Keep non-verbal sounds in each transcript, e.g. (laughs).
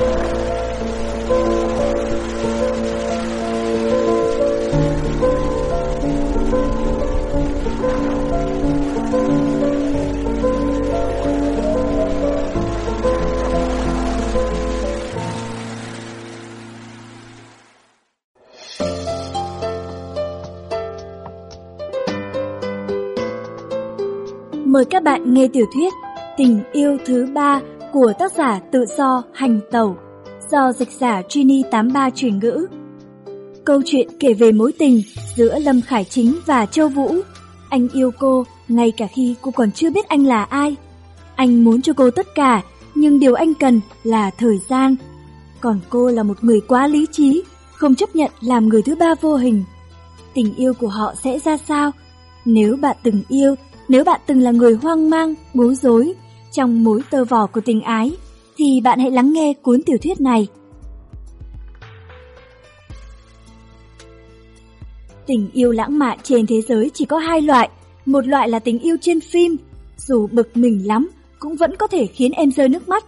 Mời các bạn nghe tiểu thuyết Tình yêu thứ ba của tác giả tự do Hành Tẩu do dịch giả Trini 83 truyền ngữ. Câu chuyện kể về mối tình giữa Lâm Khải Chính và Châu Vũ. Anh yêu cô ngay cả khi cô còn chưa biết anh là ai. Anh muốn cho cô tất cả, nhưng điều anh cần là thời gian. Còn cô là một người quá lý trí, không chấp nhận làm người thứ ba vô hình. Tình yêu của họ sẽ ra sao? Nếu bạn từng yêu nếu bạn từng là người hoang mang, bối rối trong mối tơ vò của tình ái, thì bạn hãy lắng nghe cuốn tiểu thuyết này. Tình yêu lãng mạn trên thế giới chỉ có hai loại, một loại là tình yêu trên phim, dù bực mình lắm cũng vẫn có thể khiến em rơi nước mắt.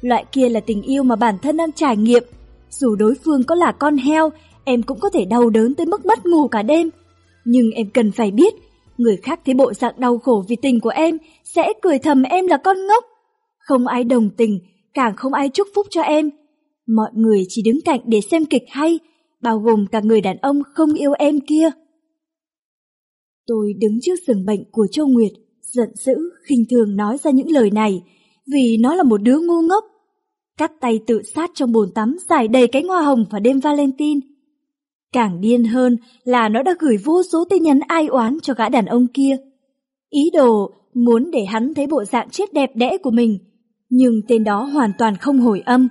Loại kia là tình yêu mà bản thân đang trải nghiệm, dù đối phương có là con heo, em cũng có thể đau đớn tới mức mất ngủ cả đêm. Nhưng em cần phải biết Người khác thấy bộ dạng đau khổ vì tình của em sẽ cười thầm em là con ngốc. Không ai đồng tình, càng không ai chúc phúc cho em. Mọi người chỉ đứng cạnh để xem kịch hay, bao gồm cả người đàn ông không yêu em kia. Tôi đứng trước giường bệnh của Châu Nguyệt, giận dữ, khinh thường nói ra những lời này, vì nó là một đứa ngu ngốc. Cắt tay tự sát trong bồn tắm giải đầy cánh hoa hồng vào đêm Valentine. Càng điên hơn là nó đã gửi vô số tin nhắn ai oán cho gã đàn ông kia. Ý đồ muốn để hắn thấy bộ dạng chết đẹp đẽ của mình, nhưng tên đó hoàn toàn không hồi âm.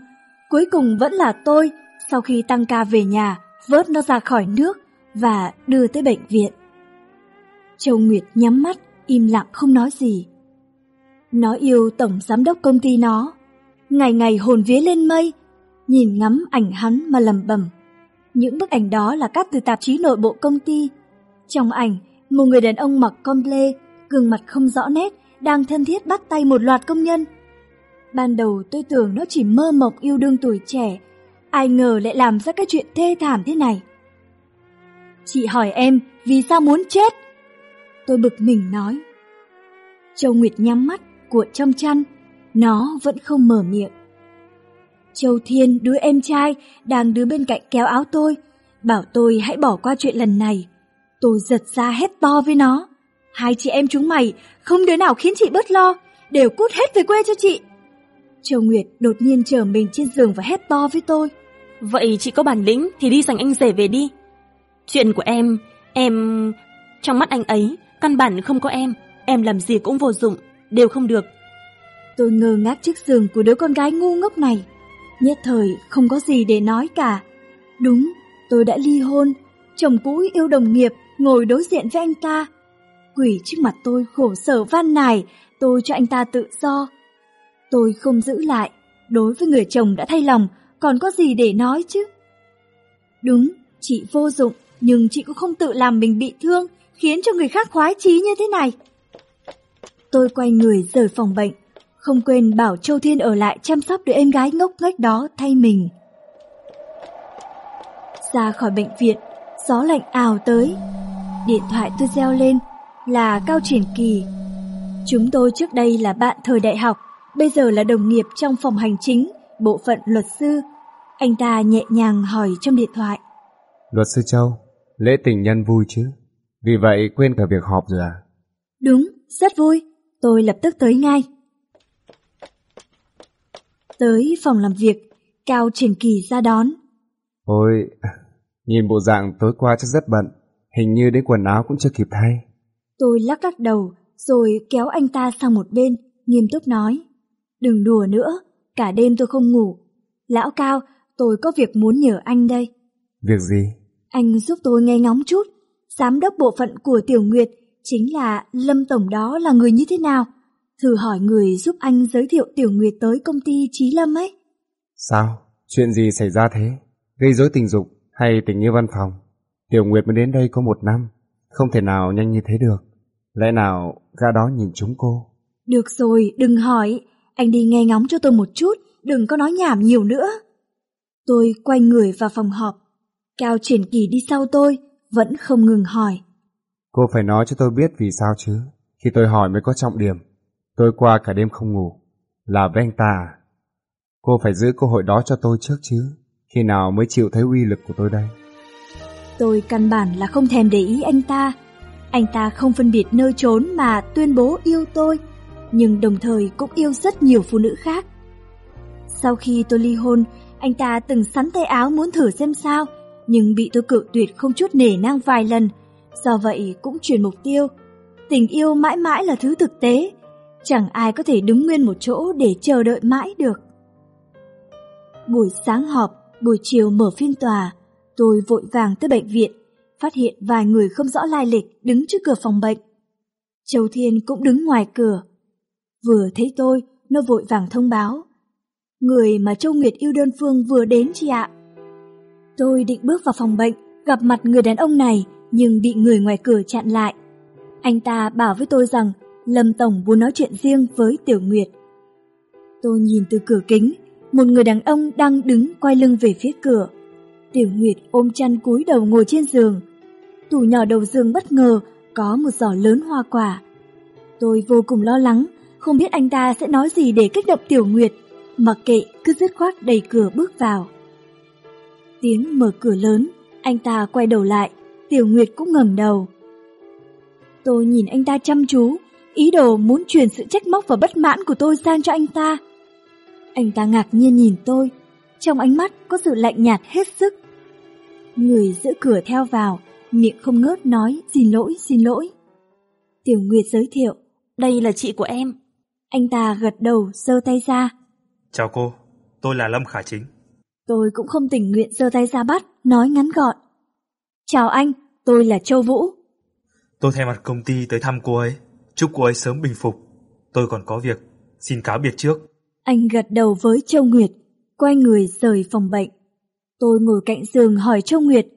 Cuối cùng vẫn là tôi, sau khi tăng ca về nhà, vớt nó ra khỏi nước và đưa tới bệnh viện. Châu Nguyệt nhắm mắt, im lặng không nói gì. Nó yêu tổng giám đốc công ty nó, ngày ngày hồn vía lên mây, nhìn ngắm ảnh hắn mà lầm bầm. Những bức ảnh đó là cắt từ tạp chí nội bộ công ty. Trong ảnh, một người đàn ông mặc comble, gương mặt không rõ nét, đang thân thiết bắt tay một loạt công nhân. Ban đầu tôi tưởng nó chỉ mơ mộng yêu đương tuổi trẻ, ai ngờ lại làm ra cái chuyện thê thảm thế này. Chị hỏi em vì sao muốn chết? Tôi bực mình nói. Châu Nguyệt nhắm mắt, cuộn trong chăn, nó vẫn không mở miệng. Châu Thiên, đứa em trai, đang đứng bên cạnh kéo áo tôi, bảo tôi hãy bỏ qua chuyện lần này. Tôi giật ra hét to với nó. Hai chị em chúng mày, không đứa nào khiến chị bớt lo, đều cút hết về quê cho chị. Châu Nguyệt đột nhiên chờ mình trên giường và hét to với tôi. Vậy chị có bản lĩnh thì đi giành anh rể về đi. Chuyện của em, em... Trong mắt anh ấy, căn bản không có em, em làm gì cũng vô dụng, đều không được. Tôi ngơ ngác trước giường của đứa con gái ngu ngốc này. Nhất thời không có gì để nói cả. Đúng, tôi đã ly hôn, chồng cũ yêu đồng nghiệp ngồi đối diện với anh ta. Quỷ trước mặt tôi khổ sở van nài, tôi cho anh ta tự do. Tôi không giữ lại, đối với người chồng đã thay lòng, còn có gì để nói chứ? Đúng, chị vô dụng, nhưng chị cũng không tự làm mình bị thương, khiến cho người khác khoái chí như thế này. Tôi quay người rời phòng bệnh, không quên bảo Châu Thiên ở lại chăm sóc đứa em gái ngốc nghếch đó thay mình. Ra khỏi bệnh viện, gió lạnh ào tới. Điện thoại tôi reo lên là Cao Triển Kỳ. Chúng tôi trước đây là bạn thời đại học, bây giờ là đồng nghiệp trong phòng hành chính, bộ phận luật sư. Anh ta nhẹ nhàng hỏi trong điện thoại. Luật sư Châu, lễ tình nhân vui chứ? Vì vậy quên cả việc họp rồi à? Đúng, rất vui. Tôi lập tức tới ngay. Tới phòng làm việc, Cao Triển Kỳ ra đón. Ôi, nhìn bộ dạng tối qua chắc rất bận, hình như đến quần áo cũng chưa kịp thay. Tôi lắc lắc đầu, rồi kéo anh ta sang một bên, nghiêm túc nói. Đừng đùa nữa, cả đêm tôi không ngủ. Lão Cao, tôi có việc muốn nhờ anh đây. Việc gì? Anh giúp tôi nghe ngóng chút. Giám đốc bộ phận của Tiểu Nguyệt chính là Lâm Tổng đó là người như thế nào? Thử hỏi người giúp anh giới thiệu Tiểu Nguyệt tới công ty Trí Lâm ấy. Sao? Chuyện gì xảy ra thế? Gây dối tình dục hay tình yêu văn phòng? Tiểu Nguyệt mới đến đây có một năm, không thể nào nhanh như thế được. Lẽ nào gã đó nhìn chúng cô? Được rồi, đừng hỏi. Anh đi nghe ngóng cho tôi một chút, đừng có nói nhảm nhiều nữa. Tôi quay người vào phòng họp. Cao triển kỳ đi sau tôi, vẫn không ngừng hỏi. Cô phải nói cho tôi biết vì sao chứ. Khi tôi hỏi mới có trọng điểm. Tôi qua cả đêm không ngủ. Là với anh ta à? Cô phải giữ cơ hội đó cho tôi trước chứ. Khi nào mới chịu thấy uy lực của tôi đây? Tôi căn bản là không thèm để ý anh ta. Anh ta không phân biệt nơi trốn mà tuyên bố yêu tôi, nhưng đồng thời cũng yêu rất nhiều phụ nữ khác. Sau khi tôi ly hôn, anh ta từng sắn tay áo muốn thử xem sao, nhưng bị tôi cự tuyệt không chút nể nang vài lần, do vậy cũng chuyển mục tiêu. Tình yêu mãi mãi là thứ thực tế, chẳng ai có thể đứng nguyên một chỗ để chờ đợi mãi được. Buổi sáng họp, buổi chiều mở phiên tòa, tôi vội vàng tới bệnh viện, phát hiện vài người không rõ lai lịch đứng trước cửa phòng bệnh. Châu Thiên cũng đứng ngoài cửa. Vừa thấy tôi, nó vội vàng thông báo. Người mà Châu Nguyệt yêu đơn phương vừa đến chị ạ. Tôi định bước vào phòng bệnh, gặp mặt người đàn ông này, nhưng bị người ngoài cửa chặn lại. Anh ta bảo với tôi rằng Lâm Tổng muốn nói chuyện riêng với Tiểu Nguyệt. Tôi nhìn từ cửa kính, một người đàn ông đang đứng quay lưng về phía cửa. Tiểu Nguyệt ôm chăn cúi đầu ngồi trên giường. Tủ nhỏ đầu giường bất ngờ có một giỏ lớn hoa quả. Tôi vô cùng lo lắng, không biết anh ta sẽ nói gì để kích động Tiểu Nguyệt, mặc kệ cứ dứt khoát đẩy cửa bước vào. Tiếng mở cửa lớn, anh ta quay đầu lại, Tiểu Nguyệt cũng ngẩng đầu. Tôi nhìn anh ta chăm chú, ý đồ muốn truyền sự trách móc và bất mãn của tôi sang cho anh ta. Anh ta ngạc nhiên nhìn tôi, trong ánh mắt có sự lạnh nhạt hết sức. Người giữ cửa theo vào, miệng không ngớt nói xin lỗi xin lỗi. Tiểu Nguyệt giới thiệu, đây là chị của em. Anh ta gật đầu giơ tay ra. Chào cô, tôi là Lâm Khả Chính. Tôi cũng không tình nguyện giơ tay ra bắt, nói ngắn gọn. Chào anh, tôi là Châu Vũ. Tôi thay mặt công ty tới thăm cô ấy, chúc cô ấy sớm bình phục. Tôi còn có việc, xin cáo biệt trước. Anh gật đầu với Châu Nguyệt, quay người rời phòng bệnh. Tôi ngồi cạnh giường hỏi Châu Nguyệt.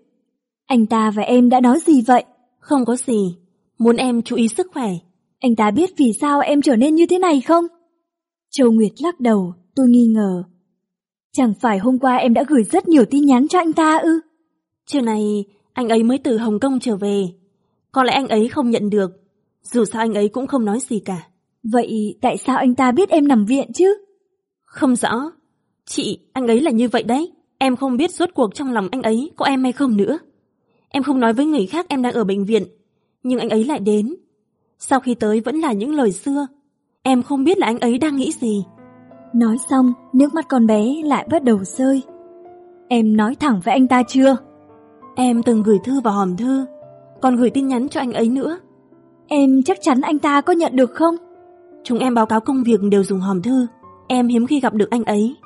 Anh ta và em đã nói gì vậy? Không có gì, muốn em chú ý sức khỏe. Anh ta biết vì sao em trở nên như thế này không? Châu Nguyệt lắc đầu, tôi nghi ngờ. Chẳng phải hôm qua em đã gửi rất nhiều tin nhắn cho anh ta ư? Trưa này, anh ấy mới từ Hồng Kông trở về. Có lẽ anh ấy không nhận được. Dù sao anh ấy cũng không nói gì cả. Vậy tại sao anh ta biết em nằm viện chứ? Không rõ. Chị, anh ấy là như vậy đấy. Em không biết rốt cuộc trong lòng anh ấy có em hay không nữa. Em không nói với người khác em đang ở bệnh viện. Nhưng anh ấy lại đến. Sau khi tới vẫn là những lời xưa. Em không biết là anh ấy đang nghĩ gì. Nói xong, nước mắt con bé lại bắt đầu rơi. Em nói thẳng với anh ta chưa? Em từng gửi thư vào hòm thư, còn gửi tin nhắn cho anh ấy nữa. Em chắc chắn anh ta có nhận được không? Chúng em báo cáo công việc đều dùng hòm thư. Em hiếm khi gặp được anh ấy.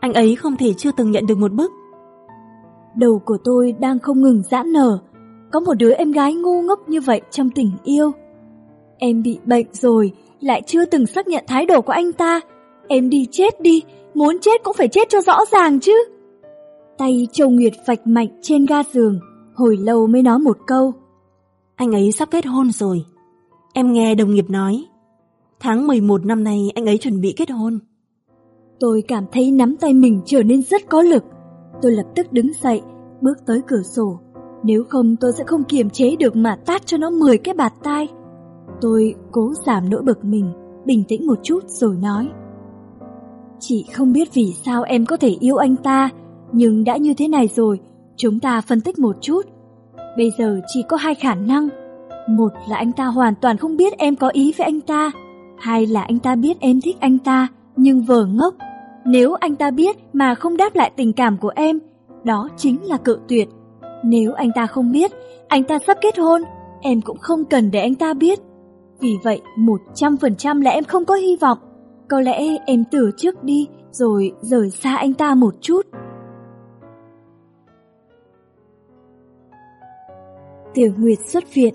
Anh ấy không thể chưa từng nhận được một bức. Đầu của tôi đang không ngừng giãn nở. Có một đứa em gái ngu ngốc như vậy trong tình yêu. Em bị bệnh rồi, lại chưa từng xác nhận thái độ của anh ta. Em đi chết đi, muốn chết cũng phải chết cho rõ ràng chứ. Tay Châu Nguyệt vạch mạnh trên ga giường, hồi lâu mới nói một câu. Anh ấy sắp kết hôn rồi. Em nghe đồng nghiệp nói. Tháng 11 năm nay anh ấy chuẩn bị kết hôn. Tôi cảm thấy nắm tay mình trở nên rất có lực. Tôi lập tức đứng dậy, bước tới cửa sổ. Nếu không tôi sẽ không kiềm chế được mà tát cho nó 10 cái bạt tai. Tôi cố giảm nỗi bực mình, bình tĩnh một chút rồi nói. Chị không biết vì sao em có thể yêu anh ta, nhưng đã như thế này rồi, chúng ta phân tích một chút. Bây giờ chỉ có hai khả năng. Một là anh ta hoàn toàn không biết em có ý với anh ta. Hai là anh ta biết em thích anh ta, nhưng vờ ngốc. Nếu anh ta biết mà không đáp lại tình cảm của em, đó chính là cự tuyệt. Nếu anh ta không biết, anh ta sắp kết hôn, em cũng không cần để anh ta biết. Vì vậy, 100% là em không có hy vọng. Có lẽ em từ trước đi, rồi rời xa anh ta một chút. Tiểu Nguyệt xuất viện,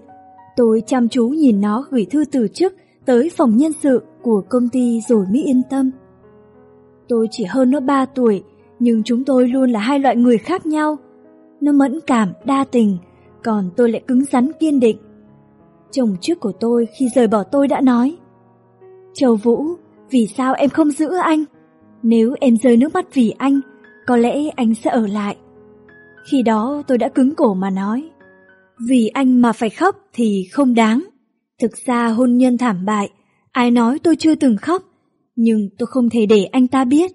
tôi chăm chú nhìn nó gửi thư từ chức tới phòng nhân sự của công ty rồi mới yên tâm. Tôi chỉ hơn nó 3 tuổi, nhưng chúng tôi luôn là hai loại người khác nhau. Nó mẫn cảm, đa tình, còn tôi lại cứng rắn kiên định. Chồng trước của tôi khi rời bỏ tôi đã nói Châu Vũ, vì sao em không giữ anh? Nếu em rơi nước mắt vì anh, có lẽ anh sẽ ở lại. Khi đó tôi đã cứng cổ mà nói, vì anh mà phải khóc thì không đáng. Thực ra hôn nhân thảm bại, ai nói tôi chưa từng khóc, nhưng tôi không thể để anh ta biết.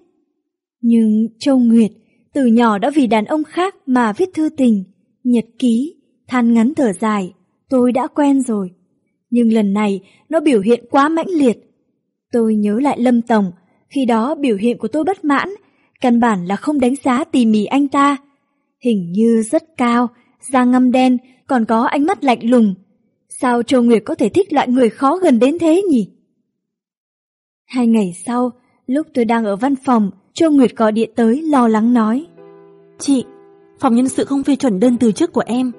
Nhưng Châu Nguyệt từ nhỏ đã vì đàn ông khác mà viết thư tình, nhật ký, than ngắn thở dài, tôi đã quen rồi. Nhưng lần này nó biểu hiện quá mãnh liệt. Tôi nhớ lại Lâm Tổng, khi đó biểu hiện của tôi bất mãn, căn bản là không đánh giá tỉ mỉ anh ta. Hình như rất cao, da ngâm đen, còn có ánh mắt lạnh lùng. Sao Châu Nguyệt có thể thích loại người khó gần đến thế nhỉ? Hai ngày sau, lúc tôi đang ở văn phòng, Châu Nguyệt gọi điện tới lo lắng nói. Chị, phòng nhân sự không phê chuẩn đơn từ chức của em.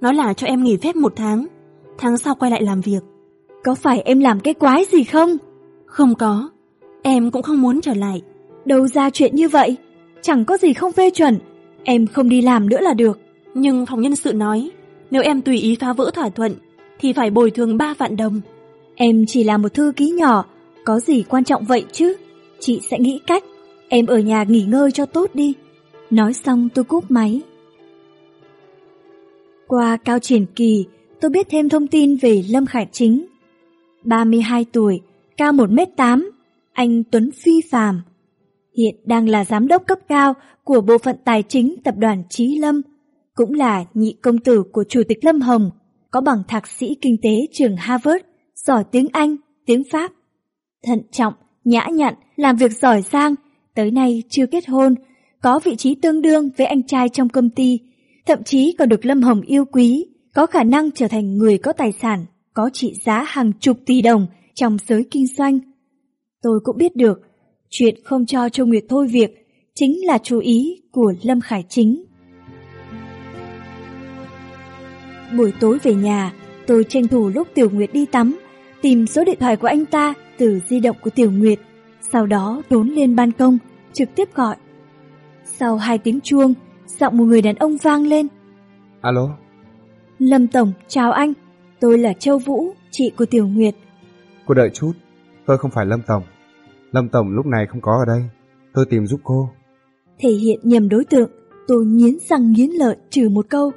Nói là cho em nghỉ phép một tháng, tháng sau quay lại làm việc. Có phải em làm cái quái gì không? Không có, em cũng không muốn trở lại. Đâu ra chuyện như vậy, chẳng có gì không phê chuẩn, em không đi làm nữa là được. Nhưng phòng nhân sự nói, nếu em tùy ý phá vỡ thỏa thuận, thì phải bồi thường 3 vạn đồng. Em chỉ là một thư ký nhỏ, có gì quan trọng vậy chứ? Chị sẽ nghĩ cách, em ở nhà nghỉ ngơi cho tốt đi. Nói xong tôi cúp máy. Qua Cao Triển Kỳ, tôi biết thêm thông tin về Lâm Khải Chính. 32 tuổi, cao 1m8, anh Tuấn phi phàm. Hiện đang là giám đốc cấp cao của bộ phận tài chính tập đoàn Trí Lâm, cũng là nhị công tử của Chủ tịch Lâm Hồng, có bằng thạc sĩ kinh tế trường Harvard, giỏi tiếng Anh, tiếng Pháp. Thận trọng, nhã nhặn, làm việc giỏi giang, tới nay chưa kết hôn, có vị trí tương đương với anh trai trong công ty, thậm chí còn được Lâm Hồng yêu quý, có khả năng trở thành người có tài sản, có trị giá hàng chục tỷ đồng trong giới kinh doanh. Tôi cũng biết được, chuyện không cho Châu Nguyệt thôi việc chính là chú ý của Lâm Khải Chính. Buổi tối về nhà, tôi tranh thủ lúc Tiểu Nguyệt đi tắm, tìm số điện thoại của anh ta từ di động của Tiểu Nguyệt, sau đó đốn lên ban công, trực tiếp gọi. Sau hai tiếng chuông, giọng một người đàn ông vang lên. Alo? Lâm Tổng, chào anh. Tôi là Châu Vũ, chị của Tiểu Nguyệt. Cô đợi chút, tôi không phải Lâm Tổng. Lâm Tổng lúc này không có ở đây, tôi tìm giúp cô. Thể hiện nhầm đối tượng, tôi nghiến răng nghiến lợi trừ một câu.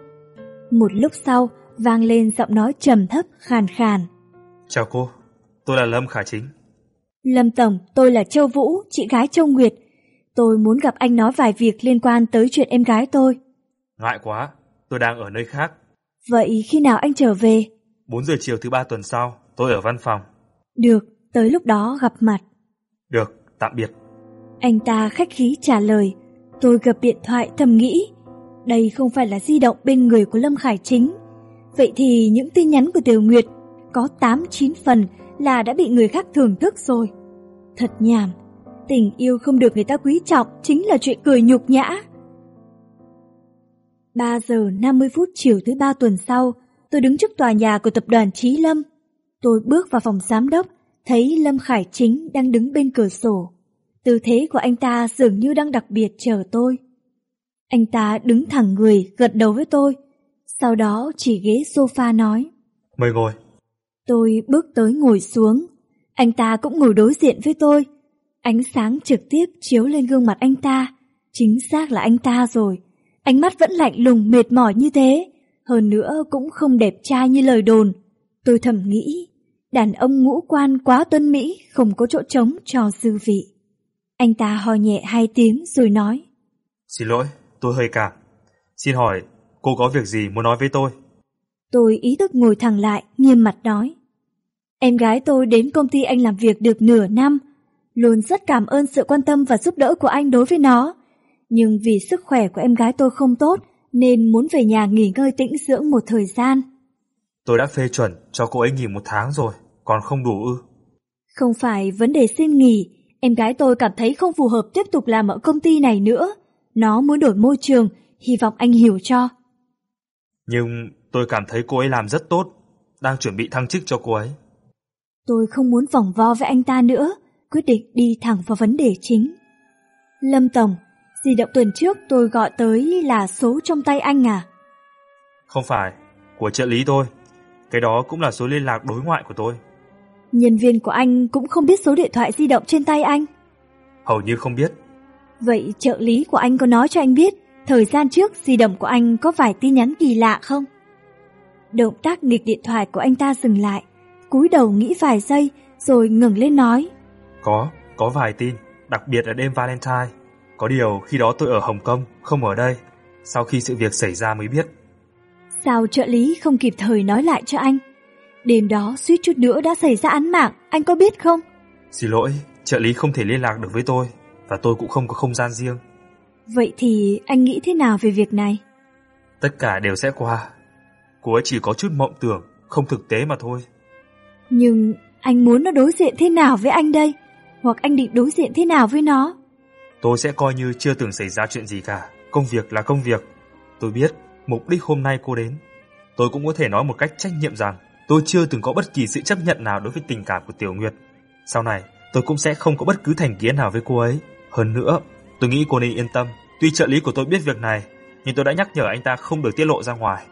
Một lúc sau, vang lên giọng nói trầm thấp, khàn khàn. Chào cô, tôi là Lâm Khả Chính. Lâm Tổng, tôi là Châu Vũ, chị gái Châu Nguyệt. Tôi muốn gặp anh nói vài việc liên quan tới chuyện em gái tôi. Ngại quá, tôi đang ở nơi khác. Vậy khi nào anh trở về? 4 giờ chiều thứ ba tuần sau, tôi ở văn phòng. Được, tới lúc đó gặp mặt. Được, tạm biệt. Anh ta khách khí trả lời. Tôi gập điện thoại thầm nghĩ. Đây không phải là di động bên người của Lâm Khải Chính. Vậy thì những tin nhắn của Tiểu Nguyệt có 8-9 phần là đã bị người khác thưởng thức rồi. Thật nhảm, tình yêu không được người ta quý trọng chính là chuyện cười nhục nhã. 3 giờ 50 phút chiều thứ ba tuần sau, tôi đứng trước tòa nhà của tập đoàn Trí Lâm. Tôi bước vào phòng giám đốc, thấy Lâm Khải Chính đang đứng bên cửa sổ. Tư thế của anh ta dường như đang đặc biệt chờ tôi. Anh ta đứng thẳng người, gật đầu với tôi. Sau đó chỉ ghế sofa nói. Mời ngồi. Tôi bước tới ngồi xuống. Anh ta cũng ngồi đối diện với tôi. Ánh sáng trực tiếp chiếu lên gương mặt anh ta. Chính xác là anh ta rồi. Ánh mắt vẫn lạnh lùng mệt mỏi như thế. Hơn nữa cũng không đẹp trai như lời đồn. Tôi thầm nghĩ, đàn ông ngũ quan quá tuân Mỹ không có chỗ trống cho dư vị. Anh ta ho nhẹ hai tiếng rồi nói. Xin lỗi, tôi hơi cảm. Xin hỏi, cô có việc gì muốn nói với tôi? Tôi ý thức ngồi thẳng lại, nghiêm mặt nói. Em gái tôi đến công ty anh làm việc được nửa năm, luôn rất cảm ơn sự quan tâm và giúp đỡ của anh đối với nó. Nhưng vì sức khỏe của em gái tôi không tốt, nên muốn về nhà nghỉ ngơi tĩnh dưỡng một thời gian. Tôi đã phê chuẩn cho cô ấy nghỉ một tháng rồi, còn không đủ ư. Không phải vấn đề xin nghỉ, em gái tôi cảm thấy không phù hợp tiếp tục làm ở công ty này nữa. Nó muốn đổi môi trường, hy vọng anh hiểu cho. Nhưng tôi cảm thấy cô ấy làm rất tốt, đang chuẩn bị thăng chức cho cô ấy. Tôi không muốn vòng vo với anh ta nữa, quyết định đi thẳng vào vấn đề chính. Lâm Tổng, di động tuần trước tôi gọi tới là số trong tay anh à? Không phải, của trợ lý tôi. Cái đó cũng là số liên lạc đối ngoại của tôi. Nhân viên của anh cũng không biết số điện thoại di động trên tay anh. hầu như không biết. Vậy trợ lý của anh có nói cho anh biết thời gian trước di động của anh có vài tin nhắn kỳ lạ không? Động tác nghịch điện thoại của anh ta dừng lại, cúi đầu nghĩ vài giây rồi ngừng lên nói. Có, có vài tin, đặc biệt là đêm Valentine. Có điều khi đó tôi ở Hồng Kông, không ở đây. Sau khi sự việc xảy ra mới biết. Sao trợ lý không kịp thời nói lại cho anh? Đêm đó suýt chút nữa đã xảy ra án mạng, anh có biết không? Xin lỗi, trợ lý không thể liên lạc được với tôi, và tôi cũng không có không gian riêng. Vậy thì anh nghĩ thế nào về việc này? Tất cả đều sẽ qua. Cô ấy chỉ có chút mộng tưởng, không thực tế mà thôi. Nhưng anh muốn nó đối diện thế nào với anh đây? Hoặc anh định đối diện thế nào với nó? Tôi sẽ coi như chưa từng xảy ra chuyện gì cả. Công việc là công việc. Tôi biết mục đích hôm nay cô đến. Tôi cũng có thể nói một cách trách nhiệm rằng tôi chưa từng có bất kỳ sự chấp nhận nào đối với tình cảm của Tiểu Nguyệt. Sau này, tôi cũng sẽ không có bất cứ thành kiến nào với cô ấy. Hơn nữa, tôi nghĩ cô nên yên tâm. Tuy trợ lý của tôi biết việc này, nhưng tôi đã nhắc nhở anh ta không được tiết lộ ra ngoài.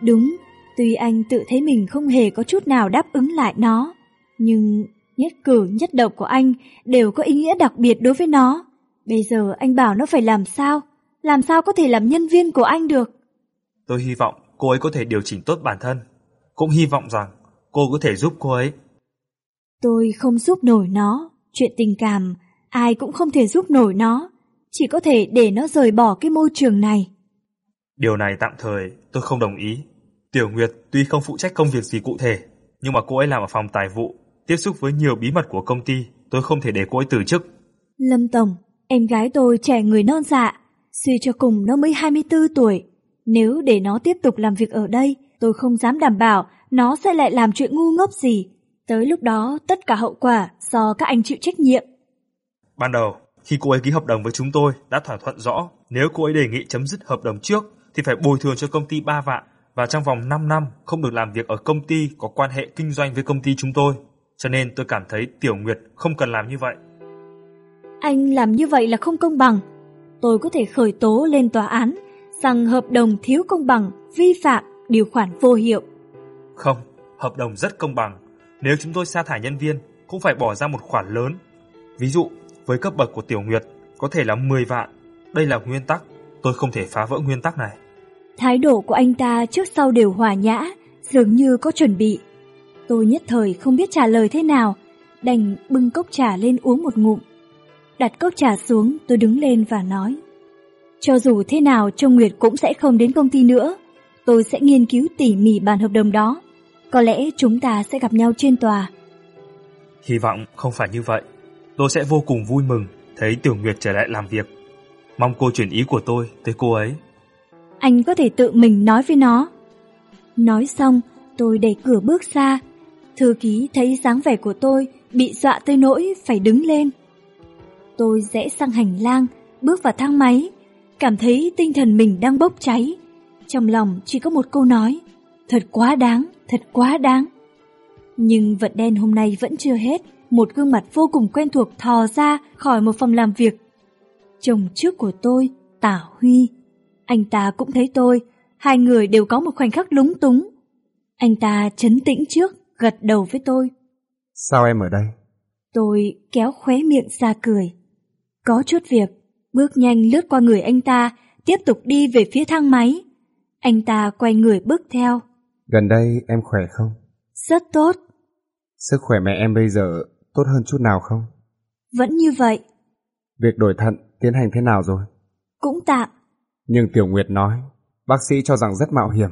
Đúng, tuy anh tự thấy mình không hề có chút nào đáp ứng lại nó, nhưng nhất cử nhất động của anh đều có ý nghĩa đặc biệt đối với nó. Bây giờ anh bảo nó phải làm sao? Làm sao có thể làm nhân viên của anh được? Tôi hy vọng cô ấy có thể điều chỉnh tốt bản thân. Cũng hy vọng rằng cô có thể giúp cô ấy. Tôi không giúp nổi nó. Chuyện tình cảm, ai cũng không thể giúp nổi nó. Chỉ có thể để nó rời bỏ cái môi trường này. Điều này tạm thời tôi không đồng ý. Tiểu Nguyệt tuy không phụ trách công việc gì cụ thể, nhưng mà cô ấy làm ở phòng tài vụ, tiếp xúc với nhiều bí mật của công ty, tôi không thể để cô ấy từ chức. Lâm Tổng, em gái tôi trẻ người non dạ, suy cho cùng nó mới 24 tuổi. Nếu để nó tiếp tục làm việc ở đây, tôi không dám đảm bảo nó sẽ lại làm chuyện ngu ngốc gì. Tới lúc đó, tất cả hậu quả do các anh chịu trách nhiệm. Ban đầu, khi cô ấy ký hợp đồng với chúng tôi đã thỏa thuận rõ, nếu cô ấy đề nghị chấm dứt hợp đồng trước thì phải bồi thường cho công ty 3 vạn và trong vòng 5 năm không được làm việc ở công ty có quan hệ kinh doanh với công ty chúng tôi. Cho nên tôi cảm thấy Tiểu Nguyệt không cần làm như vậy. Anh làm như vậy là không công bằng. Tôi có thể khởi tố lên tòa án rằng hợp đồng thiếu công bằng, vi phạm, điều khoản vô hiệu. Không, hợp đồng rất công bằng. Nếu chúng tôi sa thải nhân viên, cũng phải bỏ ra một khoản lớn. Ví dụ, với cấp bậc của Tiểu Nguyệt, có thể là 10 vạn. Đây là nguyên tắc, tôi không thể phá vỡ nguyên tắc này. Thái độ của anh ta trước sau đều hòa nhã, dường như có chuẩn bị. Tôi nhất thời không biết trả lời thế nào, đành bưng cốc trà lên uống một ngụm. Đặt cốc trà xuống, tôi đứng lên và nói. Cho dù thế nào, Trông Nguyệt cũng sẽ không đến công ty nữa. Tôi sẽ nghiên cứu tỉ mỉ bản hợp đồng đó. Có lẽ chúng ta sẽ gặp nhau trên tòa. Hy vọng không phải như vậy. Tôi sẽ vô cùng vui mừng thấy Tiểu Nguyệt trở lại làm việc. Mong cô chuyển ý của tôi tới cô ấy. Anh có thể tự mình nói với nó. Nói xong, tôi đẩy cửa bước ra. Thư ký thấy dáng vẻ của tôi bị dọa tới nỗi phải đứng lên. Tôi rẽ sang hành lang, bước vào thang máy, cảm thấy tinh thần mình đang bốc cháy. Trong lòng chỉ có một câu nói, thật quá đáng, thật quá đáng. Nhưng vận đen hôm nay vẫn chưa hết, một gương mặt vô cùng quen thuộc thò ra khỏi một phòng làm việc. Chồng trước của tôi, Tả Huy. Anh ta cũng thấy tôi, hai người đều có một khoảnh khắc lúng túng. Anh ta chấn tĩnh trước, gật đầu với tôi. Sao em ở đây? Tôi kéo khóe miệng ra cười. Có chút việc, bước nhanh lướt qua người anh ta, tiếp tục đi về phía thang máy. Anh ta quay người bước theo. Gần đây em khỏe không? Rất tốt. Sức khỏe mẹ em bây giờ tốt hơn chút nào không? Vẫn như vậy. Việc đổi thận tiến hành thế nào rồi? Cũng tạm. Nhưng Tiểu Nguyệt nói, bác sĩ cho rằng rất mạo hiểm.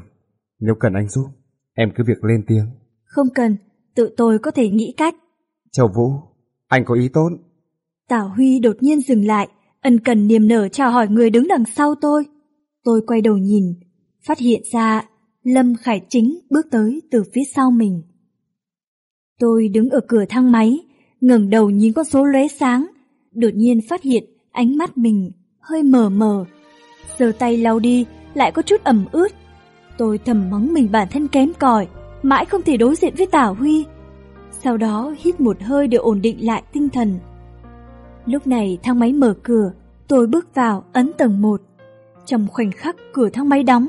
Nếu cần anh giúp, em cứ việc lên tiếng. Không cần, tự tôi có thể nghĩ cách. Châu Vũ, anh có ý tốt. Tảo Huy đột nhiên dừng lại, ân cần niềm nở chào hỏi người đứng đằng sau tôi. Tôi quay đầu nhìn, phát hiện ra Lâm Khải Chính bước tới từ phía sau mình. Tôi đứng ở cửa thang máy, ngẩng đầu nhìn con số lóe sáng, đột nhiên phát hiện ánh mắt mình hơi mờ mờ. Giơ tay lau đi, lại có chút ẩm ướt. Tôi thầm mắng mình bản thân kém cỏi, mãi không thể đối diện với Tảo Huy. Sau đó hít một hơi để ổn định lại tinh thần. Lúc này thang máy mở cửa, tôi bước vào ấn tầng 1. Trong khoảnh khắc cửa thang máy đóng,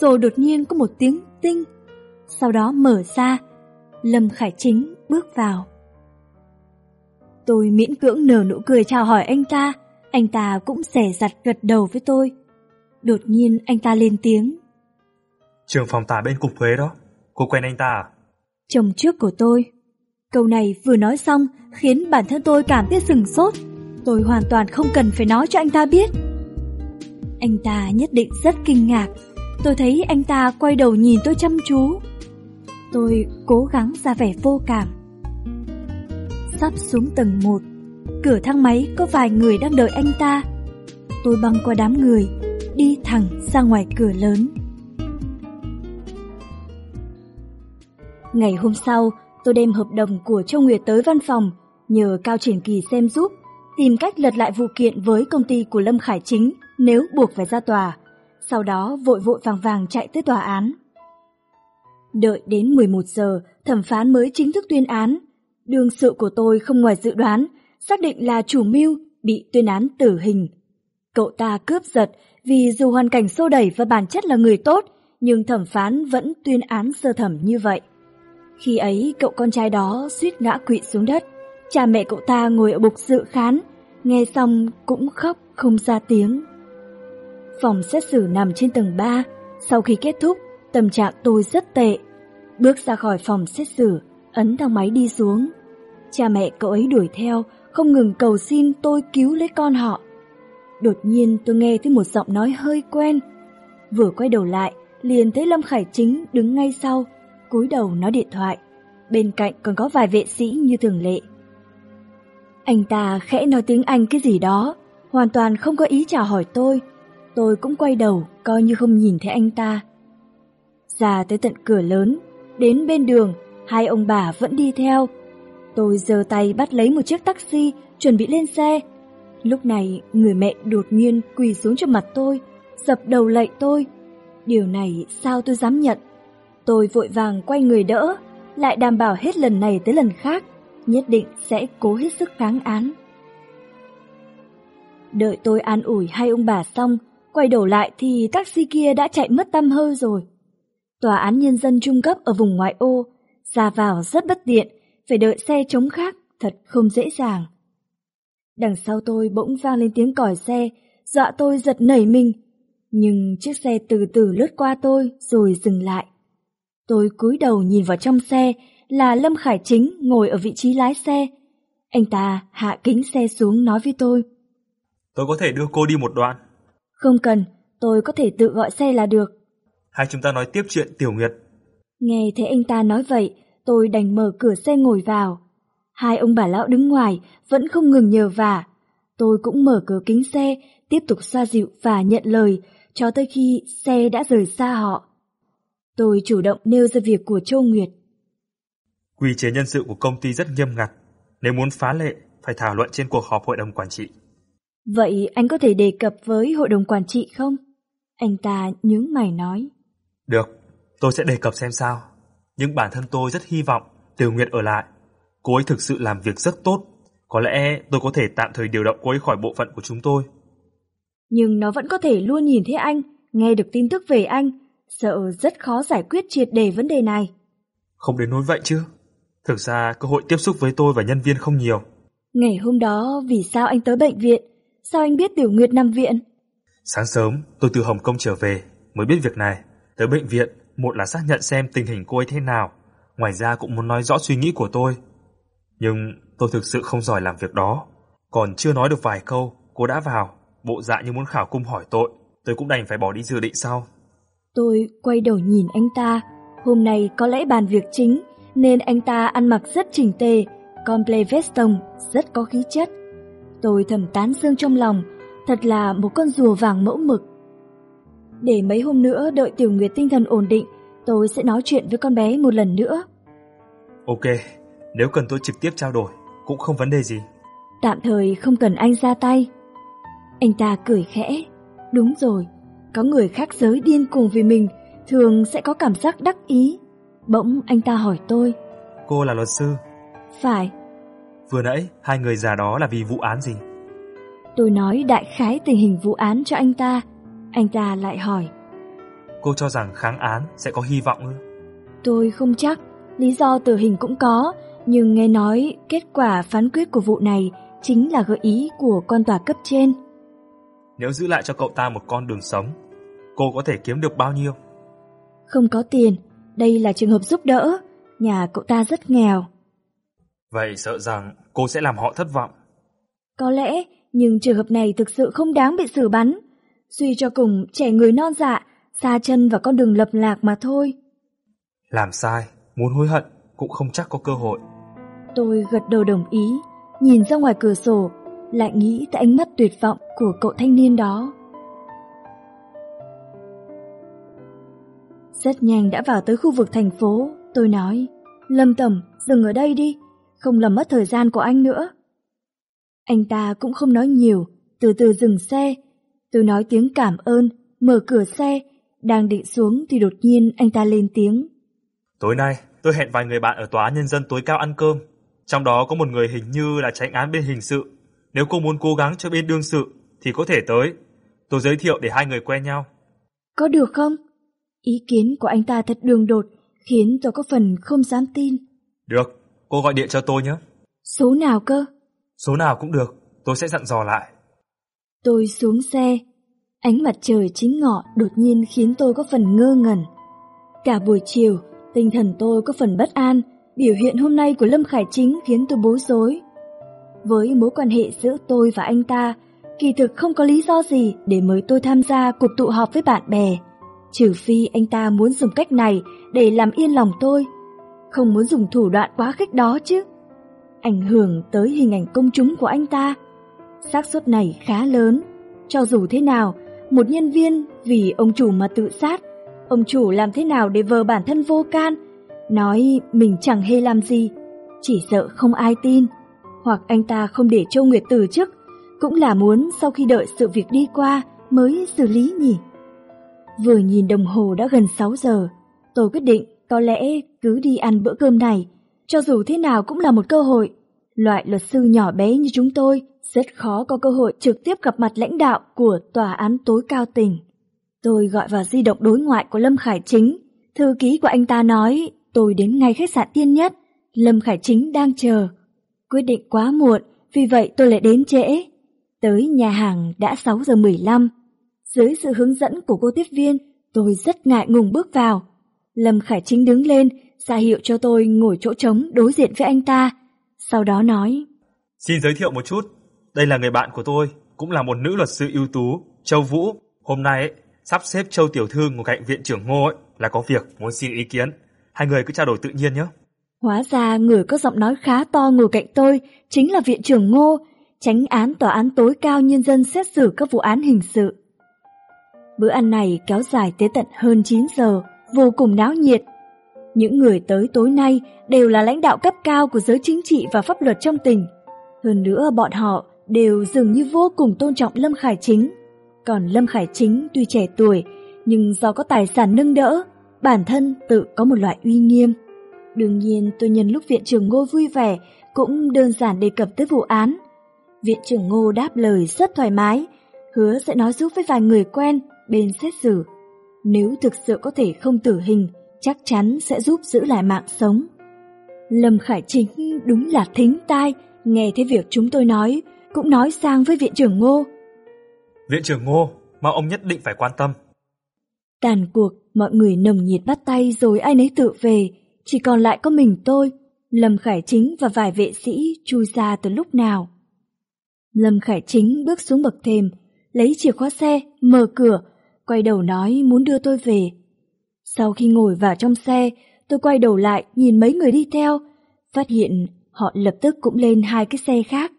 rồi đột nhiên có một tiếng tinh. Sau đó mở ra, Lâm Khải Chính bước vào. Tôi miễn cưỡng nở nụ cười chào hỏi anh ta, anh ta cũng xẻ giặt gật đầu với tôi. Đột nhiên anh ta lên tiếng. Trường phòng tả bên cục thuế đó, cô quen anh ta à? Chồng trước của tôi. Câu này vừa nói xong khiến bản thân tôi cảm thấy sừng sốt. Tôi hoàn toàn không cần phải nói cho anh ta biết. Anh ta nhất định rất kinh ngạc. Tôi thấy anh ta quay đầu nhìn tôi chăm chú. Tôi cố gắng ra vẻ vô cảm. Sắp xuống tầng 1, cửa thang máy có vài người đang đợi anh ta. Tôi băng qua đám người, đi thẳng ra ngoài cửa lớn. Ngày hôm sau, tôi đem hợp đồng của Châu Nguyệt tới văn phòng, nhờ Cao Triển Kỳ xem giúp, tìm cách lật lại vụ kiện với công ty của Lâm Khải Chính nếu buộc phải ra tòa. Sau đó vội vội vàng vàng chạy tới tòa án. Đợi đến 11 giờ, thẩm phán mới chính thức tuyên án. Đương sự của tôi không ngoài dự đoán, xác định là chủ mưu bị tuyên án tử hình. Cậu ta cướp giật vì dù hoàn cảnh xô đẩy và bản chất là người tốt, nhưng thẩm phán vẫn tuyên án sơ thẩm như vậy. Khi ấy cậu con trai đó suýt ngã quỵ xuống đất, cha mẹ cậu ta ngồi ở bục dự khán, nghe xong cũng khóc không ra tiếng. Phòng xét xử nằm trên tầng 3, sau khi kết thúc, tâm trạng tôi rất tệ. Bước ra khỏi phòng xét xử, ấn thang máy đi xuống. Cha mẹ cậu ấy đuổi theo, không ngừng cầu xin tôi cứu lấy con họ. Đột nhiên tôi nghe thấy một giọng nói hơi quen. Vừa quay đầu lại, liền thấy Lâm Khải Chính đứng ngay sau, cúi đầu nói điện thoại. Bên cạnh còn có vài vệ sĩ như thường lệ. Anh ta khẽ nói tiếng Anh cái gì đó, hoàn toàn không có ý chào hỏi tôi. Tôi cũng quay đầu, coi như không nhìn thấy anh ta. Ra tới tận cửa lớn, đến bên đường, hai ông bà vẫn đi theo. Tôi giơ tay bắt lấy một chiếc taxi, chuẩn bị lên xe. Lúc này, người mẹ đột nhiên quỳ xuống trước mặt tôi, dập đầu lạy tôi. Điều này sao tôi dám nhận? Tôi vội vàng quay người đỡ, lại đảm bảo hết lần này tới lần khác, nhất định sẽ cố hết sức kháng án. Đợi tôi an ủi hai ông bà xong, quay đầu lại thì taxi kia đã chạy mất tâm hơi rồi. Tòa án nhân dân trung cấp ở vùng ngoại ô, ra vào rất bất tiện, phải đợi xe chống khác, thật không dễ dàng. Đằng sau tôi bỗng vang lên tiếng còi xe, dọa tôi giật nảy mình. Nhưng chiếc xe từ từ lướt qua tôi rồi dừng lại. Tôi cúi đầu nhìn vào trong xe là Lâm Khải Chính ngồi ở vị trí lái xe. Anh ta hạ kính xe xuống nói với tôi. Tôi có thể đưa cô đi một đoạn. Không cần, tôi có thể tự gọi xe là được. Hai chúng ta nói tiếp chuyện Tiểu Nguyệt. Nghe thấy anh ta nói vậy, tôi đành mở cửa xe ngồi vào. Hai ông bà lão đứng ngoài vẫn không ngừng nhờ vả. Tôi cũng mở cửa kính xe, tiếp tục xoa dịu và nhận lời, cho tới khi xe đã rời xa họ. Tôi chủ động nêu ra việc của Châu Nguyệt. Quy chế nhân sự của công ty rất nghiêm ngặt. Nếu muốn phá lệ, phải thảo luận trên cuộc họp hội đồng quản trị. Vậy anh có thể đề cập với hội đồng quản trị không? Anh ta nhướng mày nói. Được, tôi sẽ đề cập xem sao. Nhưng bản thân tôi rất hy vọng Tiểu Nguyệt ở lại. Cô ấy thực sự làm việc rất tốt. Có lẽ tôi có thể tạm thời điều động cô ấy khỏi bộ phận của chúng tôi. Nhưng nó vẫn có thể luôn nhìn thấy anh, nghe được tin tức về anh. Sợ rất khó giải quyết triệt đề vấn đề này. Không đến nỗi vậy chứ. Thực ra cơ hội tiếp xúc với tôi và nhân viên không nhiều. Ngày hôm đó vì sao anh tới bệnh viện? Sao anh biết Tiểu Nguyệt nằm viện? Sáng sớm tôi từ Hồng Kông trở về mới biết việc này. Tới bệnh viện, một là xác nhận xem tình hình cô ấy thế nào. Ngoài ra cũng muốn nói rõ suy nghĩ của tôi. Nhưng tôi thực sự không giỏi làm việc đó. Còn chưa nói được vài câu, cô đã vào. Bộ dạng như muốn khảo cung hỏi tội. Tôi cũng đành phải bỏ đi dự định sau. Tôi quay đầu nhìn anh ta. Hôm nay có lẽ bàn việc chính, nên anh ta ăn mặc rất chỉnh tề, comple veston rất có khí chất. Tôi thầm tán dương trong lòng, thật là một con rùa vàng mẫu mực. Để mấy hôm nữa đợi Tiểu Nguyệt tinh thần ổn định, tôi sẽ nói chuyện với con bé một lần nữa. Ok, nếu cần tôi trực tiếp trao đổi, cũng không vấn đề gì. Tạm thời không cần anh ra tay. Anh ta cười khẽ. Đúng rồi, có người khác giới điên cuồng vì mình, thường sẽ có cảm giác đắc ý. Bỗng anh ta hỏi tôi. Cô là luật sư? Phải. Vừa nãy, hai người già đó là vì vụ án gì? Tôi nói đại khái tình hình vụ án cho anh ta. Anh ta lại hỏi. Cô cho rằng kháng án sẽ có hy vọng ư? Tôi không chắc, lý do tử hình cũng có, Nhưng nghe nói kết quả phán quyết của vụ này chính là gợi ý của con tòa cấp trên. Nếu giữ lại cho cậu ta một con đường sống, cô có thể kiếm được bao nhiêu? Không có tiền, đây là trường hợp giúp đỡ, nhà cậu ta rất nghèo. Vậy sợ rằng cô sẽ làm họ thất vọng. Có lẽ, nhưng trường hợp này thực sự không đáng bị xử bắn. Suy cho cùng, trẻ người non dạ, xa chân vào con đường lập lạc mà thôi. Làm sai, muốn hối hận cũng không chắc có cơ hội. Tôi gật đầu đồng ý, nhìn ra ngoài cửa sổ, lại nghĩ tới ánh mắt tuyệt vọng của cậu thanh niên đó. Rất nhanh đã vào tới khu vực thành phố, tôi nói, Lâm Tầm, dừng ở đây đi, không làm mất thời gian của anh nữa. Anh ta cũng không nói nhiều, từ từ dừng xe. Tôi nói tiếng cảm ơn, mở cửa xe, đang định xuống thì đột nhiên anh ta lên tiếng. Tối nay, tôi hẹn vài người bạn ở tòa nhân dân tối cao ăn cơm. Trong đó có một người hình như là tránh án bên hình sự. Nếu cô muốn cố gắng cho bên đương sự thì có thể tới. Tôi giới thiệu để hai người quen nhau. Có được không? Ý kiến của anh ta thật đường đột, khiến tôi có phần không dám tin. Được, cô gọi điện cho tôi nhé. Số nào cơ? Số nào cũng được, tôi sẽ dặn dò lại. Tôi xuống xe. Ánh mặt trời chính ngọ đột nhiên khiến tôi có phần ngơ ngẩn. Cả buổi chiều, tinh thần tôi có phần bất an, biểu hiện hôm nay của Lâm Khải Chính khiến tôi bối rối. Với mối quan hệ giữa tôi và anh ta, kỳ thực không có lý do gì để mời tôi tham gia cuộc tụ họp với bạn bè. Trừ phi anh ta muốn dùng cách này để làm yên lòng tôi, không muốn dùng thủ đoạn quá khích đó chứ. Ảnh hưởng tới hình ảnh công chúng của anh ta. xác suất này khá lớn. Cho dù thế nào, một nhân viên vì ông chủ mà tự sát, ông chủ làm thế nào để vờ bản thân vô can, nói mình chẳng hề làm gì, chỉ sợ không ai tin. Hoặc anh ta không để Châu Nguyệt từ chức, cũng là muốn sau khi đợi sự việc đi qua mới xử lý nhỉ. Vừa nhìn đồng hồ đã gần 6 giờ, tôi quyết định có lẽ cứ đi ăn bữa cơm này, cho dù thế nào cũng là một cơ hội. Loại luật sư nhỏ bé như chúng tôi rất khó có cơ hội trực tiếp gặp mặt lãnh đạo của tòa án tối cao tỉnh. Tôi gọi vào di động đối ngoại của Lâm Khải Chính. Thư ký của anh ta nói tôi đến ngay khách sạn tiên nhất. Lâm Khải Chính đang chờ. Quyết định quá muộn, vì vậy tôi lại đến trễ. Tới nhà hàng đã 6 giờ 15. Dưới sự hướng dẫn của cô tiếp viên, tôi rất ngại ngùng bước vào. Lâm Khải Chính đứng lên, ra hiệu cho tôi ngồi chỗ trống đối diện với anh ta. Sau đó nói, Xin giới thiệu một chút, đây là người bạn của tôi, cũng là một nữ luật sư ưu tú, Châu Vũ. Hôm nay ấy, sắp xếp Châu Tiểu Thư ngồi cạnh viện trưởng Ngô ấy, là có việc muốn xin ý kiến. Hai người cứ trao đổi tự nhiên nhé. Hóa ra người có giọng nói khá to ngồi cạnh tôi chính là viện trưởng Ngô, tránh án tòa án tối cao nhân dân xét xử các vụ án hình sự. Bữa ăn này kéo dài tới tận hơn 9 giờ, vô cùng náo nhiệt. Những người tới tối nay đều là lãnh đạo cấp cao của giới chính trị và pháp luật trong tỉnh. Hơn nữa bọn họ đều dường như vô cùng tôn trọng Lâm Khải Chính. Còn Lâm Khải Chính tuy trẻ tuổi, nhưng do có tài sản nâng đỡ, bản thân tự có một loại uy nghiêm. Đương nhiên tôi nhân lúc viện trưởng Ngô vui vẻ cũng đơn giản đề cập tới vụ án. Viện trưởng Ngô đáp lời rất thoải mái, hứa sẽ nói giúp với vài người quen bên xét xử. Nếu thực sự có thể không tử hình, chắc chắn sẽ giúp giữ lại mạng sống. Lâm Khải Chính đúng là thính tai, nghe thấy việc chúng tôi nói, cũng nói sang với viện trưởng Ngô. Viện trưởng Ngô, mà ông nhất định phải quan tâm. Tàn cuộc, mọi người nồng nhiệt bắt tay rồi ai nấy tự về, chỉ còn lại có mình tôi, Lâm Khải Chính và vài vệ sĩ chui ra từ lúc nào. Lâm Khải Chính bước xuống bậc thềm, lấy chìa khóa xe, mở cửa, quay đầu nói muốn đưa tôi về. Sau khi ngồi vào trong xe, tôi quay đầu lại nhìn mấy người đi theo, phát hiện họ lập tức cũng lên hai cái xe khác.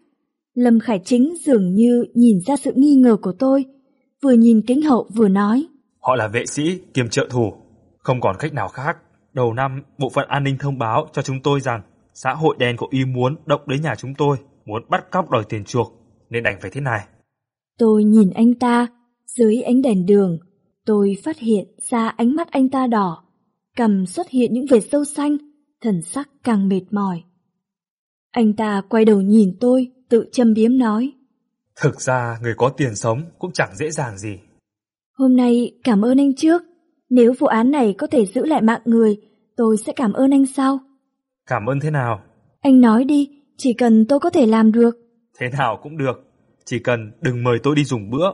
Lâm Khải Chính dường như nhìn ra sự nghi ngờ của tôi, vừa nhìn kính hậu vừa nói. Họ là vệ sĩ kiêm trợ thủ, không còn cách nào khác. Đầu năm, bộ phận an ninh thông báo cho chúng tôi rằng xã hội đen có ý muốn động đến nhà chúng tôi, muốn bắt cóc đòi tiền chuộc, nên đành phải thế này. Tôi nhìn anh ta, dưới ánh đèn đường, tôi phát hiện ra ánh mắt anh ta đỏ, cầm xuất hiện những vệt sâu xanh, thần sắc càng mệt mỏi. Anh ta quay đầu nhìn tôi, tự châm biếm nói. Thực ra người có tiền sống cũng chẳng dễ dàng gì. Hôm nay cảm ơn anh trước, nếu vụ án này có thể giữ lại mạng người, tôi sẽ cảm ơn anh sau. Cảm ơn thế nào? Anh nói đi, chỉ cần tôi có thể làm được. Thế nào cũng được, chỉ cần đừng mời tôi đi dùng bữa.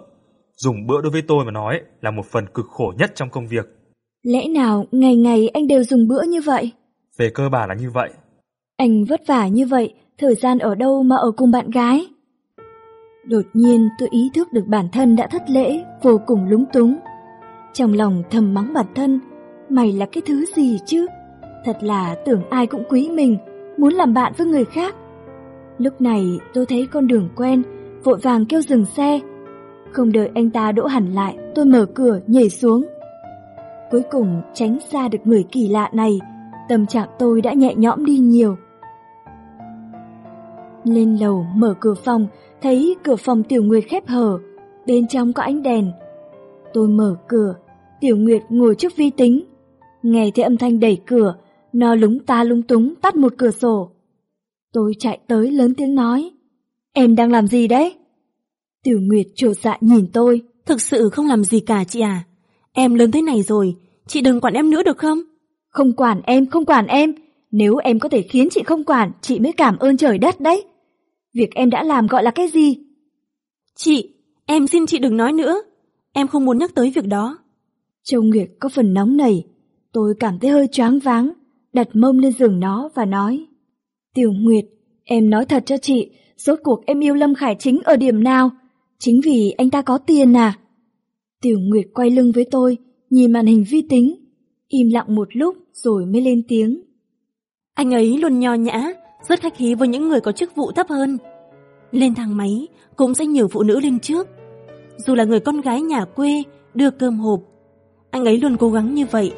Dùng bữa đối với tôi mà nói là một phần cực khổ nhất trong công việc. Lẽ nào ngày ngày anh đều dùng bữa như vậy? Về cơ bản là như vậy. Anh vất vả như vậy, thời gian ở đâu mà ở cùng bạn gái? Đột nhiên tôi ý thức được bản thân đã thất lễ, vô cùng lúng túng. Trong lòng thầm mắng bản thân, mày là cái thứ gì chứ? Thật là tưởng ai cũng quý mình, muốn làm bạn với người khác. Lúc này tôi thấy con đường quen, vội vàng kêu dừng xe. Không đợi anh ta đỗ hẳn lại, tôi mở cửa nhảy xuống. Cuối cùng tránh xa được người kỳ lạ này, tâm trạng tôi đã nhẹ nhõm đi nhiều. Lên lầu mở cửa phòng, thấy cửa phòng Tiểu Nguyệt khép hở, bên trong có ánh đèn. Tôi mở cửa, Tiểu Nguyệt ngồi trước vi tính. Nghe thấy âm thanh đẩy cửa, nó lúng ta lung túng tắt một cửa sổ. Tôi chạy tới lớn tiếng nói, em đang làm gì đấy? Tiểu Nguyệt trột dạ nhìn tôi. Thực sự không làm gì cả chị à. Em lớn thế này rồi, chị đừng quản em nữa được không? Không quản em, không quản em. Nếu em có thể khiến chị không quản, chị mới cảm ơn trời đất đấy. Việc em đã làm gọi là cái gì? Chị, em xin chị đừng nói nữa. Em không muốn nhắc tới việc đó. Châu Nguyệt có phần nóng nảy. Tôi cảm thấy hơi choáng váng, đặt mông lên giường nó và nói. Tiểu Nguyệt, em nói thật cho chị, rốt cuộc em yêu Lâm Khải Chính ở điểm nào? Chính vì anh ta có tiền à? Tiểu Nguyệt quay lưng với tôi, nhìn màn hình vi tính, im lặng một lúc rồi mới lên tiếng. Anh ấy luôn nho nhã, rất khách khí với những người có chức vụ thấp hơn. Lên thang máy cũng sẽ nhiều phụ nữ lên trước. Dù là người con gái nhà quê đưa cơm hộp, anh ấy luôn cố gắng như vậy,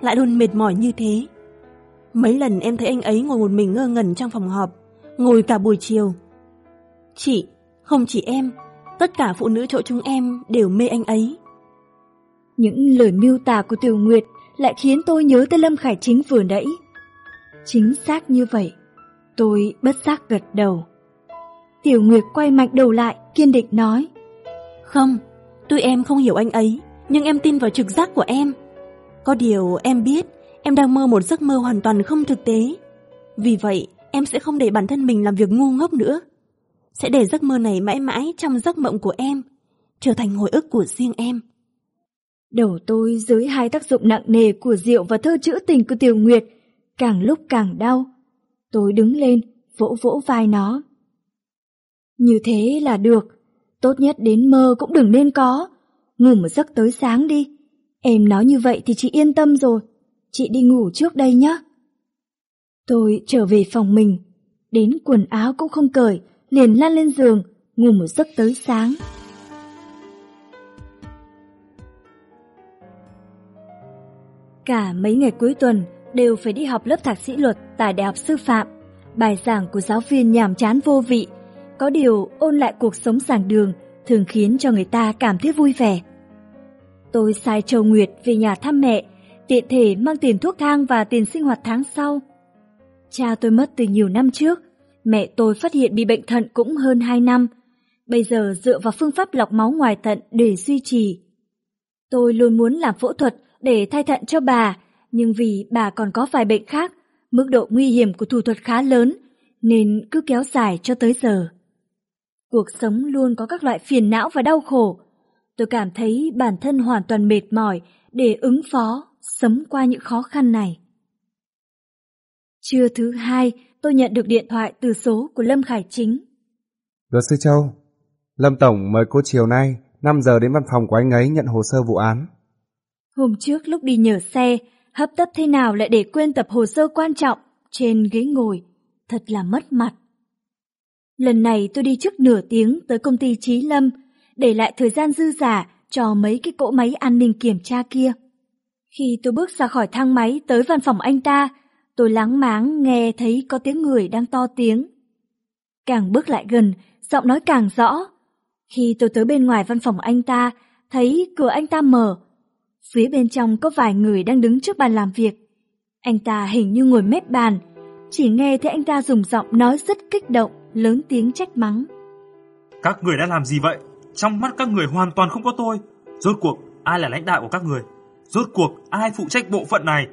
lại luôn mệt mỏi như thế. Mấy lần em thấy anh ấy ngồi một mình ngơ ngẩn trong phòng họp, ngồi cả buổi chiều. Chị, không chỉ em, tất cả phụ nữ chỗ chúng em đều mê anh ấy. Những lời miêu tả của Tiểu Nguyệt lại khiến tôi nhớ tới Lâm Khải Chính vừa nãy. Chính xác như vậy, tôi bất giác gật đầu. Tiểu Nguyệt quay mạnh đầu lại, kiên định nói. Không, tuy em không hiểu anh ấy, nhưng em tin vào trực giác của em. Có điều em biết, em đang mơ một giấc mơ hoàn toàn không thực tế. Vì vậy, em sẽ không để bản thân mình làm việc ngu ngốc nữa. Sẽ để giấc mơ này mãi mãi trong giấc mộng của em, trở thành hồi ức của riêng em. Đầu tôi dưới hai tác dụng nặng nề của rượu và thơ trữ tình của Tiểu Nguyệt, càng lúc càng đau. Tôi đứng lên, vỗ vỗ vai nó. Như thế là được, tốt nhất đến mơ cũng đừng nên có. Ngủ một giấc tới sáng đi. Em nói như vậy thì chị yên tâm rồi. Chị đi ngủ trước đây nhé. Tôi trở về phòng mình, đến quần áo cũng không cởi, liền lăn lên giường, ngủ một giấc tới sáng. Cả mấy ngày cuối tuần đều phải đi học lớp thạc sĩ luật tại Đại học Sư phạm. Bài giảng của giáo viên nhàm chán vô vị, có điều ôn lại cuộc sống giảng đường thường khiến cho người ta cảm thấy vui vẻ. Tôi sai Châu Nguyệt về nhà thăm mẹ, tiện thể mang tiền thuốc thang và tiền sinh hoạt tháng sau. Cha tôi mất từ nhiều năm trước, mẹ tôi phát hiện bị bệnh thận cũng hơn 2 năm. Bây giờ dựa vào phương pháp lọc máu ngoài thận để duy trì. Tôi luôn muốn làm phẫu thuật để thay thận cho bà, nhưng vì bà còn có vài bệnh khác, mức độ nguy hiểm của thủ thuật khá lớn, nên cứ kéo dài cho tới giờ. Cuộc sống luôn có các loại phiền não và đau khổ. Tôi cảm thấy bản thân hoàn toàn mệt mỏi để ứng phó, sống qua những khó khăn này. Trưa thứ hai, tôi nhận được điện thoại từ số của Lâm Khải Chính. Luật sư Châu, Lâm Tổng mời cô chiều nay 5 giờ đến văn phòng của anh ấy nhận hồ sơ vụ án. Hôm trước lúc đi nhờ xe, hấp tấp thế nào lại để quên tập hồ sơ quan trọng trên ghế ngồi, thật là mất mặt. Lần này tôi đi trước nửa tiếng tới công ty Trí Lâm, để lại thời gian dư giả cho mấy cái cỗ máy an ninh kiểm tra kia. Khi tôi bước ra khỏi thang máy tới văn phòng anh ta, tôi láng máng nghe thấy có tiếng người đang to tiếng. Càng bước lại gần, giọng nói càng rõ. Khi tôi tới bên ngoài văn phòng anh ta, thấy cửa anh ta mở. Phía bên trong có vài người đang đứng trước bàn làm việc. Anh ta hình như ngồi mép bàn, chỉ nghe thấy anh ta dùng giọng nói rất kích động, lớn tiếng trách mắng. Các người đã làm gì vậy? Trong mắt các người hoàn toàn không có tôi. Rốt cuộc, ai là lãnh đạo của các người? Rốt cuộc, ai phụ trách bộ phận này?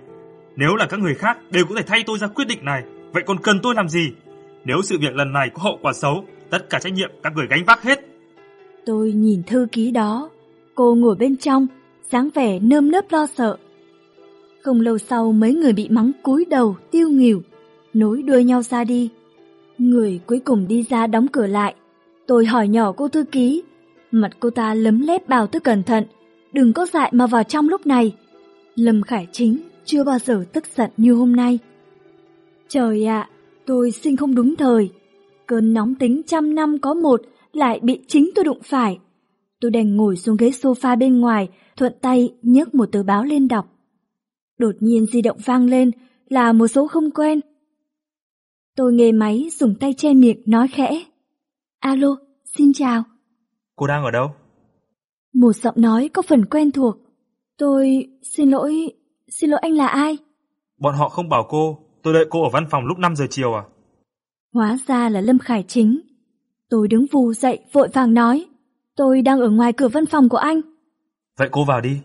Nếu là các người khác đều có thể thay tôi ra quyết định này. Vậy còn cần tôi làm gì? Nếu sự việc lần này có hậu quả xấu, tất cả trách nhiệm các người gánh vác hết. Tôi nhìn thư ký đó, cô ngồi bên trong, dáng vẻ nơm nớp lo sợ. Không lâu sau mấy người bị mắng cúi đầu, tiêu nghỉu, nối đuôi nhau ra đi. Người cuối cùng đi ra đóng cửa lại. Tôi hỏi nhỏ cô thư ký, mặt cô ta lấm lép bảo tôi cẩn thận, đừng có dại mà vào trong lúc này. Lâm Khải Chính chưa bao giờ tức giận như hôm nay. Trời ạ, tôi sinh không đúng thời. Cơn nóng tính trăm năm có một lại bị chính tôi đụng phải. Tôi đành ngồi xuống ghế sofa bên ngoài, thuận tay nhấc một tờ báo lên đọc. Đột nhiên di động vang lên là một số không quen. Tôi nghe máy dùng tay che miệng nói khẽ. Alo, xin chào. Cô đang ở đâu? Một giọng nói có phần quen thuộc. Tôi xin lỗi, xin lỗi anh là ai? Bọn họ không bảo cô, tôi đợi cô ở văn phòng lúc 5 giờ chiều à? Hóa ra là Lâm Khải Chính. Tôi đứng vù dậy vội vàng nói. Tôi đang ở ngoài cửa văn phòng của anh. Vậy cô vào đi.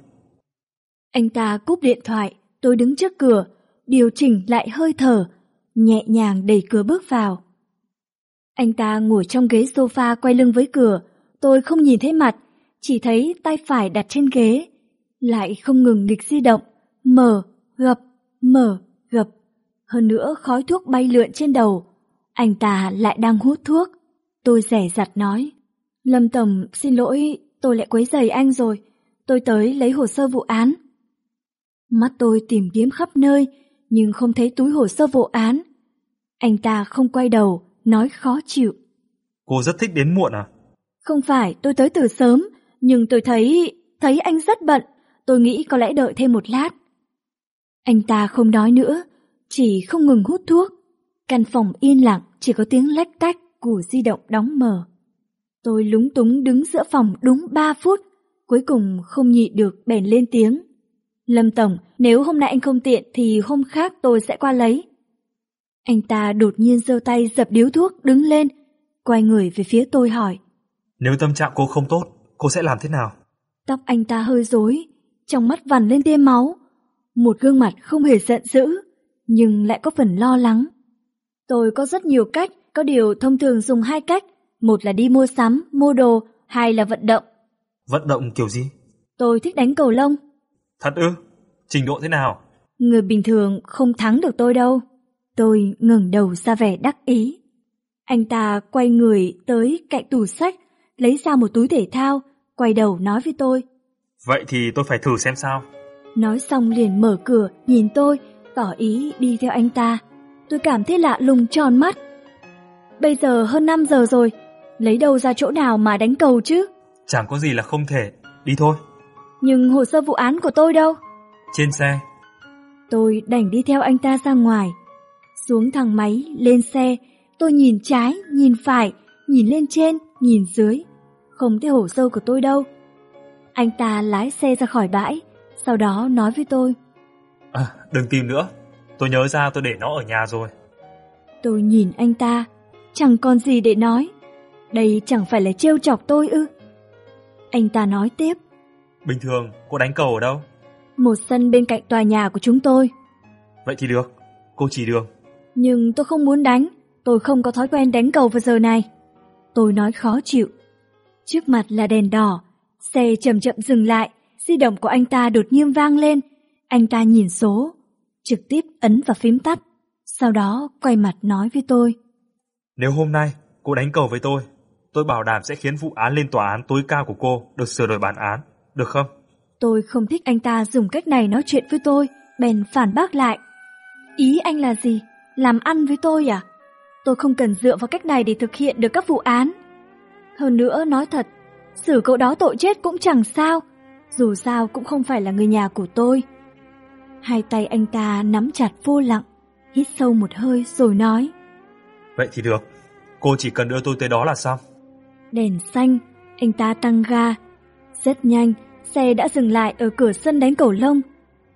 Anh ta cúp điện thoại, tôi đứng trước cửa, điều chỉnh lại hơi thở, nhẹ nhàng đẩy cửa bước vào. Anh ta ngồi trong ghế sofa quay lưng với cửa, tôi không nhìn thấy mặt, chỉ thấy tay phải đặt trên ghế, lại không ngừng nghịch di động, mở, gập, mở, gập. Hơn nữa khói thuốc bay lượn trên đầu, anh ta lại đang hút thuốc. Tôi rẻ rặt nói, Lâm Tổng xin lỗi, tôi lại quấy rầy anh rồi, tôi tới lấy hồ sơ vụ án. Mắt tôi tìm kiếm khắp nơi, nhưng không thấy túi hồ sơ vụ án. Anh ta không quay đầu, nói khó chịu. Cô rất thích đến muộn à? Không phải, tôi tới từ sớm, nhưng tôi thấy... thấy anh rất bận. Tôi nghĩ có lẽ đợi thêm một lát. Anh ta không nói nữa, chỉ không ngừng hút thuốc. Căn phòng yên lặng, chỉ có tiếng lách tách của di động đóng mở. Tôi lúng túng đứng giữa phòng đúng 3 phút, cuối cùng không nhịn được bèn lên tiếng. Lâm Tổng, nếu hôm nay anh không tiện thì hôm khác tôi sẽ qua lấy. Anh ta đột nhiên giơ tay dập điếu thuốc đứng lên, quay người về phía tôi hỏi. Nếu tâm trạng cô không tốt, cô sẽ làm thế nào? Tóc anh ta hơi rối, trong mắt vằn lên tia máu. Một gương mặt không hề giận dữ, nhưng lại có phần lo lắng. Tôi có rất nhiều cách, có điều thông thường dùng hai cách. Một là đi mua sắm, mua đồ, hai là vận động. Vận động kiểu gì? Tôi thích đánh cầu lông. Thật ư? Trình độ thế nào? Người bình thường không thắng được tôi đâu. Tôi ngẩng đầu ra vẻ đắc ý. Anh ta quay người tới cạnh tủ sách, lấy ra một túi thể thao, quay đầu nói với tôi. Vậy thì tôi phải thử xem sao. Nói xong liền mở cửa, nhìn tôi, tỏ ý đi theo anh ta. Tôi cảm thấy lạ lùng tròn mắt. Bây giờ hơn 5 giờ rồi, lấy đâu ra chỗ nào mà đánh cầu chứ? Chẳng có gì là không thể, đi thôi. Nhưng hồ sơ vụ án của tôi đâu? Trên xe. Tôi đành đi theo anh ta ra ngoài. Xuống thang máy, lên xe, tôi nhìn trái, nhìn phải, nhìn lên trên, nhìn dưới. Không thấy hồ sơ của tôi đâu. Anh ta lái xe ra khỏi bãi, sau đó nói với tôi. À, đừng tìm nữa, tôi nhớ ra tôi để nó ở nhà rồi. Tôi nhìn anh ta, chẳng còn gì để nói. Đây chẳng phải là trêu chọc tôi ư. Anh ta nói tiếp. Bình thường, cô đánh cầu ở đâu? Một sân bên cạnh tòa nhà của chúng tôi. Vậy thì được, cô chỉ đường. Nhưng tôi không muốn đánh, tôi không có thói quen đánh cầu vào giờ này. Tôi nói khó chịu. Trước mặt là đèn đỏ, xe chậm chậm dừng lại, di động của anh ta đột nhiên vang lên. Anh ta nhìn số, trực tiếp ấn vào phím tắt, sau đó quay mặt nói với tôi. Nếu hôm nay cô đánh cầu với tôi, tôi bảo đảm sẽ khiến vụ án lên tòa án tối cao của cô được sửa đổi bản án, được không? Tôi không thích anh ta dùng cách này nói chuyện với tôi, bèn phản bác lại. Ý anh là gì? Làm ăn với tôi à? Tôi không cần dựa vào cách này để thực hiện được các vụ án. Hơn nữa, nói thật, xử cậu đó tội chết cũng chẳng sao, dù sao cũng không phải là người nhà của tôi. Hai tay anh ta nắm chặt vô lặng, hít sâu một hơi rồi nói. Vậy thì được, cô chỉ cần đưa tôi tới đó là xong. Đèn xanh, anh ta tăng ga. Rất nhanh, xe đã dừng lại ở cửa sân đánh cầu lông.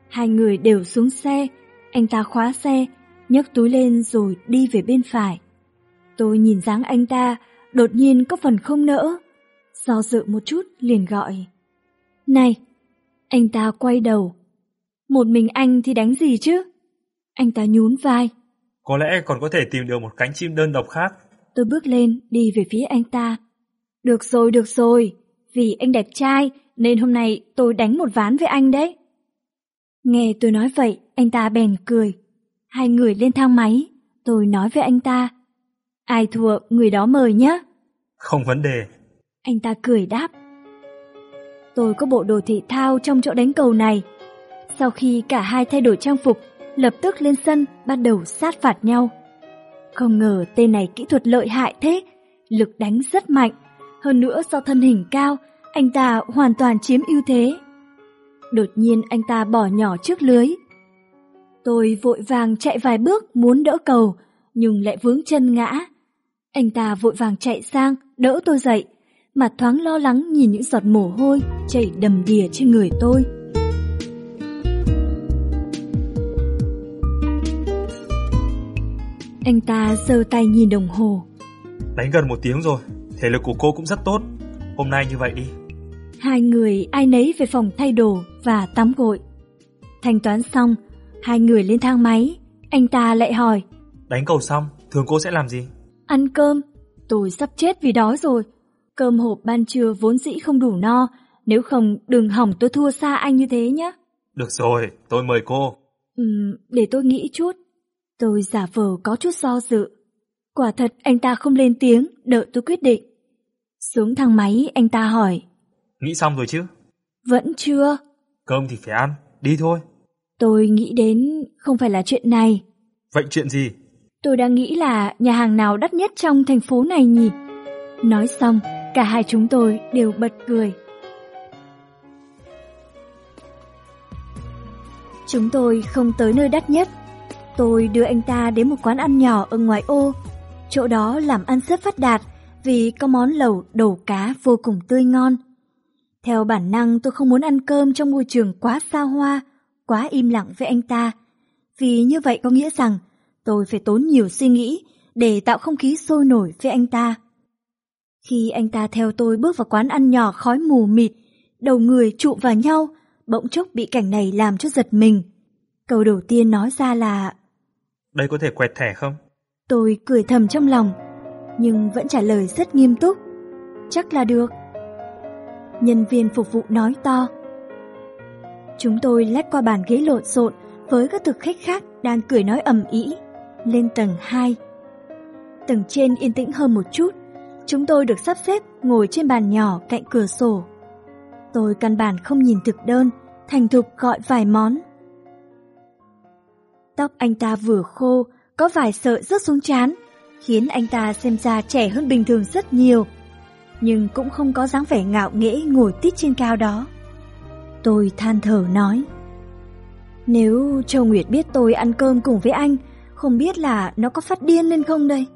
Hai người đều xuống xe, anh ta khóa xe, nhấc túi lên rồi đi về bên phải. Tôi nhìn dáng anh ta, đột nhiên có phần không nỡ. Do dự một chút liền gọi. Này! Anh ta quay đầu. Một mình anh thì đánh gì chứ? Anh ta nhún vai. Có lẽ còn có thể tìm được một cánh chim đơn độc khác. Tôi bước lên, đi về phía anh ta. Được rồi, được rồi. Vì anh đẹp trai, nên hôm nay tôi đánh một ván với anh đấy. Nghe tôi nói vậy, anh ta bèn cười. Hai người lên thang máy, tôi nói với anh ta. Ai thua, người đó mời nhé. Không vấn đề. Anh ta cười đáp. Tôi có bộ đồ thể thao trong chỗ đánh cầu này. Sau khi cả hai thay đổi trang phục, lập tức lên sân bắt đầu sát phạt nhau. Không ngờ tên này kỹ thuật lợi hại thế, lực đánh rất mạnh. Hơn nữa do thân hình cao, anh ta hoàn toàn chiếm ưu thế. Đột nhiên anh ta bỏ nhỏ trước lưới. Tôi vội vàng chạy vài bước muốn đỡ cầu, nhưng lại vướng chân ngã. Anh ta vội vàng chạy sang, đỡ tôi dậy, mặt thoáng lo lắng nhìn những giọt mồ hôi chảy đầm đìa trên người tôi. Anh ta giơ tay nhìn đồng hồ. Đánh gần một tiếng rồi, thể lực của cô cũng rất tốt. Hôm nay như vậy đi. Hai người ai nấy về phòng thay đồ và tắm gội. Thanh toán xong, hai người lên thang máy. Anh ta lại hỏi. Đánh cầu xong, thường cô sẽ làm gì? Ăn cơm. Tôi sắp chết vì đói rồi. Cơm hộp ban trưa vốn dĩ không đủ no. Nếu không, đừng hỏng tôi thua xa anh như thế nhé. Được rồi, tôi mời cô. Ừm, để tôi nghĩ chút. Tôi giả vờ có chút do dự. Quả thật anh ta không lên tiếng, đợi tôi quyết định. Xuống thang máy anh ta hỏi. Nghĩ xong rồi chứ? Vẫn chưa. Cơm thì phải ăn, đi thôi. Tôi nghĩ đến không phải là chuyện này. Vậy chuyện gì? Tôi đang nghĩ là nhà hàng nào đắt nhất trong thành phố này nhỉ? Nói xong, cả hai chúng tôi đều bật cười. Chúng tôi không tới nơi đắt nhất. Tôi đưa anh ta đến một quán ăn nhỏ ở ngoài ô. Chỗ đó làm ăn rất phát đạt vì có món lẩu đầu cá vô cùng tươi ngon. Theo bản năng tôi không muốn ăn cơm trong môi trường quá xa hoa, quá im lặng với anh ta. Vì như vậy có nghĩa rằng tôi phải tốn nhiều suy nghĩ để tạo không khí sôi nổi với anh ta. Khi anh ta theo tôi bước vào quán ăn nhỏ khói mù mịt, đầu người trụ vào nhau, bỗng chốc bị cảnh này làm cho giật mình. Câu đầu tiên nói ra là Đây có thể quẹt thẻ không? Tôi cười thầm trong lòng, nhưng vẫn trả lời rất nghiêm túc. Chắc là được. Nhân viên phục vụ nói to. Chúng tôi lách qua bàn ghế lộn xộn với các thực khách khác đang cười nói ầm ĩ lên tầng 2. Tầng trên yên tĩnh hơn một chút, chúng tôi được sắp xếp ngồi trên bàn nhỏ cạnh cửa sổ. Tôi căn bản không nhìn thực đơn, thành thục gọi vài món. Tóc anh ta vừa khô, có vài sợi rớt xuống trán, khiến anh ta xem ra trẻ hơn bình thường rất nhiều, nhưng cũng không có dáng vẻ ngạo nghễ ngồi tít trên cao đó. Tôi than thở nói, nếu Châu Nguyệt biết tôi ăn cơm cùng với anh, không biết là nó có phát điên lên không đây?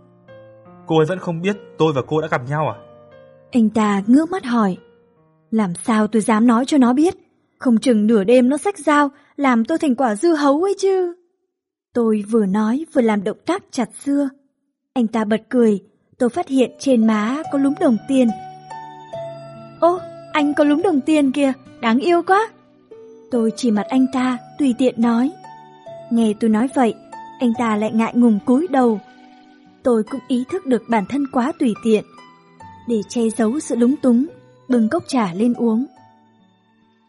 Cô ấy vẫn không biết tôi và cô đã gặp nhau à? Anh ta ngước mắt hỏi, làm sao tôi dám nói cho nó biết, không chừng nửa đêm nó xách dao, làm tôi thành quả dưa hấu ấy chứ. Tôi vừa nói vừa làm động tác chặt dưa. Anh ta bật cười, tôi phát hiện trên má có lúm đồng tiền. Ô, anh có lúm đồng tiền kìa, đáng yêu quá. Tôi chỉ mặt anh ta, tùy tiện nói. Nghe tôi nói vậy, anh ta lại ngại ngùng cúi đầu. Tôi cũng ý thức được bản thân quá tùy tiện. Để che giấu sự lúng túng, bưng cốc trà lên uống.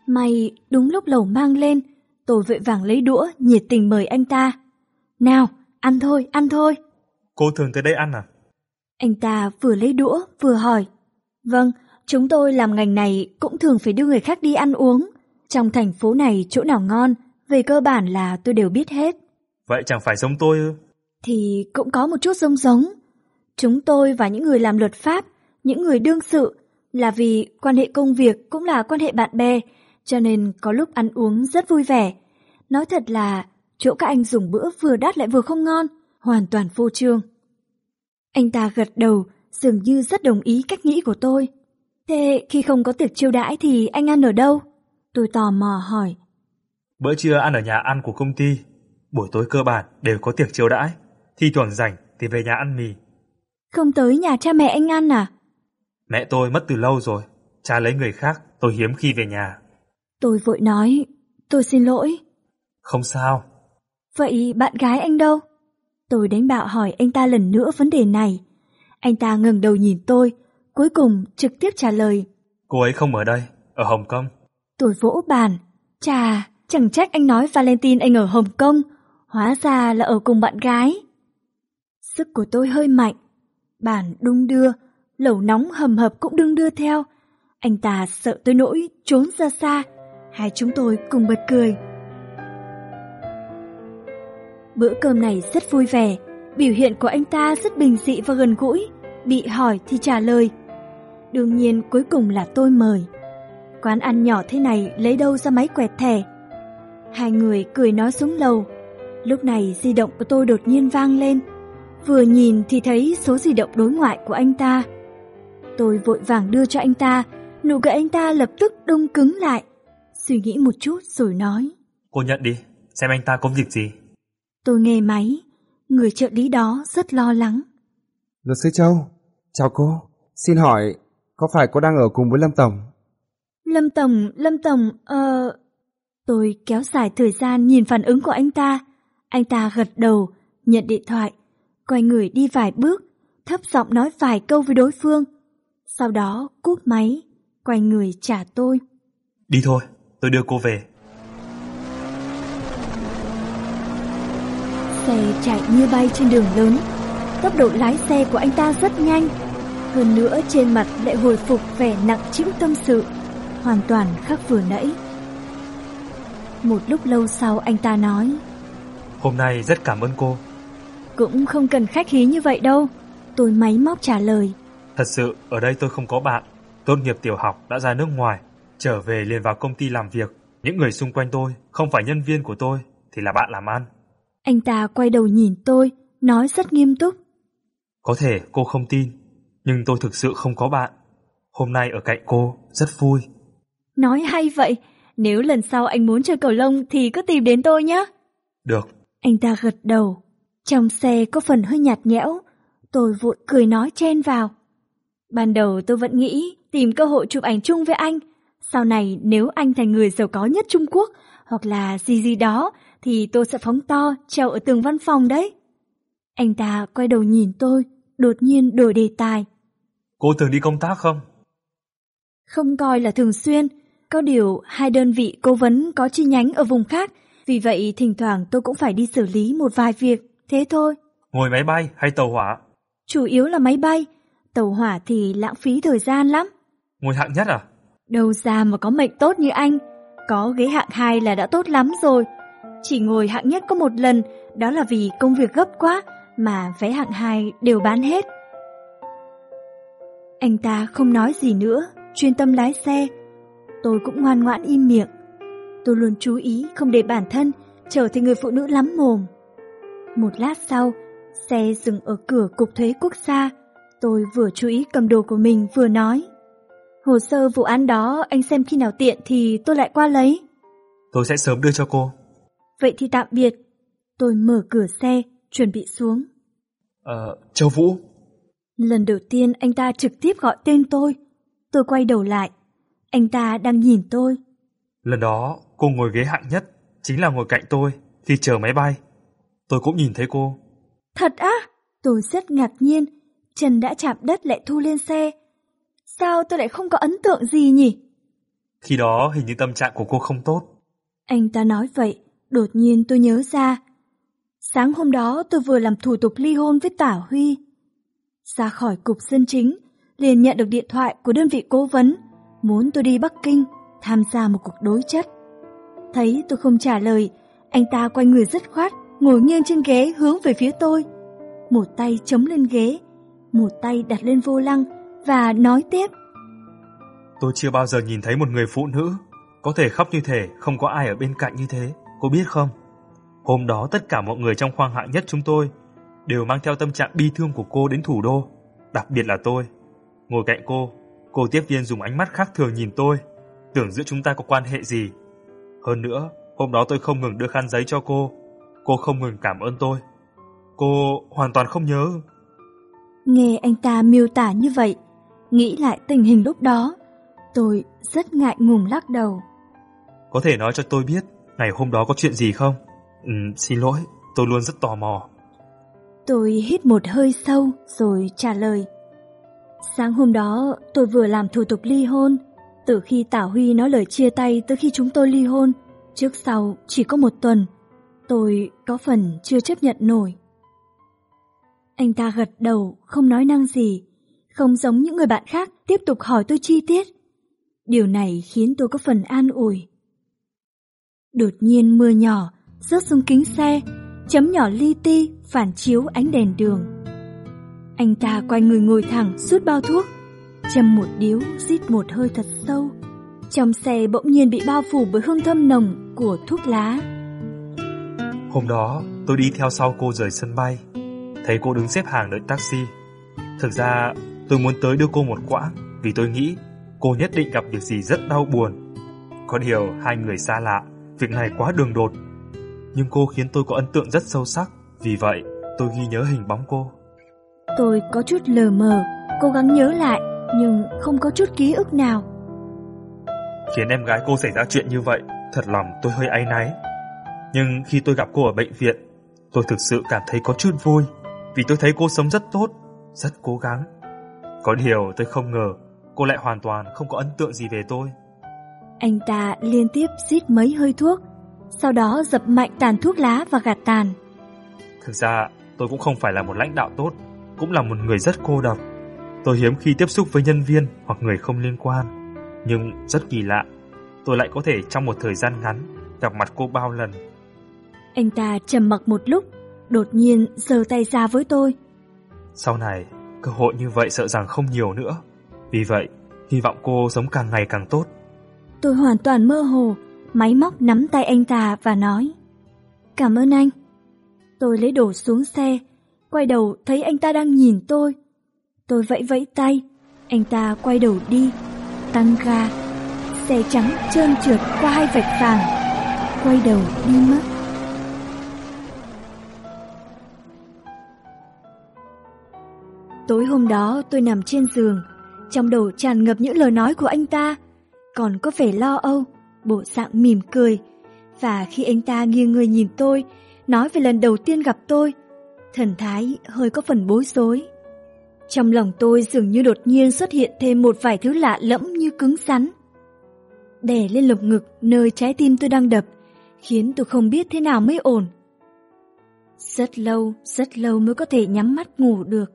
May đúng lúc lẩu mang lên, tôi vội vàng lấy đũa nhiệt tình mời anh ta. Nào, ăn thôi, ăn thôi. Cô thường tới đây ăn à? Anh ta vừa lấy đũa vừa hỏi. Vâng, chúng tôi làm ngành này cũng thường phải đưa người khác đi ăn uống. Trong thành phố này chỗ nào ngon, về cơ bản là tôi đều biết hết. Vậy chẳng phải giống tôi ư? Thì cũng có một chút giống giống. Chúng tôi và những người làm luật pháp, những người đương sự, là vì quan hệ công việc cũng là quan hệ bạn bè, cho nên có lúc ăn uống rất vui vẻ. Nói thật là chỗ các anh dùng bữa vừa đắt lại vừa không ngon, hoàn toàn vô trương. Anh ta gật đầu, dường như rất đồng ý cách nghĩ của tôi. Thế khi không có tiệc chiêu đãi thì anh ăn ở đâu? Tôi tò mò hỏi. Bữa trưa ăn ở nhà ăn của công ty, buổi tối cơ bản đều có tiệc chiêu đãi, thi thoảng rảnh thì về nhà ăn mì. Không tới nhà cha mẹ anh ăn à? Mẹ tôi mất từ lâu rồi, cha lấy người khác, tôi hiếm khi về nhà. Tôi vội nói, tôi xin lỗi. Không sao. Vậy bạn gái anh đâu? Tôi đánh bạo hỏi anh ta lần nữa vấn đề này. Anh ta ngẩng đầu nhìn tôi, cuối cùng trực tiếp trả lời. Cô ấy không ở đây, ở Hồng Kông. Tôi vỗ bàn. Chà, chẳng trách anh nói Valentine anh ở Hồng Kông, hóa ra là ở cùng bạn gái. Sức của tôi hơi mạnh, bàn đung đưa, lẩu nóng hầm hập cũng đung đưa theo. Anh ta sợ tôi nỗi trốn ra xa, hai chúng tôi cùng bật cười. Bữa cơm này rất vui vẻ, biểu hiện của anh ta rất bình dị và gần gũi, bị hỏi thì trả lời. Đương nhiên cuối cùng là tôi mời. Quán ăn nhỏ thế này lấy đâu ra máy quẹt thẻ. Hai người cười nói xuống lầu. Lúc này di động của tôi đột nhiên vang lên. Vừa nhìn thì thấy số di động đối ngoại của anh ta. Tôi vội vàng đưa cho anh ta, nụ cười anh ta lập tức đông cứng lại. Suy nghĩ một chút rồi nói. Cô nhận đi, xem anh ta có việc gì. Tôi nghe máy, người trợ lý đó rất lo lắng. Luật sư Châu, chào cô. Xin hỏi, có phải cô đang ở cùng với Lâm Tổng? Lâm Tổng, Lâm Tổng, ờ... Tôi kéo dài thời gian nhìn phản ứng của anh ta. Anh ta gật đầu, nhận điện thoại, quay người đi vài bước, thấp giọng nói vài câu với đối phương. Sau đó cúp máy, quay người trả tôi. Đi thôi, tôi đưa cô về. Xe chạy như bay trên đường lớn, tốc độ lái xe của anh ta rất nhanh. Hơn nữa trên mặt lại hồi phục vẻ nặng chịu tâm sự, hoàn toàn khác vừa nãy. Một lúc lâu sau anh ta nói Hôm nay rất cảm ơn cô. Cũng không cần khách khí như vậy đâu. Tôi máy móc trả lời. Thật sự, ở đây tôi không có bạn. Tốt nghiệp tiểu học đã ra nước ngoài, trở về liền vào công ty làm việc. Những người xung quanh tôi, không phải nhân viên của tôi, thì là bạn làm ăn. Anh ta quay đầu nhìn tôi, nói rất nghiêm túc. Có thể cô không tin, nhưng tôi thực sự không có bạn. Hôm nay ở cạnh cô, rất vui. Nói hay vậy, nếu lần sau anh muốn chơi cầu lông thì cứ tìm đến tôi nhé. Được. Anh ta gật đầu. Trong xe có phần hơi nhạt nhẽo, tôi vội cười nói chen vào. Ban đầu tôi vẫn nghĩ tìm cơ hội chụp ảnh chung với anh. Sau này nếu anh thành người giàu có nhất Trung Quốc hoặc là gì gì đó thì tôi sẽ phóng to treo ở tường văn phòng đấy. Anh ta quay đầu nhìn tôi, đột nhiên đổi đề tài. Cô thường đi công tác không? Không coi là thường xuyên, có điều hai đơn vị cố vấn có chi nhánh ở vùng khác, vì vậy thỉnh thoảng tôi cũng phải đi xử lý một vài việc, thế thôi. Ngồi máy bay hay tàu hỏa? Chủ yếu là máy bay, tàu hỏa thì lãng phí thời gian lắm. Ngồi hạng nhất à? Đâu ra mà có mệnh tốt như anh, có ghế hạng 2 là đã tốt lắm rồi. Chỉ ngồi hạng nhất có một lần, đó là vì công việc gấp quá mà vé hạng 2 đều bán hết. Anh ta không nói gì nữa, chuyên tâm lái xe. Tôi cũng ngoan ngoãn im miệng. Tôi luôn chú ý không để bản thân trở thành người phụ nữ lắm mồm. Một lát sau, xe dừng ở cửa cục thuế quốc gia. Tôi vừa chú ý cầm đồ của mình vừa nói. Hồ sơ vụ án đó anh xem khi nào tiện thì tôi lại qua lấy. Tôi sẽ sớm đưa cho cô. Vậy thì tạm biệt. Tôi mở cửa xe, chuẩn bị xuống. Ờ, Châu Vũ. Lần đầu tiên anh ta trực tiếp gọi tên tôi. Tôi quay đầu lại. Anh ta đang nhìn tôi. Lần đó, cô ngồi ghế hạng nhất, chính là ngồi cạnh tôi khi chờ máy bay. Tôi cũng nhìn thấy cô. Thật á? Tôi rất ngạc nhiên. Chân đã chạm đất lại thu lên xe. Sao tôi lại không có ấn tượng gì nhỉ? Khi đó hình như tâm trạng của cô không tốt. Anh ta nói vậy, đột nhiên tôi nhớ ra. Sáng hôm đó tôi vừa làm thủ tục ly hôn với Tả Huy. Ra khỏi cục dân chính, liền nhận được điện thoại của đơn vị cố vấn, muốn tôi đi Bắc Kinh tham gia một cuộc đối chất. Thấy tôi không trả lời, anh ta quay người dứt khoát, ngồi nghiêng trên ghế hướng về phía tôi. Một tay chống lên ghế, một tay đặt lên vô lăng và nói tiếp. Tôi chưa bao giờ nhìn thấy một người phụ nữ có thể khóc như thể không có ai ở bên cạnh như thế, cô biết không? Hôm đó tất cả mọi người trong khoang hạng nhất chúng tôi đều mang theo tâm trạng bi thương của cô đến thủ đô, đặc biệt là tôi. Ngồi cạnh cô, cô tiếp viên dùng ánh mắt khác thường nhìn tôi, tưởng giữa chúng ta có quan hệ gì. Hơn nữa, hôm đó tôi không ngừng đưa khăn giấy cho cô, cô không ngừng cảm ơn tôi. Cô hoàn toàn không nhớ. Nghe anh ta miêu tả như vậy, nghĩ lại tình hình lúc đó, tôi rất ngại ngùng lắc đầu. Có thể nói cho tôi biết ngày hôm đó có chuyện gì không? Ừ, xin lỗi, tôi luôn rất tò mò. Tôi hít một hơi sâu rồi trả lời. Sáng hôm đó tôi vừa làm thủ tục ly hôn. Từ khi Tả Huy nói lời chia tay tới khi chúng tôi ly hôn, trước sau chỉ có một tuần. Tôi có phần chưa chấp nhận nổi. Anh ta gật đầu, không nói năng gì, không giống những người bạn khác tiếp tục hỏi tôi chi tiết. Điều này khiến tôi có phần an ủi. Đột nhiên mưa nhỏ rớt xuống kính xe, chấm nhỏ li ti phản chiếu ánh đèn đường. Anh ta quay người ngồi thẳng rút bao thuốc, châm một điếu, rít một hơi thật sâu. Trong xe bỗng nhiên bị bao phủ bởi hương thơm nồng của thuốc lá. Hôm đó, tôi đi theo sau cô rời sân bay. Thấy cô đứng xếp hàng đợi taxi. Thực ra, tôi muốn tới đưa cô một quãng vì tôi nghĩ cô nhất định gặp việc gì rất đau buồn. Có điều hai người xa lạ, việc này quá đường đột. Nhưng cô khiến tôi có ấn tượng rất sâu sắc, vì vậy tôi ghi nhớ hình bóng cô. Tôi có chút lờ mờ, cố gắng nhớ lại, nhưng không có chút ký ức nào. Khiến em gái cô xảy ra chuyện như vậy, thật lòng tôi hơi áy náy. Nhưng khi tôi gặp cô ở bệnh viện, tôi thực sự cảm thấy có chút vui, vì tôi thấy cô sống rất tốt, rất cố gắng. Có điều tôi không ngờ cô lại hoàn toàn không có ấn tượng gì về tôi. Anh ta liên tiếp rít mấy hơi thuốc, sau đó dập mạnh tàn thuốc lá và gạt tàn. Thực ra tôi cũng không phải là một lãnh đạo tốt, cũng là một người rất cô độc. Tôi hiếm khi tiếp xúc với nhân viên hoặc người không liên quan, nhưng rất kỳ lạ, tôi lại có thể trong một thời gian ngắn gặp mặt cô bao lần. Anh ta trầm mặc một lúc, đột nhiên giơ tay ra với tôi. Sau này, cơ hội như vậy sợ rằng không nhiều nữa. Vì vậy, hy vọng cô sống càng ngày càng tốt. Tôi hoàn toàn mơ hồ, máy móc nắm tay anh ta và nói Cảm ơn anh. Tôi lấy đồ xuống xe, quay đầu thấy anh ta đang nhìn tôi. Tôi vẫy vẫy tay, anh ta quay đầu đi, tăng ga. Xe trắng trơn trượt qua hai vạch vàng, quay đầu đi mất. Tối hôm đó tôi nằm trên giường, trong đầu tràn ngập những lời nói của anh ta, còn có vẻ lo âu, bộ dạng mỉm cười. Và khi anh ta nghiêng người nhìn tôi, nói về lần đầu tiên gặp tôi, thần thái hơi có phần bối rối. Trong lòng tôi dường như đột nhiên xuất hiện thêm một vài thứ lạ lẫm như cứng rắn. Đè lên lồng ngực nơi trái tim tôi đang đập, khiến tôi không biết thế nào mới ổn. Rất lâu, rất lâu mới có thể nhắm mắt ngủ được.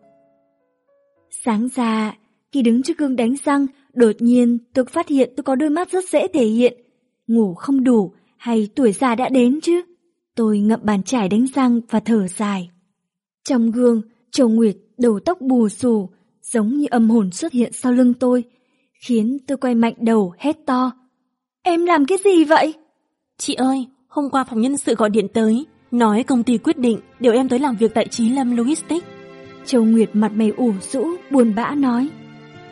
Sáng ra, khi đứng trước gương đánh răng, đột nhiên tôi phát hiện tôi có đôi mắt rất dễ thể hiện. Ngủ không đủ hay tuổi già đã đến chứ? Tôi ngậm bàn chải đánh răng và thở dài. Trong gương, Châu Nguyệt đầu tóc bù xù, giống như âm hồn xuất hiện sau lưng tôi, khiến tôi quay mạnh đầu hét to. Em làm cái gì vậy? Chị ơi, hôm qua phòng nhân sự gọi điện tới, nói công ty quyết định điều em tới làm việc tại Trí Lâm Logistics. Châu Nguyệt mặt mày ủ rũ, buồn bã nói.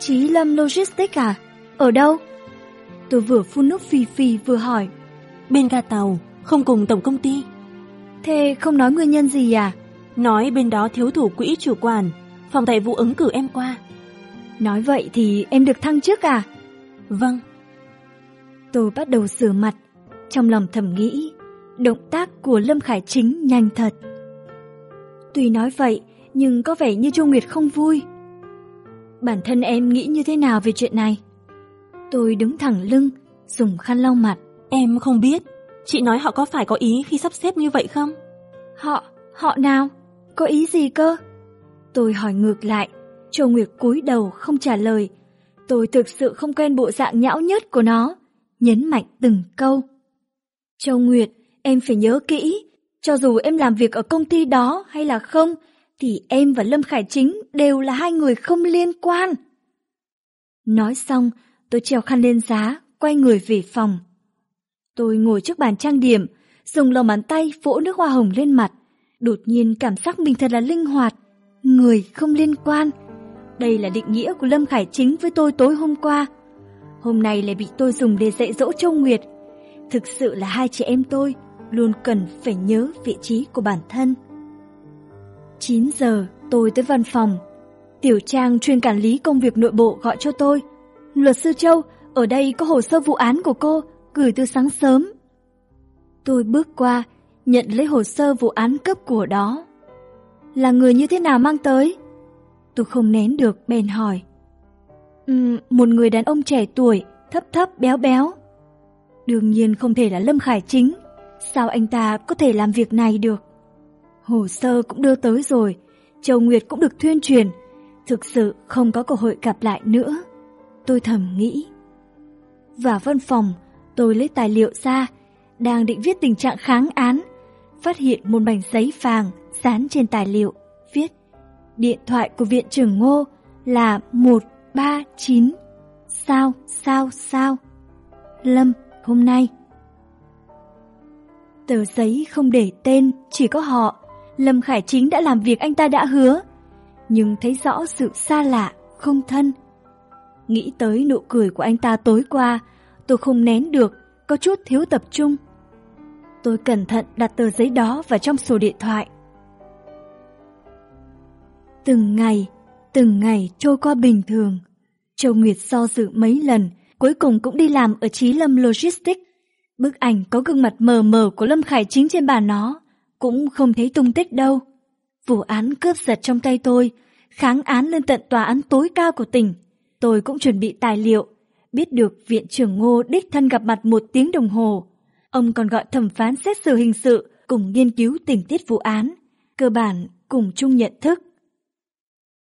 Trí Lâm Logistics à? Ở đâu? Tôi vừa phun nước phì phì vừa hỏi. Bên ga tàu, không cùng tổng công ty. Thế không nói nguyên nhân gì à? Nói bên đó thiếu thủ quỹ chủ quản, phòng tài vụ ứng cử em qua. Nói vậy thì em được thăng chức à? Vâng. Tôi bắt đầu sửa mặt, trong lòng thầm nghĩ, động tác của Lâm Khải Chính nhanh thật. Tuy nói vậy, nhưng có vẻ như Chu Nguyệt không vui. Bản thân em nghĩ như thế nào về chuyện này? Tôi đứng thẳng lưng, dùng khăn lau mặt. Em không biết, chị nói họ có phải có ý khi sắp xếp như vậy không? Họ, họ nào? Có ý gì cơ? Tôi hỏi ngược lại, Châu Nguyệt cúi đầu không trả lời. Tôi thực sự không quen bộ dạng nhão nhớt của nó, nhấn mạnh từng câu. Châu Nguyệt, em phải nhớ kỹ, cho dù em làm việc ở công ty đó hay là không, thì em và Lâm Khải Chính đều là hai người không liên quan. Nói xong, tôi treo khăn lên giá, quay người về phòng. Tôi ngồi trước bàn trang điểm, dùng lòng bàn tay vỗ nước hoa hồng lên mặt. Đột nhiên cảm giác mình thật là linh hoạt, người không liên quan. Đây là định nghĩa của Lâm Khải Chính với tôi tối hôm qua. Hôm nay lại bị tôi dùng để dạy dỗ Châu Nguyệt. Thực sự là hai chị em tôi luôn cần phải nhớ vị trí của bản thân. 9 giờ tôi tới văn phòng. Tiểu Trang chuyên quản lý công việc nội bộ gọi cho tôi. Luật sư Châu, ở đây có hồ sơ vụ án của cô, gửi từ sáng sớm. Tôi bước qua, nhận lấy hồ sơ vụ án cấp của đó. Là người như thế nào mang tới? Tôi không nén được bèn hỏi. Um, một người đàn ông trẻ tuổi, thấp thấp béo béo. Đương nhiên không thể là Lâm Khải Chính. Sao anh ta có thể làm việc này được? Hồ sơ cũng đưa tới rồi, Châu Nguyệt cũng được tuyên truyền. Thực sự không có cơ hội gặp lại nữa. Tôi thầm nghĩ. Vào văn phòng, tôi lấy tài liệu ra, đang định viết tình trạng kháng án, phát hiện một mảnh giấy vàng dán trên tài liệu, viết điện thoại của viện trưởng Ngô là 139 sao sao sao Lâm hôm nay Tờ giấy không để tên, chỉ có họ. Lâm Khải Chính đã làm việc anh ta đã hứa, nhưng thấy rõ sự xa lạ, không thân. Nghĩ tới nụ cười của anh ta tối qua, tôi không nén được, có chút thiếu tập trung. Tôi cẩn thận đặt tờ giấy đó vào trong sổ điện thoại. Từng ngày, từng ngày trôi qua bình thường. Châu Nguyệt do dự mấy lần, cuối cùng cũng đi làm ở Trí Lâm Logistics. Bức ảnh có gương mặt mờ mờ của Lâm Khải chính trên bàn nó, cũng không thấy tung tích đâu. Vụ án cướp giật trong tay tôi, kháng án lên tận tòa án tối cao của tỉnh. Tôi cũng chuẩn bị tài liệu, biết được viện trưởng Ngô đích thân gặp mặt một tiếng đồng hồ. Ông còn gọi thẩm phán xét xử hình sự cùng nghiên cứu tình tiết vụ án, cơ bản cùng chung nhận thức.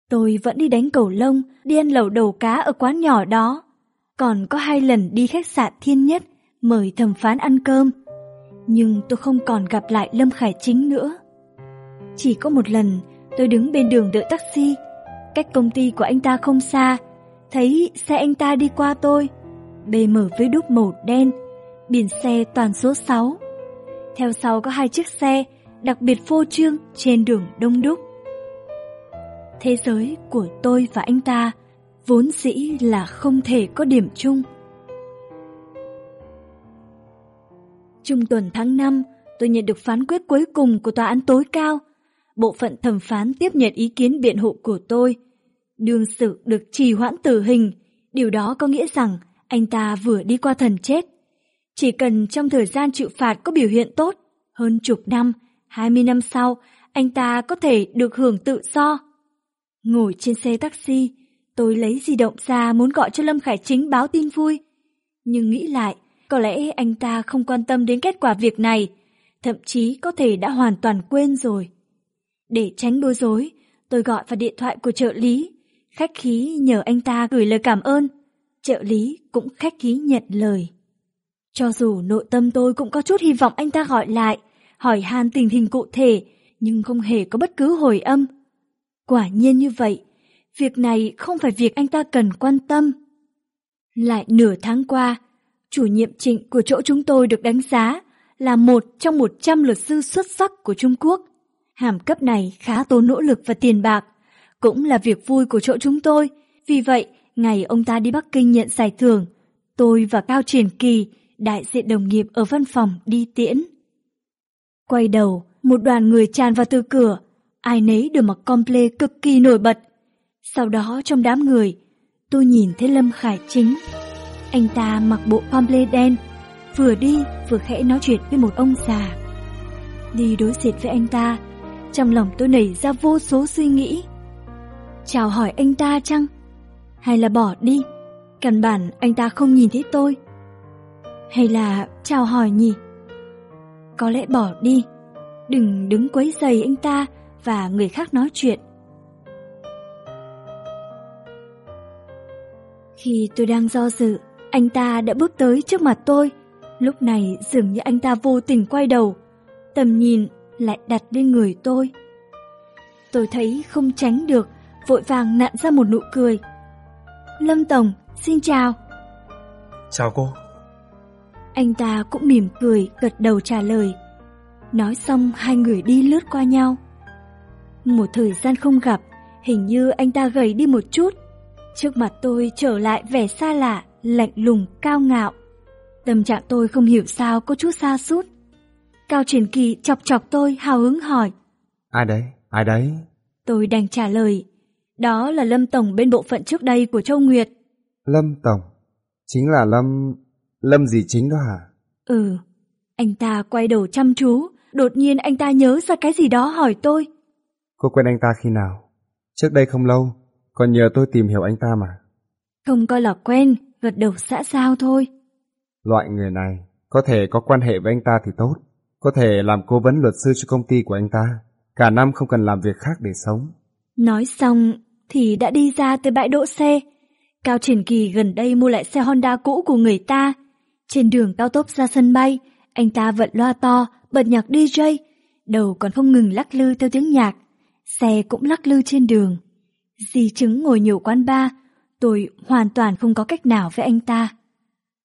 Tôi vẫn đi đánh cầu lông, đi ăn lẩu đầu cá ở quán nhỏ đó. Còn có hai lần đi khách sạn Thiên Nhất, mời thẩm phán ăn cơm. Nhưng tôi không còn gặp lại Lâm Khải Chính nữa. Chỉ có một lần, tôi đứng bên đường đợi taxi. Cách công ty của anh ta không xa, thấy xe anh ta đi qua tôi. BMW với đúc màu đen, biển xe toàn số 6. Theo sau có hai chiếc xe, đặc biệt phô trương trên đường đông đúc. Thế giới của tôi và anh ta vốn dĩ là không thể có điểm chung. Trung tuần tháng 5, tôi nhận được phán quyết cuối cùng của tòa án tối cao. Bộ phận thẩm phán tiếp nhận ý kiến biện hộ của tôi. Đương sự được trì hoãn tử hình, điều đó có nghĩa rằng anh ta vừa đi qua thần chết. Chỉ cần trong thời gian chịu phạt có biểu hiện tốt, hơn chục năm, 20 năm sau, anh ta có thể được hưởng tự do. Ngồi trên xe taxi, tôi lấy di động ra muốn gọi cho Lâm Khải Chính báo tin vui. Nhưng nghĩ lại, có lẽ anh ta không quan tâm đến kết quả việc này, thậm chí có thể đã hoàn toàn quên rồi. Để tránh bối rối, tôi gọi vào điện thoại của trợ lý, khách khí nhờ anh ta gửi lời cảm ơn. Trợ lý cũng khách khí nhận lời. Cho dù nội tâm tôi cũng có chút hy vọng anh ta gọi lại, hỏi han tình hình cụ thể, nhưng không hề có bất cứ hồi âm. Quả nhiên như vậy, việc này không phải việc anh ta cần quan tâm. Lại nửa tháng qua, chủ nhiệm trịnh của chỗ chúng tôi được đánh giá là một trong 100 luật sư xuất sắc của Trung Quốc. Hàm cấp này khá tốn nỗ lực và tiền bạc, cũng là việc vui của chỗ chúng tôi. Vì vậy, ngày ông ta đi Bắc Kinh nhận giải thưởng, tôi và Cao Triển Kỳ, đại diện đồng nghiệp ở văn phòng đi tiễn. Quay đầu, một đoàn người tràn vào từ cửa, ai nấy đều mặc comple cực kỳ nổi bật. Sau đó trong đám người, tôi nhìn thấy Lâm Khải Chính. Anh ta mặc bộ pomple đen, vừa đi vừa khẽ nói chuyện với một ông già. Đi đối diện với anh ta, trong lòng tôi nảy ra vô số suy nghĩ. Chào hỏi anh ta chăng? Hay là bỏ đi? Căn bản anh ta không nhìn thấy tôi. Hay là chào hỏi nhỉ? Có lẽ bỏ đi. Đừng đứng quấy giày anh ta và người khác nói chuyện. Khi tôi đang do dự, anh ta đã bước tới trước mặt tôi. Lúc này dường như anh ta vô tình quay đầu, tầm nhìn lại đặt lên người tôi. Tôi thấy không tránh được, vội vàng nặn ra một nụ cười. Lâm Tổng, xin chào. Chào cô. Anh ta cũng mỉm cười, gật đầu trả lời. Nói xong hai người đi lướt qua nhau. Một thời gian không gặp, hình như anh ta gầy đi một chút. Trước mặt tôi trở lại vẻ xa lạ, lạnh lùng, cao ngạo. Tâm trạng tôi không hiểu sao có chút xa sút Cao Triển Kỳ chọc chọc tôi hào hứng hỏi. Ai đấy? Ai đấy? Tôi đành trả lời. Đó là Lâm Tổng bên bộ phận trước đây của Châu Nguyệt. Lâm Tổng? Chính là Lâm... Lâm gì chính đó hả? Ừ. Anh ta quay đầu chăm chú, đột nhiên anh ta nhớ ra cái gì đó hỏi tôi. Cô quen anh ta khi nào? Trước đây không lâu, còn nhờ tôi tìm hiểu anh ta mà. Không coi là quen, gật đầu xã giao thôi. Loại người này, có thể có quan hệ với anh ta thì tốt. Có thể làm cố vấn luật sư cho công ty của anh ta. Cả năm không cần làm việc khác để sống. Nói xong thì đã đi ra tới bãi đỗ xe. Cao Triển Kỳ gần đây mua lại xe Honda cũ của người ta. Trên đường cao tốc ra sân bay, anh ta vận loa to, bật nhạc DJ. Đầu còn không ngừng lắc lư theo tiếng nhạc. Xe cũng lắc lư trên đường. Di chứng ngồi nhiều quán bar, tôi hoàn toàn không có cách nào với anh ta.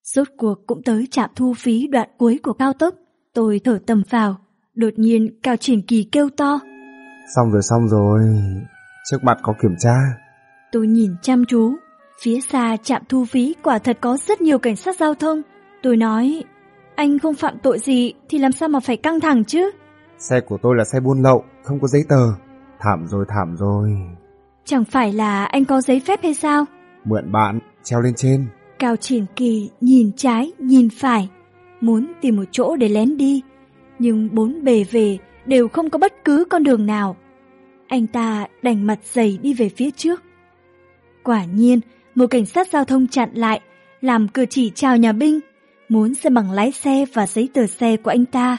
Rốt cuộc cũng tới trạm thu phí đoạn cuối của cao tốc. Tôi thở tầm vào, đột nhiên Cao Triển Kỳ kêu to. Xong rồi xong rồi, trước mặt có kiểm tra. Tôi nhìn chăm chú, phía xa trạm thu phí quả thật có rất nhiều cảnh sát giao thông. Tôi nói, anh không phạm tội gì thì làm sao mà phải căng thẳng chứ? Xe của tôi là xe buôn lậu, không có giấy tờ. Thảm rồi thảm rồi. Chẳng phải là anh có giấy phép hay sao? Mượn bạn, treo lên trên. Cao Triển Kỳ nhìn trái, nhìn phải, muốn tìm một chỗ để lén đi, nhưng bốn bề về đều không có bất cứ con đường nào. Anh ta đành mặt dày đi về phía trước. Quả nhiên, một cảnh sát giao thông chặn lại, làm cử chỉ chào nhà binh, muốn xem bằng lái xe và giấy tờ xe của anh ta.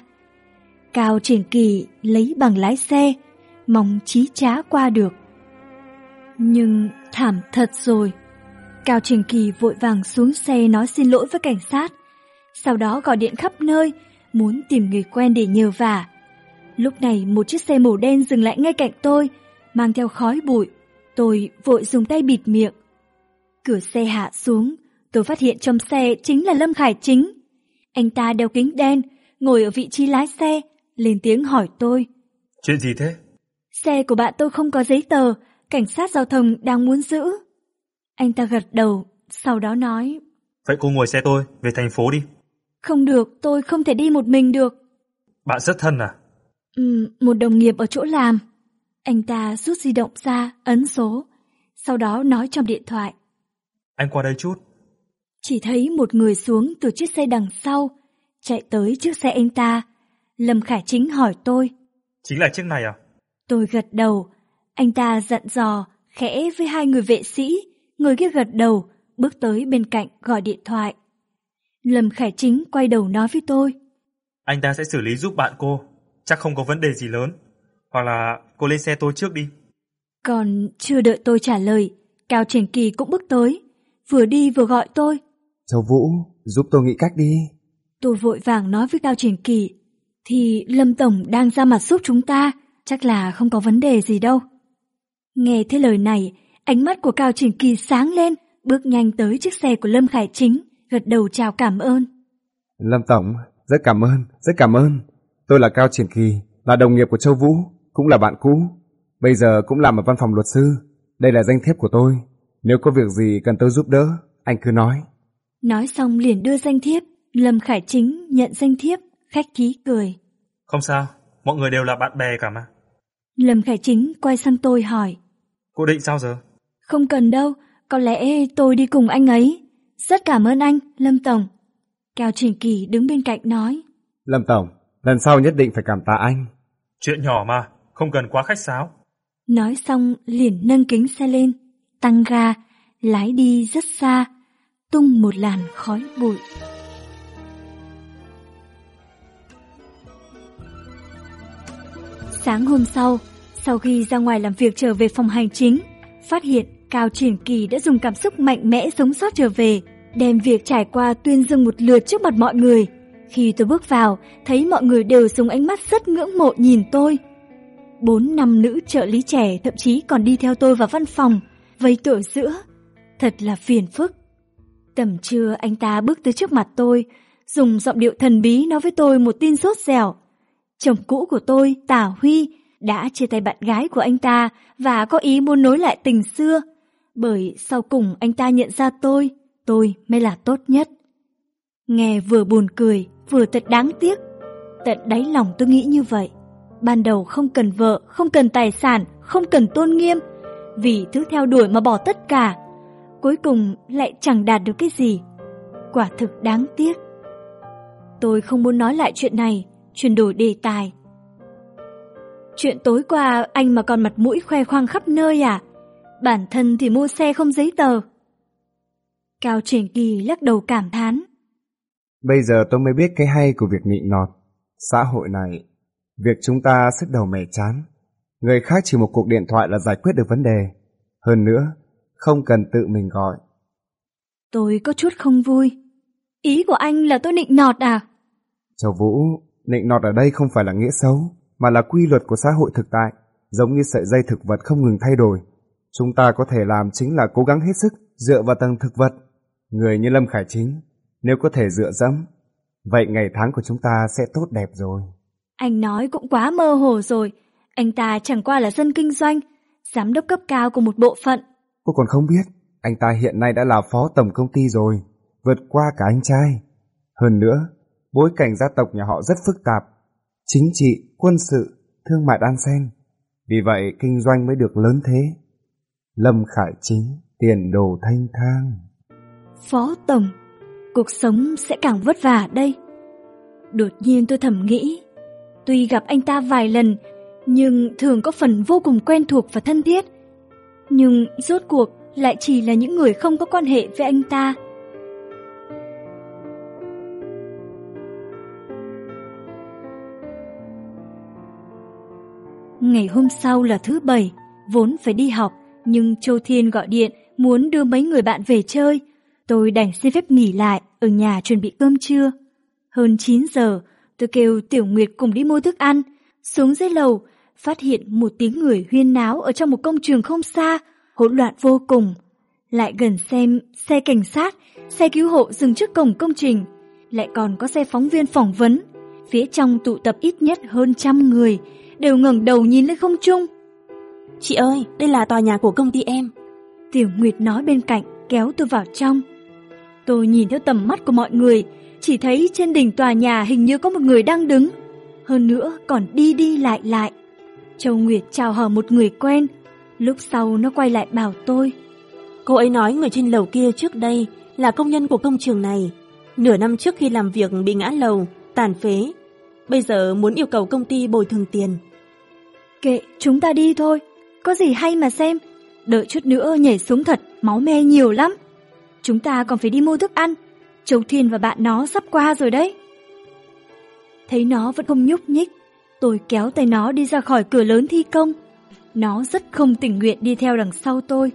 Cao Triển Kỳ lấy bằng lái xe, mong trí trá qua được. Nhưng thảm thật rồi. Cao Trình Kỳ vội vàng xuống xe nói xin lỗi với cảnh sát, sau đó gọi điện khắp nơi, muốn tìm người quen để nhờ vả. Lúc này một chiếc xe màu đen dừng lại ngay cạnh tôi, mang theo khói bụi. Tôi vội dùng tay bịt miệng. Cửa xe hạ xuống, tôi phát hiện trong xe chính là Lâm Khải Chính. Anh ta đeo kính đen, ngồi ở vị trí lái xe, lên tiếng hỏi tôi. Chuyện gì thế? Xe của bạn tôi không có giấy tờ, cảnh sát giao thông đang muốn giữ. Anh ta gật đầu, sau đó nói. Vậy cô ngồi xe tôi, về thành phố đi. Không được, tôi không thể đi một mình được. Bạn rất thân à? Ừ, một đồng nghiệp ở chỗ làm. Anh ta rút di động ra, ấn số, sau đó nói trong điện thoại. Anh qua đây chút. Chỉ thấy một người xuống từ chiếc xe đằng sau, chạy tới chiếc xe anh ta. Lâm Khải Chính hỏi tôi. Chính là chiếc này à? Tôi gật đầu, anh ta dặn dò, khẽ với hai người vệ sĩ, người kia gật đầu, bước tới bên cạnh gọi điện thoại. Lâm Khải Chính quay đầu nói với tôi. Anh ta sẽ xử lý giúp bạn cô, chắc không có vấn đề gì lớn. Hoặc là cô lên xe tôi trước đi. Còn chưa đợi tôi trả lời, Cao Triển Kỳ cũng bước tới, vừa đi vừa gọi tôi. Châu Vũ, giúp tôi nghĩ cách đi. Tôi vội vàng nói với Cao Triển Kỳ, thì Lâm Tổng đang ra mặt giúp chúng ta, chắc là không có vấn đề gì đâu. Nghe thế lời này, ánh mắt của Cao Triển Kỳ sáng lên, bước nhanh tới chiếc xe của Lâm Khải Chính, gật đầu chào cảm ơn. Lâm Tổng, rất cảm ơn, rất cảm ơn. Tôi là Cao Triển Kỳ, là đồng nghiệp của Châu Vũ, cũng là bạn cũ. Bây giờ cũng làm ở văn phòng luật sư. Đây là danh thiếp của tôi. Nếu có việc gì cần tôi giúp đỡ, anh cứ nói. Nói xong liền đưa danh thiếp, Lâm Khải Chính nhận danh thiếp, khách khí cười. Không sao, mọi người đều là bạn bè cả mà. Lâm Khải Chính quay sang tôi hỏi. Cô định sao giờ? Không cần đâu, có lẽ tôi đi cùng anh ấy. Rất cảm ơn anh, Lâm Tổng. Cao Trình Kỳ đứng bên cạnh nói. Lâm Tổng, lần sau nhất định phải cảm tạ anh. Chuyện nhỏ mà, không cần quá khách sáo. Nói xong liền nâng kính xe lên, tăng ga, lái đi rất xa, tung một làn khói bụi. Sáng hôm sau, sau khi ra ngoài làm việc trở về phòng hành chính, phát hiện Cao Triển Kỳ đã dùng cảm xúc mạnh mẽ sống sót trở về, đem việc trải qua tuyên dương một lượt trước mặt mọi người. Khi tôi bước vào, thấy mọi người đều dùng ánh mắt rất ngưỡng mộ nhìn tôi. Bốn năm nữ trợ lý trẻ thậm chí còn đi theo tôi vào văn phòng, vây tội giữa. Thật là phiền phức. Tầm trưa anh ta bước tới trước mặt tôi, dùng giọng điệu thần bí nói với tôi một tin sốt dẻo. Chồng cũ của tôi, Tả Huy, đã chia tay bạn gái của anh ta và có ý muốn nối lại tình xưa. Bởi sau cùng anh ta nhận ra tôi, tôi mới là tốt nhất. Nghe vừa buồn cười, vừa thật đáng tiếc. Tận đáy lòng tôi nghĩ như vậy. Ban đầu không cần vợ, không cần tài sản, không cần tôn nghiêm. Vì thứ theo đuổi mà bỏ tất cả. Cuối cùng lại chẳng đạt được cái gì. Quả thực đáng tiếc. Tôi không muốn nói lại chuyện này, chuyển đổi đề tài. Chuyện tối qua anh mà còn mặt mũi khoe khoang khắp nơi à? Bản thân thì mua xe không giấy tờ. Cao Triển Kỳ lắc đầu cảm thán. Bây giờ tôi mới biết cái hay của việc nịnh nọt. Xã hội này, việc chúng ta sức đầu mẻ chán. Người khác chỉ một cuộc điện thoại là giải quyết được vấn đề. Hơn nữa, không cần tự mình gọi. Tôi có chút không vui. Ý của anh là tôi nịnh nọt à? Châu Vũ, nịnh nọt ở đây không phải là nghĩa xấu, mà là quy luật của xã hội thực tại, giống như sợi dây thực vật không ngừng thay đổi. Chúng ta có thể làm chính là cố gắng hết sức dựa vào tầng thực vật. Người như Lâm Khải Chính, nếu có thể dựa dẫm, vậy ngày tháng của chúng ta sẽ tốt đẹp rồi. Anh nói cũng quá mơ hồ rồi. Anh ta chẳng qua là dân kinh doanh, giám đốc cấp cao của một bộ phận. Cô còn không biết, anh ta hiện nay đã là phó tổng công ty rồi, vượt qua cả anh trai. Hơn nữa, bối cảnh gia tộc nhà họ rất phức tạp, chính trị, quân sự, thương mại đan xen. Vì vậy kinh doanh mới được lớn thế. Lâm Khải Chính, tiền đồ thanh thang. Phó Tổng, cuộc sống sẽ càng vất vả đây. Đột nhiên tôi thầm nghĩ, tuy gặp anh ta vài lần, nhưng thường có phần vô cùng quen thuộc và thân thiết. Nhưng rốt cuộc lại chỉ là những người không có quan hệ với anh ta. Ngày hôm sau là thứ bảy, vốn phải đi học, nhưng Châu Thiên gọi điện muốn đưa mấy người bạn về chơi. Tôi đành xin phép nghỉ lại, ở nhà chuẩn bị cơm trưa. Hơn 9 giờ, tôi kêu Tiểu Nguyệt cùng đi mua thức ăn. Xuống dưới lầu, phát hiện một tiếng người huyên náo ở trong một công trường không xa, hỗn loạn vô cùng. Lại gần xem xe cảnh sát, xe cứu hộ dừng trước cổng công trình. Lại còn có xe phóng viên phỏng vấn. Phía trong tụ tập ít nhất hơn trăm người, đều ngẩng đầu nhìn lên không trung. Chị ơi, đây là tòa nhà của công ty em. Tiểu Nguyệt nói bên cạnh, kéo tôi vào trong. Tôi nhìn theo tầm mắt của mọi người, chỉ thấy trên đỉnh tòa nhà hình như có một người đang đứng. Hơn nữa còn đi đi lại lại. Châu Nguyệt chào hỏi một người quen, lúc sau nó quay lại bảo tôi. Cô ấy nói người trên lầu kia trước đây là công nhân của công trường này. Nửa năm trước khi làm việc bị ngã lầu, tàn phế. Bây giờ muốn yêu cầu công ty bồi thường tiền. Kệ, chúng ta đi thôi. Có gì hay mà xem. Đợi chút nữa nhảy xuống thật, máu me nhiều lắm. Chúng ta còn phải đi mua thức ăn. Châu Thiên và bạn nó sắp qua rồi đấy. Thấy nó vẫn không nhúc nhích, tôi kéo tay nó đi ra khỏi cửa lớn thi công. Nó rất không tình nguyện đi theo đằng sau tôi.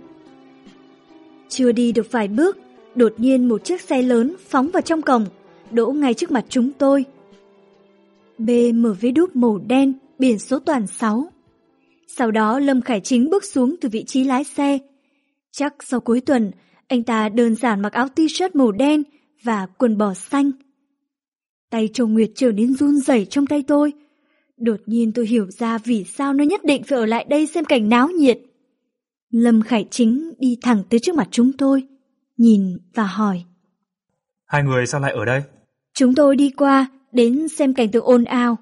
Chưa đi được vài bước, đột nhiên một chiếc xe lớn phóng vào trong cổng, đỗ ngay trước mặt chúng tôi. BMW đúc màu đen, biển số toàn 6. Sau đó Lâm Khải Chính bước xuống từ vị trí lái xe. Chắc sau cuối tuần, anh ta đơn giản mặc áo t-shirt màu đen và quần bò xanh. Tay Châu Nguyệt trở nên run rẩy trong tay tôi. Đột nhiên tôi hiểu ra vì sao nó nhất định phải ở lại đây xem cảnh náo nhiệt. Lâm Khải Chính đi thẳng tới trước mặt chúng tôi, nhìn và hỏi. Hai người sao lại ở đây? Chúng tôi đi qua, đến xem cảnh tượng ồn ào.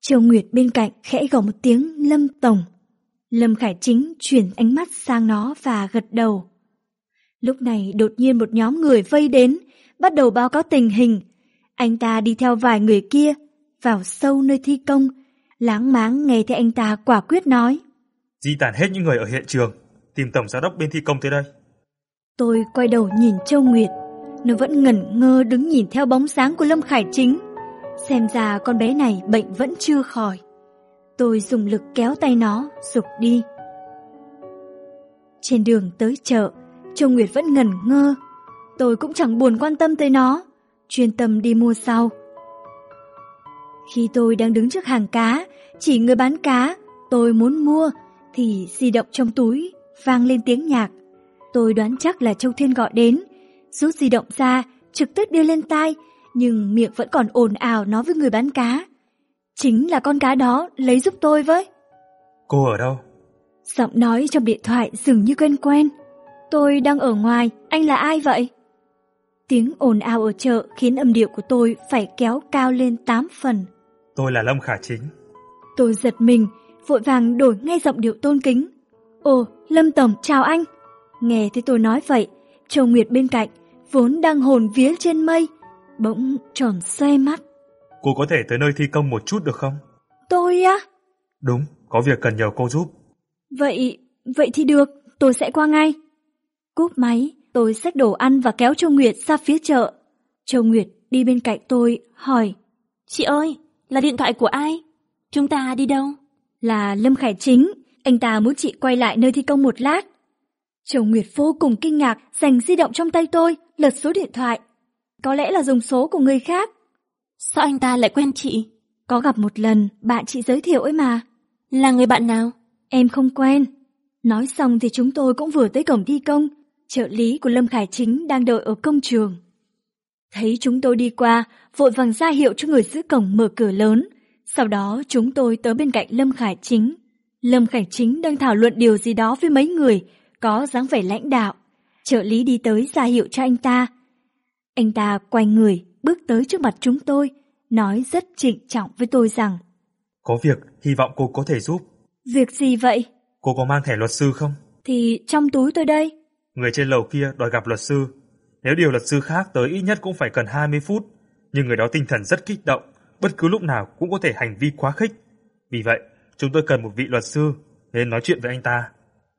Châu Nguyệt bên cạnh khẽ gõ một tiếng Lâm Tổng. Lâm Khải Chính chuyển ánh mắt sang nó và gật đầu. Lúc này đột nhiên một nhóm người vây đến, bắt đầu báo cáo tình hình. Anh ta đi theo vài người kia, vào sâu nơi thi công, láng máng nghe thấy anh ta quả quyết nói. Di tản hết những người ở hiện trường, tìm tổng giám đốc bên thi công tới đây. Tôi quay đầu nhìn Châu Nguyệt, nó vẫn ngẩn ngơ đứng nhìn theo bóng dáng của Lâm Khải Chính. Xem ra con bé này bệnh vẫn chưa khỏi. Tôi dùng lực kéo tay nó, dục đi. Trên đường tới chợ, Châu Nguyệt vẫn ngẩn ngơ. Tôi cũng chẳng buồn quan tâm tới nó, chuyên tâm đi mua sau. Khi tôi đang đứng trước hàng cá, chỉ người bán cá, tôi muốn mua, thì di động trong túi, vang lên tiếng nhạc. Tôi đoán chắc là Châu Thiên gọi đến, rút di động ra, trực tiếp đưa lên tai, nhưng miệng vẫn còn ồn ào nói với người bán cá. Chính là con cá đó, lấy giúp tôi với. Cô ở đâu? Giọng nói trong điện thoại dường như quen quen. Tôi đang ở ngoài, anh là ai vậy? Tiếng ồn ào ở chợ khiến âm điệu của tôi phải kéo cao lên 8 phần. Tôi là Lâm Khả Chính. Tôi giật mình, vội vàng đổi ngay giọng điệu tôn kính. Ồ, Lâm Tổng, chào anh. Nghe thấy tôi nói vậy, Châu Nguyệt bên cạnh, vốn đang hồn vía trên mây, bỗng tròn xoe mắt. Cô có thể tới nơi thi công một chút được không? Tôi á? Đúng, có việc cần nhờ cô giúp. Vậy, vậy thì được, tôi sẽ qua ngay. Cúp máy, tôi xách đồ ăn và kéo Châu Nguyệt ra phía chợ. Châu Nguyệt đi bên cạnh tôi, hỏi. Chị ơi, là điện thoại của ai? Chúng ta đi đâu? Là Lâm Khải Chính, anh ta muốn chị quay lại nơi thi công một lát. Châu Nguyệt vô cùng kinh ngạc, giành di động trong tay tôi, lật số điện thoại. Có lẽ là dùng số của người khác. Sao anh ta lại quen chị? Có gặp một lần, bạn chị giới thiệu ấy mà. Là người bạn nào? Em không quen. Nói xong thì chúng tôi cũng vừa tới cổng thi công. Trợ lý của Lâm Khải Chính đang đợi ở công trường. Thấy chúng tôi đi qua, vội vàng ra hiệu cho người giữ cổng mở cửa lớn. Sau đó chúng tôi tới bên cạnh Lâm Khải Chính. Lâm Khải Chính đang thảo luận điều gì đó với mấy người, có dáng vẻ lãnh đạo. Trợ lý đi tới ra hiệu cho anh ta. Anh ta quay người, bước tới trước mặt chúng tôi, nói rất trịnh trọng với tôi rằng Có việc, hy vọng cô có thể giúp. Việc gì vậy? Cô có mang thẻ luật sư không? Thì trong túi tôi đây. Người trên lầu kia đòi gặp luật sư. Nếu điều luật sư khác tới ít nhất cũng phải cần 20 phút, nhưng người đó tinh thần rất kích động, bất cứ lúc nào cũng có thể hành vi quá khích. Vì vậy, chúng tôi cần một vị luật sư, nên nói chuyện với anh ta.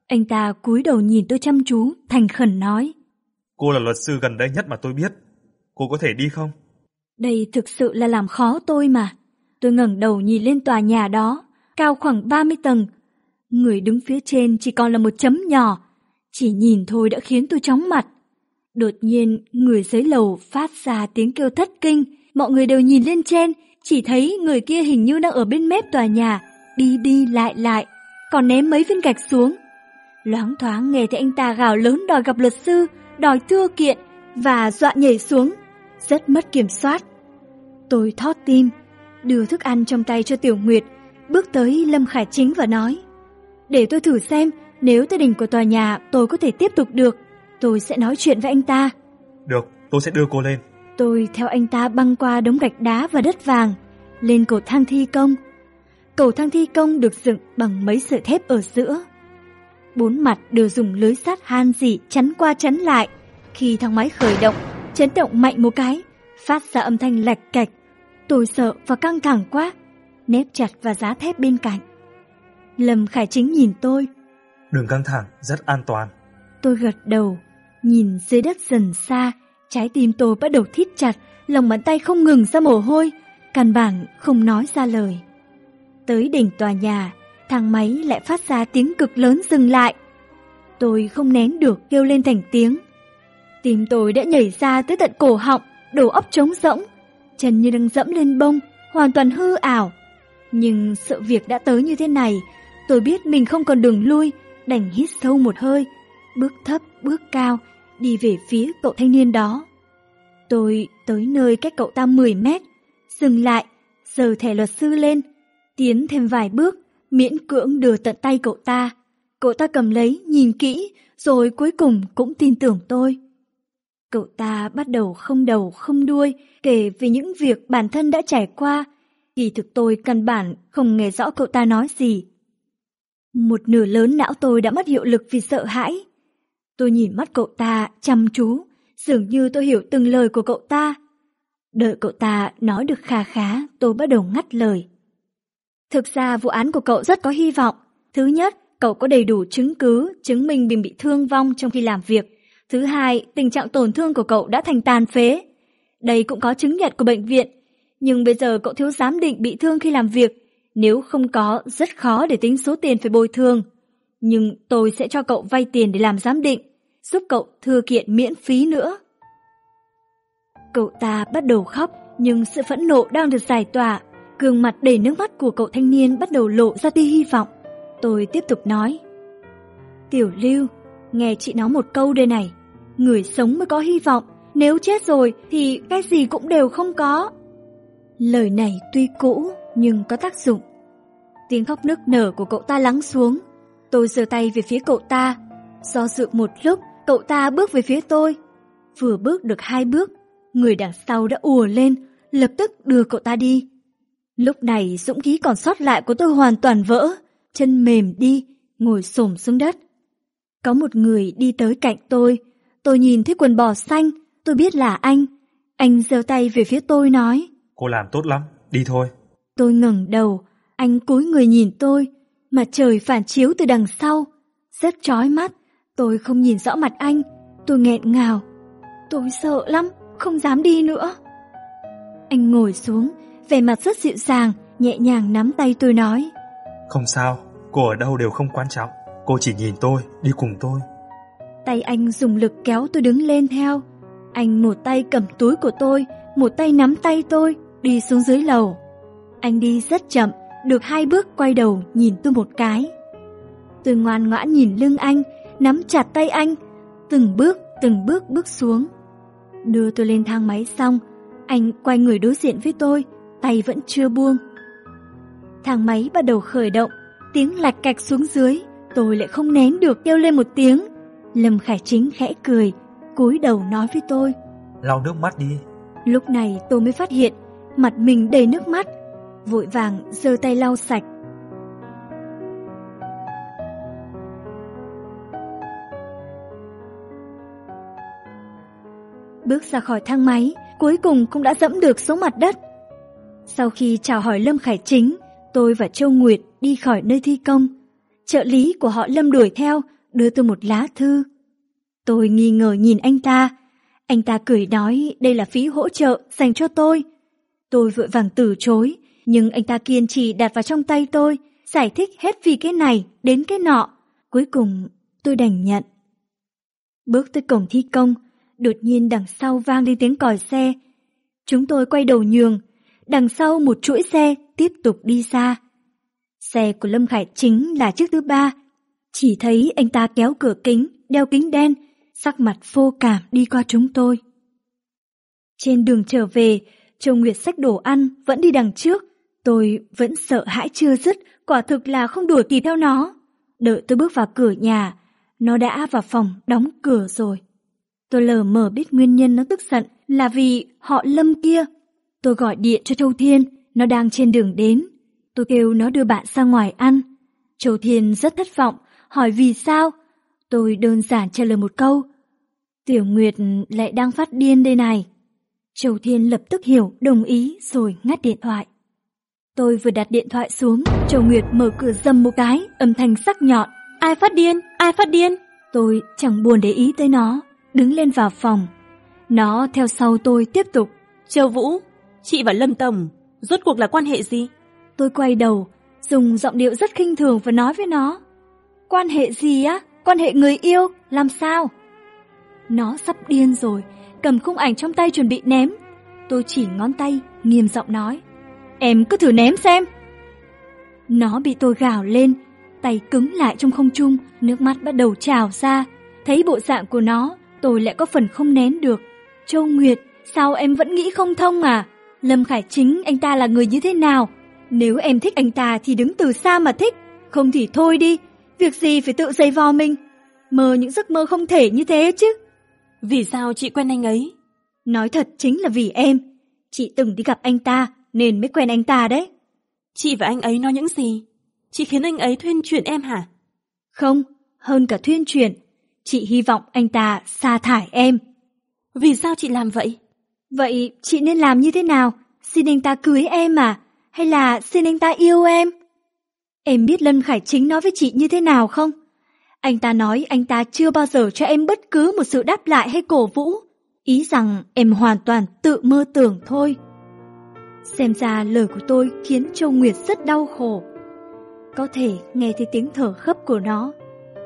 Anh ta cúi đầu nhìn tôi chăm chú, thành khẩn nói. Cô là luật sư gần đây nhất mà tôi biết. Cô có thể đi không? Đây thực sự là làm khó tôi mà. Tôi ngẩng đầu nhìn lên tòa nhà đó, cao khoảng 30 tầng. Người đứng phía trên chỉ còn là một chấm nhỏ, chỉ nhìn thôi đã khiến tôi chóng mặt. Đột nhiên, người dưới lầu phát ra tiếng kêu thất kinh, mọi người đều nhìn lên trên, chỉ thấy người kia hình như đang ở bên mép tòa nhà, đi đi lại lại, còn ném mấy viên gạch xuống. Loáng thoáng nghe thấy anh ta gào lớn đòi gặp luật sư, đòi thưa kiện và dọa nhảy xuống, rất mất kiểm soát. Tôi thót tim, đưa thức ăn trong tay cho Tiểu Nguyệt, bước tới Lâm Khải Chính và nói Để tôi thử xem, nếu tới đỉnh của tòa nhà tôi có thể tiếp tục được, tôi sẽ nói chuyện với anh ta. Được, tôi sẽ đưa cô lên. Tôi theo anh ta băng qua đống gạch đá và đất vàng, lên cầu thang thi công. Cầu thang thi công được dựng bằng mấy sợi thép ở giữa. Bốn mặt đều dùng lưới sắt han dỉ chắn qua chắn lại. Khi thang máy khởi động, chấn động mạnh một cái, phát ra âm thanh lạch cạch. Tôi sợ và căng thẳng quá, nếp chặt vào giá thép bên cạnh. Lâm Khải Chính nhìn tôi. Đừng căng thẳng, rất an toàn. Tôi gật đầu, nhìn dưới đất dần xa, trái tim tôi bắt đầu thít chặt, lòng bàn tay không ngừng ra mồ hôi, căn bản không nói ra lời. Tới đỉnh tòa nhà, thang máy lại phát ra tiếng cực lớn dừng lại. Tôi không nén được kêu lên thành tiếng. Tim tôi đã nhảy ra tới tận cổ họng, đầu óc trống rỗng, chân như đang dẫm lên bông, hoàn toàn hư ảo. Nhưng sự việc đã tới như thế này, tôi biết mình không còn đường lui, đành hít sâu một hơi, bước thấp, bước cao, đi về phía cậu thanh niên đó. Tôi tới nơi cách cậu ta 10 mét, dừng lại, giơ thẻ luật sư lên, tiến thêm vài bước, miễn cưỡng đưa tận tay cậu ta. Cậu ta cầm lấy, nhìn kỹ, rồi cuối cùng cũng tin tưởng tôi. Cậu ta bắt đầu không đầu không đuôi kể về những việc bản thân đã trải qua. Kỳ thực tôi căn bản không nghe rõ cậu ta nói gì. Một nửa lớn não tôi đã mất hiệu lực vì sợ hãi. Tôi nhìn mắt cậu ta chăm chú, dường như tôi hiểu từng lời của cậu ta. Đợi cậu ta nói được kha khá, tôi bắt đầu ngắt lời. Thực ra vụ án của cậu rất có hy vọng. Thứ nhất, cậu có đầy đủ chứng cứ chứng minh mình bị thương vong trong khi làm việc. Thứ hai, tình trạng tổn thương của cậu đã thành tàn phế. Đây cũng có chứng nhận của bệnh viện. Nhưng bây giờ cậu thiếu giám định bị thương khi làm việc. Nếu không có, rất khó để tính số tiền phải bồi thường. Nhưng tôi sẽ cho cậu vay tiền để làm giám định, giúp cậu thừa kiện miễn phí nữa. Cậu ta bắt đầu khóc, nhưng sự phẫn nộ đang được giải tỏa. Gương mặt đầy nước mắt của cậu thanh niên bắt đầu lộ ra tia hy vọng. Tôi tiếp tục nói. Tiểu Lưu, nghe chị nói một câu đây này. Người sống mới có hy vọng, nếu chết rồi thì cái gì cũng đều không có. Lời này tuy cũ nhưng có tác dụng. Tiếng khóc nức nở của cậu ta lắng xuống. Tôi giơ tay về phía cậu ta. Do dự một lúc, cậu ta bước về phía tôi. Vừa bước được hai bước, người đằng sau đã ùa lên, lập tức đưa cậu ta đi. Lúc này dũng khí còn sót lại của tôi hoàn toàn vỡ, chân mềm đi, ngồi xổm xuống đất. Có một người đi tới cạnh tôi, tôi nhìn thấy quần bò xanh, tôi biết là anh. Anh giơ tay về phía tôi nói. Cô làm tốt lắm, đi thôi. Tôi ngẩng đầu, Anh cúi người nhìn tôi, mặt trời phản chiếu từ đằng sau, rất chói mắt. Tôi không nhìn rõ mặt anh, tôi nghẹn ngào. Tôi sợ lắm, không dám đi nữa. Anh ngồi xuống, vẻ mặt rất dịu dàng, nhẹ nhàng nắm tay tôi nói. Không sao, cô ở đâu đều không quan trọng. Cô chỉ nhìn tôi, đi cùng tôi. Tay anh dùng lực kéo tôi đứng lên theo. Anh một tay cầm túi của tôi, một tay nắm tay tôi, đi xuống dưới lầu. Anh đi rất chậm, được hai bước quay đầu nhìn tôi một cái. Tôi ngoan ngoãn nhìn lưng anh, nắm chặt tay anh, từng bước, từng bước bước xuống. Đưa tôi lên thang máy xong, anh quay người đối diện với tôi, tay vẫn chưa buông. Thang máy bắt đầu khởi động, tiếng lạch cạch xuống dưới, tôi lại không nén được kêu lên một tiếng. Lâm Khải Chính khẽ cười, cúi đầu nói với tôi. Lau nước mắt đi. Lúc này tôi mới phát hiện, mặt mình đầy nước mắt, vội vàng giơ tay lau sạch. Bước ra khỏi thang máy, cuối cùng cũng đã dẫm được xuống mặt đất. Sau khi chào hỏi Lâm Khải Chính, tôi và Châu Nguyệt đi khỏi nơi thi công. Trợ lý của họ Lâm đuổi theo, đưa tôi một lá thư. Tôi nghi ngờ nhìn anh ta. Anh ta cười nói đây là phí hỗ trợ dành cho tôi. Tôi vội vàng từ chối, nhưng anh ta kiên trì đặt vào trong tay tôi, giải thích hết vì cái này đến cái nọ. Cuối cùng tôi đành nhận. Bước tới cổng thi công, đột nhiên đằng sau vang lên tiếng còi xe. Chúng tôi quay đầu nhường, đằng sau một chuỗi xe tiếp tục đi xa. Xe của Lâm Khải chính là chiếc thứ ba. Chỉ thấy anh ta kéo cửa kính, đeo kính đen, sắc mặt vô cảm đi qua chúng tôi. Trên đường trở về, Châu Nguyệt sách đồ ăn vẫn đi đằng trước. Tôi vẫn sợ hãi chưa dứt, quả thực là không đuổi kịp theo nó. Đợi tôi bước vào cửa nhà, nó đã vào phòng đóng cửa rồi. Tôi lờ mờ biết nguyên nhân nó tức giận là vì họ lâm kia. Tôi gọi điện cho Châu Thiên, nó đang trên đường đến. Tôi kêu nó đưa bạn ra ngoài ăn. Châu Thiên rất thất vọng, hỏi vì sao. Tôi đơn giản trả lời một câu. Tiểu Nguyệt lại đang phát điên đây này. Châu Thiên lập tức hiểu, đồng ý rồi ngắt điện thoại. Tôi vừa đặt điện thoại xuống, Châu Nguyệt mở cửa dầm một cái, âm thanh sắc nhọn. Ai phát điên? Ai phát điên? Tôi chẳng buồn để ý tới nó, đứng lên vào phòng. Nó theo sau tôi tiếp tục. Châu Vũ, chị và Lâm Tổng, rốt cuộc là quan hệ gì? Tôi quay đầu, dùng giọng điệu rất khinh thường và nói với nó. Quan hệ gì á? Quan hệ người yêu? Làm sao? Nó sắp điên rồi, cầm khung ảnh trong tay chuẩn bị ném. Tôi chỉ ngón tay, nghiêm giọng nói. Em cứ thử ném xem. Nó bị tôi gào lên, tay cứng lại trong không trung, nước mắt bắt đầu trào ra. Thấy bộ dạng của nó, tôi lại có phần không nén được. Châu Nguyệt, sao em vẫn nghĩ không thông à? Lâm Khải Chính anh ta là người như thế nào? Nếu em thích anh ta thì đứng từ xa mà thích, không thì thôi đi, việc gì phải tự dày vò mình. Mơ những giấc mơ không thể như thế chứ. Vì sao chị quen anh ấy? Nói thật chính là vì em. Chị từng đi gặp anh ta nên mới quen anh ta đấy. Chị và anh ấy nói những gì? Chị khiến anh ấy thuyên chuyển em hả? Không, hơn cả thuyên chuyển. Chị hy vọng anh ta sa thải em. Vì sao chị làm vậy? Vậy chị nên làm như thế nào? Xin anh ta cưới em à? Hay là xin anh ta yêu em? Em biết Lân Khải Chính nói với chị như thế nào không? Anh ta nói anh ta chưa bao giờ cho em bất cứ một sự đáp lại hay cổ vũ. Ý rằng em hoàn toàn tự mơ tưởng thôi. Xem ra lời của tôi khiến Châu Nguyệt rất đau khổ. Có thể nghe thấy tiếng thở khấp của nó.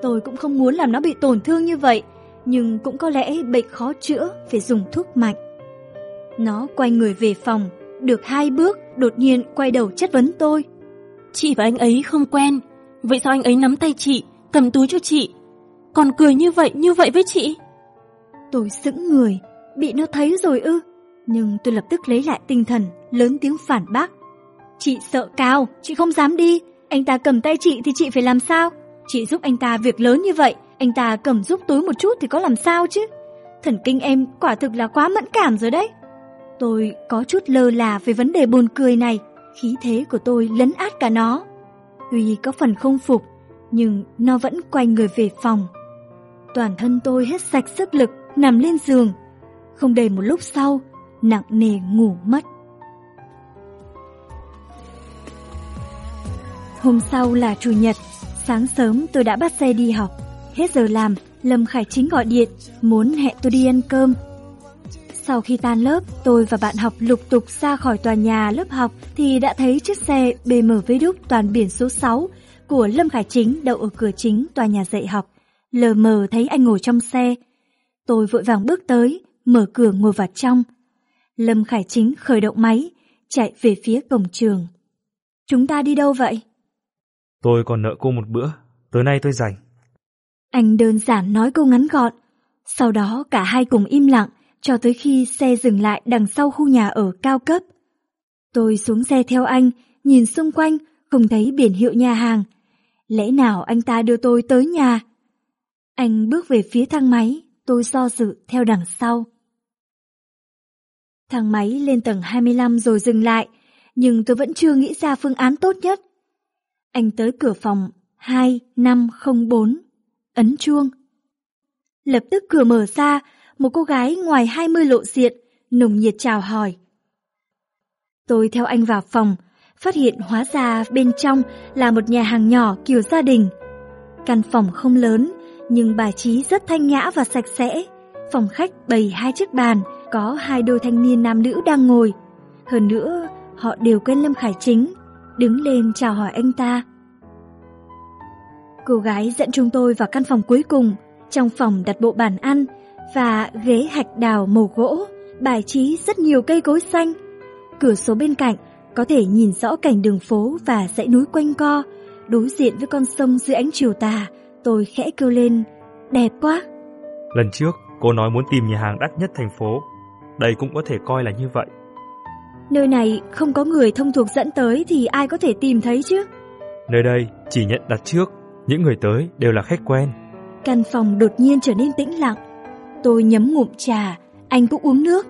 Tôi cũng không muốn làm nó bị tổn thương như vậy, nhưng cũng có lẽ bệnh khó chữa phải dùng thuốc mạnh. Nó quay người về phòng, được hai bước đột nhiên quay đầu chất vấn tôi. Chị và anh ấy không quen, vậy sao anh ấy nắm tay chị, cầm túi cho chị, còn cười như vậy như vậy với chị? Tôi sững người, bị nó thấy rồi ư, nhưng tôi lập tức lấy lại tinh thần, lớn tiếng phản bác. Chị sợ cao, chị không dám đi, anh ta cầm tay chị thì chị phải làm sao? Chị giúp anh ta việc lớn như vậy, anh ta cầm giúp túi một chút thì có làm sao chứ? Thần kinh em quả thực là quá mẫn cảm rồi đấy. Tôi có chút lơ là về vấn đề buồn cười này, khí thế của tôi lấn át cả nó. Tuy có phần không phục, nhưng nó vẫn quay người về phòng. Toàn thân tôi hết sạch sức lực, nằm lên giường. Không đầy một lúc sau, nặng nề ngủ mất. Hôm sau là chủ nhật, sáng sớm tôi đã bắt xe đi học. Hết giờ làm, Lâm Khải Chính gọi điện, muốn hẹn tôi đi ăn cơm. Sau khi tan lớp, tôi và bạn học lục tục ra khỏi tòa nhà lớp học thì đã thấy chiếc xe BMW đúc toàn biển số 6 của Lâm Khải Chính đậu ở cửa chính tòa nhà dạy học. Lờ mờ thấy anh ngồi trong xe. Tôi vội vàng bước tới, mở cửa ngồi vào trong. Lâm Khải Chính khởi động máy, chạy về phía cổng trường. Chúng ta đi đâu vậy? Tôi còn nợ cô một bữa, tối nay tôi rảnh. Anh đơn giản nói câu ngắn gọn. Sau đó cả hai cùng im lặng cho tới khi xe dừng lại đằng sau khu nhà ở cao cấp. Tôi xuống xe theo anh, nhìn xung quanh, không thấy biển hiệu nhà hàng. Lẽ nào anh ta đưa tôi tới nhà? Anh bước về phía thang máy, tôi do dự theo đằng sau. Thang máy lên tầng 25 rồi dừng lại, nhưng tôi vẫn chưa nghĩ ra phương án tốt nhất. Anh tới cửa phòng 2504, ấn chuông. Lập tức cửa mở ra, một cô gái ngoài 20 lộ diện, nồng nhiệt chào hỏi. Tôi theo anh vào phòng, phát hiện hóa ra bên trong là một nhà hàng nhỏ kiểu gia đình. Căn phòng không lớn, nhưng bài trí rất thanh nhã và sạch sẽ. Phòng khách bày hai chiếc bàn, có hai đôi thanh niên nam nữ đang ngồi. Hơn nữa, họ đều quen Lâm Khải Chính, đứng lên chào hỏi anh ta. Cô gái dẫn chúng tôi vào căn phòng cuối cùng, trong phòng đặt bộ bàn ăn và ghế hạch đào màu gỗ, bài trí rất nhiều cây cối xanh. Cửa sổ bên cạnh có thể nhìn rõ cảnh đường phố và dãy núi quanh co, đối diện với con sông dưới ánh chiều tà, tôi khẽ kêu lên, đẹp quá. Lần trước, cô nói muốn tìm nhà hàng đắt nhất thành phố. Đây cũng có thể coi là như vậy. Nơi này không có người thông thuộc dẫn tới thì ai có thể tìm thấy chứ? Nơi đây chỉ nhận đặt trước, những người tới đều là khách quen. Căn phòng đột nhiên trở nên tĩnh lặng. Tôi nhấm ngụm trà, anh cũng uống nước.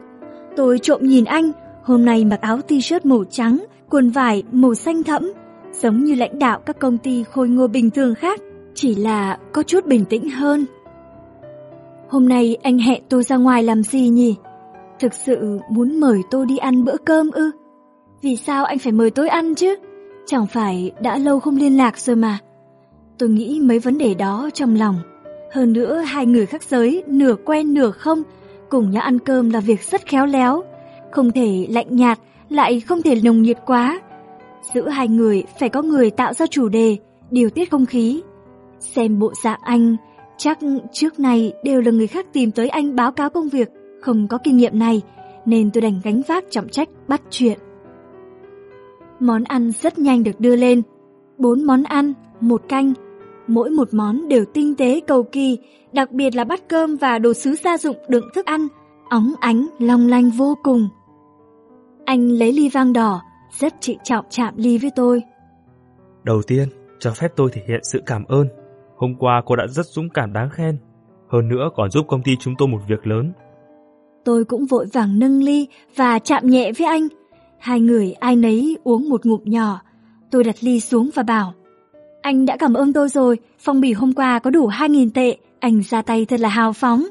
Tôi trộm nhìn anh, hôm nay mặc áo t-shirt màu trắng, quần vải màu xanh thẫm, giống như lãnh đạo các công ty khôi ngô bình thường khác, chỉ là có chút bình tĩnh hơn. Hôm nay anh hẹn tôi ra ngoài làm gì nhỉ? Thực sự muốn mời tôi đi ăn bữa cơm ư? Vì sao anh phải mời tôi ăn chứ? Chẳng phải đã lâu không liên lạc rồi mà. Tôi nghĩ mấy vấn đề đó trong lòng. Hơn nữa hai người khác giới, nửa quen nửa không, cùng nhau ăn cơm là việc rất khéo léo. Không thể lạnh nhạt, lại không thể nồng nhiệt quá. Giữa hai người phải có người tạo ra chủ đề, điều tiết không khí. Xem bộ dạng anh, chắc trước này đều là người khác tìm tới anh báo cáo công việc, không có kinh nghiệm này, nên tôi đành gánh vác trọng trách bắt chuyện. Món ăn rất nhanh được đưa lên. Bốn món ăn, một canh, mỗi một món đều tinh tế cầu kỳ, đặc biệt là bát cơm và đồ sứ gia dụng đựng thức ăn, óng ánh, long lanh vô cùng. Anh lấy ly vang đỏ, rất trịnh trọng chạm ly với tôi. Đầu tiên, cho phép tôi thể hiện sự cảm ơn. Hôm qua cô đã rất dũng cảm đáng khen. Hơn nữa còn giúp công ty chúng tôi một việc lớn. Tôi cũng vội vàng nâng ly và chạm nhẹ với anh. Hai người ai nấy uống một ngụm nhỏ. Tôi đặt ly xuống và bảo. Anh đã cảm ơn tôi rồi, phong bì hôm qua có đủ 2.000 tệ, anh ra tay thật là hào phóng.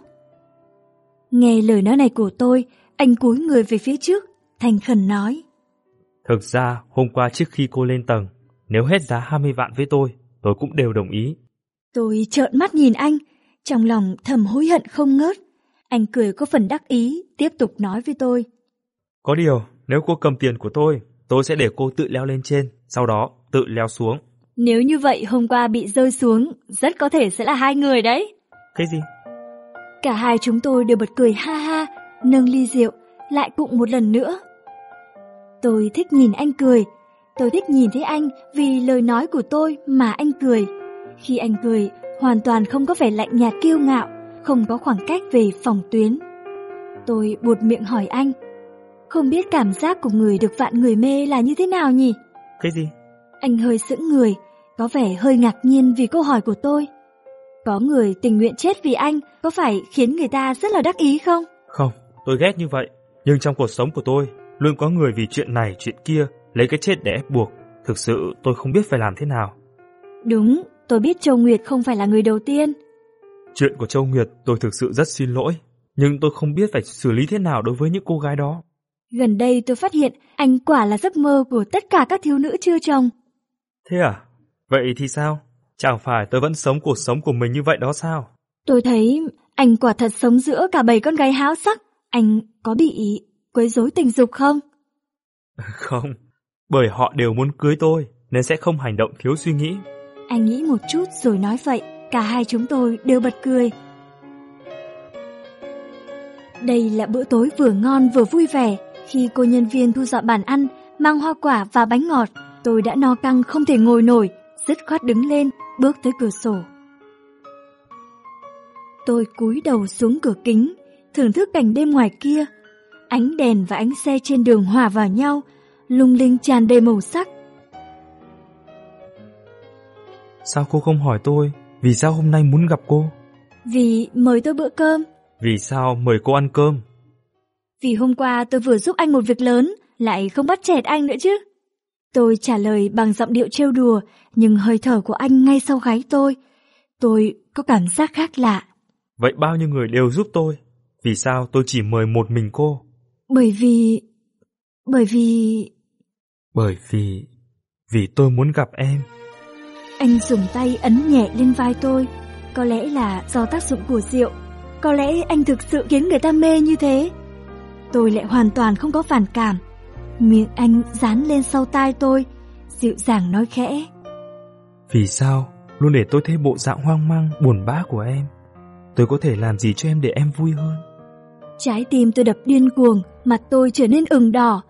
Nghe lời nói này của tôi, anh cúi người về phía trước, thành khẩn nói. Thực ra, hôm qua trước khi cô lên tầng, nếu hết giá 20 vạn với tôi, tôi cũng đều đồng ý. Tôi trợn mắt nhìn anh, trong lòng thầm hối hận không ngớt. Anh cười có phần đắc ý, tiếp tục nói với tôi. Có điều, nếu cô cầm tiền của tôi, tôi sẽ để cô tự leo lên trên, sau đó tự leo xuống. Nếu như vậy hôm qua bị rơi xuống, rất có thể sẽ là hai người đấy. Cái gì? Cả hai chúng tôi đều bật cười ha ha, nâng ly rượu, lại cụng một lần nữa. Tôi thích nhìn anh cười, tôi thích nhìn thấy anh vì lời nói của tôi mà anh cười. Khi anh cười, hoàn toàn không có vẻ lạnh nhạt kiêu ngạo, không có khoảng cách về phòng tuyến. Tôi buột miệng hỏi anh, không biết cảm giác của người được vạn người mê là như thế nào nhỉ? Cái gì? Anh hơi sững người, có vẻ hơi ngạc nhiên vì câu hỏi của tôi. Có người tình nguyện chết vì anh, có phải khiến người ta rất là đắc ý không? Không, tôi ghét như vậy. Nhưng trong cuộc sống của tôi, luôn có người vì chuyện này chuyện kia lấy cái chết để ép buộc. Thực sự tôi không biết phải làm thế nào. Đúng, tôi biết Châu Nguyệt không phải là người đầu tiên. Chuyện của Châu Nguyệt tôi thực sự rất xin lỗi. Nhưng tôi không biết phải xử lý thế nào đối với những cô gái đó. Gần đây tôi phát hiện anh quả là giấc mơ của tất cả các thiếu nữ chưa chồng. Thế à? Vậy thì sao? Chẳng phải tôi vẫn sống cuộc sống của mình như vậy đó sao? Tôi thấy anh quả thật sống giữa cả bầy con gái háo sắc. Anh có bị quấy rối tình dục không? (laughs) Không, bởi họ đều muốn cưới tôi nên sẽ không hành động thiếu suy nghĩ. Anh nghĩ một chút rồi nói vậy, cả hai chúng tôi đều bật cười. Đây là bữa tối vừa ngon vừa vui vẻ, khi cô nhân viên thu dọn bàn ăn, mang hoa quả và bánh ngọt, tôi đã no căng không thể ngồi nổi, dứt khoát đứng lên, bước tới cửa sổ. Tôi cúi đầu xuống cửa kính, thưởng thức cảnh đêm ngoài kia. Ánh đèn và ánh xe trên đường hòa vào nhau, lung linh tràn đầy màu sắc. Sao cô không hỏi tôi, vì sao hôm nay muốn gặp cô? Vì mời tôi bữa cơm. Vì sao mời cô ăn cơm? Vì hôm qua tôi vừa giúp anh một việc lớn, lại không bắt chẹt anh nữa chứ. Tôi trả lời bằng giọng điệu trêu đùa, nhưng hơi thở của anh ngay sau gáy tôi. Tôi có cảm giác khác lạ. Vậy bao nhiêu người đều giúp tôi, vì sao tôi chỉ mời một mình cô? Bởi vì... Bởi vì... Bởi vì... Vì tôi muốn gặp em. Anh dùng tay ấn nhẹ lên vai tôi. Có lẽ là do tác dụng của rượu. Có lẽ anh thực sự khiến người ta mê như thế. Tôi lại hoàn toàn không có phản cảm. Miệng anh dán lên sau tai tôi, dịu dàng nói khẽ. Vì sao luôn để tôi thấy bộ dạng hoang mang, buồn bã của em? Tôi có thể làm gì cho em để em vui hơn? Trái tim tôi đập điên cuồng, mặt tôi trở nên ửng đỏ.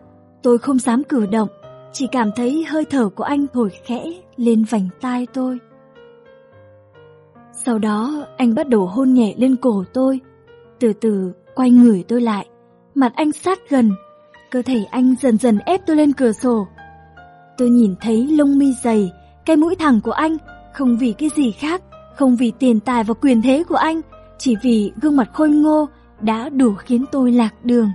Tôi không dám cử động, chỉ cảm thấy hơi thở của anh thổi khẽ lên vành tai tôi. Sau đó anh bắt đầu hôn nhẹ lên cổ tôi, từ từ quay người tôi lại, mặt anh sát gần, cơ thể anh dần dần ép tôi lên cửa sổ. Tôi nhìn thấy lông mi dày, cái mũi thẳng của anh, không vì cái gì khác, không vì tiền tài và quyền thế của anh, chỉ vì gương mặt khôi ngô đã đủ khiến tôi lạc đường.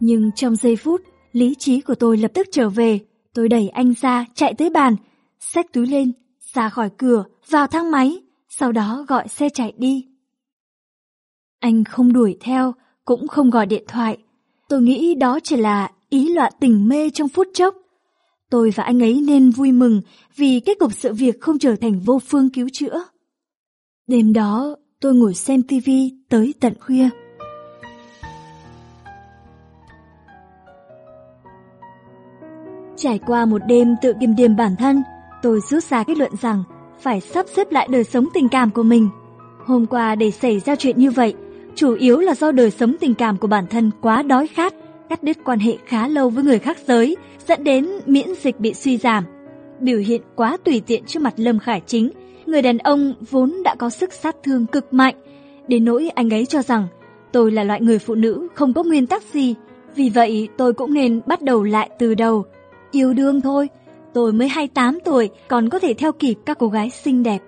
Nhưng trong giây phút, lý trí của tôi lập tức trở về, tôi đẩy anh ra, chạy tới bàn, xách túi lên, ra khỏi cửa, vào thang máy, sau đó gọi xe chạy đi. Anh không đuổi theo, cũng không gọi điện thoại. Tôi nghĩ đó chỉ là ý loạn tình mê trong phút chốc. Tôi và anh ấy nên vui mừng vì kết cục sự việc không trở thành vô phương cứu chữa. Đêm đó, tôi ngồi xem tivi tới tận khuya. Trải qua một đêm tự kiềm điềm bản thân, tôi rút ra kết luận rằng phải sắp xếp lại đời sống tình cảm của mình. Hôm qua để xảy ra chuyện như vậy, chủ yếu là do đời sống tình cảm của bản thân quá đói khát, cắt đứt quan hệ khá lâu với người khác giới, dẫn đến miễn dịch bị suy giảm. Biểu hiện quá tùy tiện trước mặt Lâm Khải Chính, người đàn ông vốn đã có sức sát thương cực mạnh, đến nỗi anh ấy cho rằng tôi là loại người phụ nữ không có nguyên tắc gì, vì vậy tôi cũng nên bắt đầu lại từ đầu. Yêu đương thôi, tôi mới 28 tuổi còn có thể theo kịp các cô gái xinh đẹp.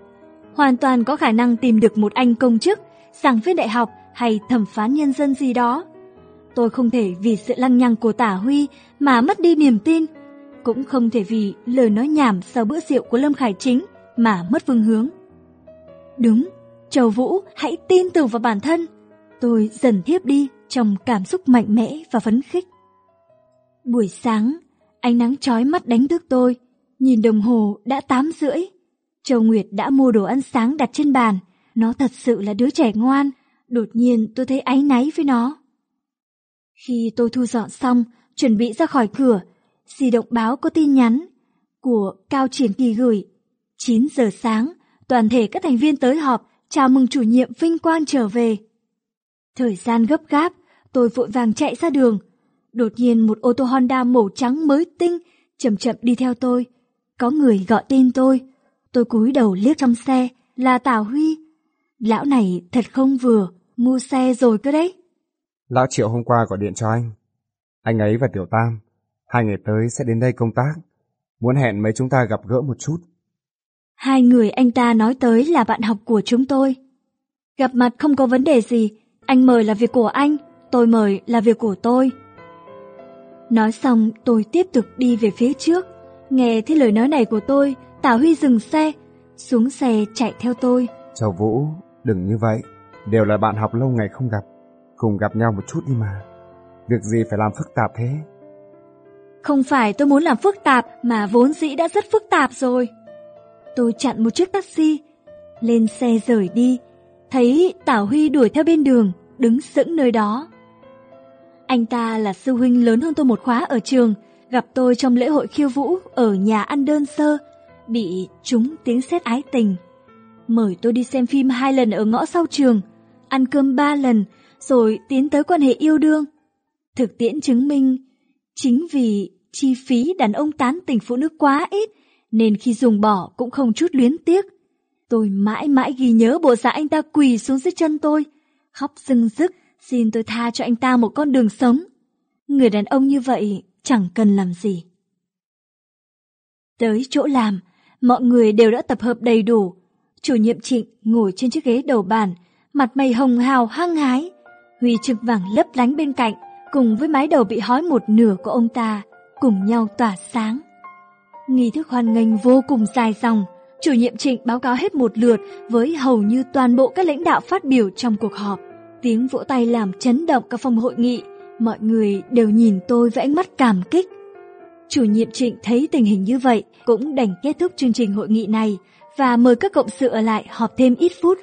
Hoàn toàn có khả năng tìm được một anh công chức, giảng viên đại học hay thẩm phán nhân dân gì đó. Tôi không thể vì sự lăng nhăng của Tả Huy mà mất đi niềm tin, cũng không thể vì lời nói nhảm sau bữa rượu của Lâm Khải Chính mà mất phương hướng. Đúng, Châu Vũ hãy tin tưởng vào bản thân. Tôi dần thiếp đi trong cảm xúc mạnh mẽ và phấn khích. Buổi sáng, ánh nắng chói mắt đánh thức tôi, nhìn đồng hồ đã 8 rưỡi. Châu Nguyệt đã mua đồ ăn sáng đặt trên bàn, nó thật sự là đứa trẻ ngoan, đột nhiên tôi thấy áy náy với nó. Khi tôi thu dọn xong, chuẩn bị ra khỏi cửa, di động báo có tin nhắn của Cao Triển Kỳ gửi. 9 giờ sáng, toàn thể các thành viên tới họp chào mừng chủ nhiệm vinh quang trở về. Thời gian gấp gáp, tôi vội vàng chạy ra đường. Đột nhiên một ô tô Honda màu trắng mới tinh chậm chậm đi theo tôi. Có người gọi tên tôi. Tôi cúi đầu liếc trong xe là Tào Huy. Lão này thật không vừa, mua xe rồi cơ đấy. Lão Triệu hôm qua gọi điện cho anh. Anh ấy và Tiểu Tam, hai ngày tới sẽ đến đây công tác. Muốn hẹn mấy chúng ta gặp gỡ một chút. Hai người anh ta nói tới là bạn học của chúng tôi. Gặp mặt không có vấn đề gì, anh mời là việc của anh, tôi mời là việc của tôi. Nói xong tôi tiếp tục đi về phía trước. Nghe thấy lời nói này của tôi, Tào Huy dừng xe, xuống xe chạy theo tôi. Chào Vũ, đừng như vậy. Đều là bạn học lâu ngày không gặp. Cùng gặp nhau một chút đi mà. Việc gì phải làm phức tạp thế? Không phải tôi muốn làm phức tạp mà vốn dĩ đã rất phức tạp rồi. Tôi chặn một chiếc taxi, lên xe rời đi, thấy Tảo Huy đuổi theo bên đường, đứng sững nơi đó. Anh ta là sư huynh lớn hơn tôi một khóa ở trường, gặp tôi trong lễ hội khiêu vũ ở nhà ăn đơn sơ, bị trúng tiếng xét ái tình. Mời tôi đi xem phim hai lần ở ngõ sau trường, ăn cơm ba lần, rồi tiến tới quan hệ yêu đương. Thực tiễn chứng minh, chính vì chi phí đàn ông tán tình phụ nữ quá ít, nên khi dùng bỏ cũng không chút luyến tiếc. Tôi mãi mãi ghi nhớ bộ dạng anh ta quỳ xuống dưới chân tôi, khóc rưng rức, xin tôi tha cho anh ta một con đường sống. Người đàn ông như vậy chẳng cần làm gì. Tới chỗ làm, mọi người đều đã tập hợp đầy đủ. Chủ nhiệm Trịnh ngồi trên chiếc ghế đầu bàn, mặt mày hồng hào hăng hái. Huy chương vàng lấp lánh bên cạnh, cùng với mái đầu bị hói một nửa của ông ta, cùng nhau tỏa sáng. Nghi thức hoan nghênh vô cùng dài dòng, chủ nhiệm Trịnh báo cáo hết một lượt với hầu như toàn bộ các lãnh đạo phát biểu trong cuộc họp. Tiếng vỗ tay làm chấn động cả phòng hội nghị, mọi người đều nhìn tôi với ánh mắt cảm kích. Chủ nhiệm Trịnh thấy tình hình như vậy cũng đành kết thúc chương trình hội nghị này và mời các cộng sự ở lại họp thêm ít phút.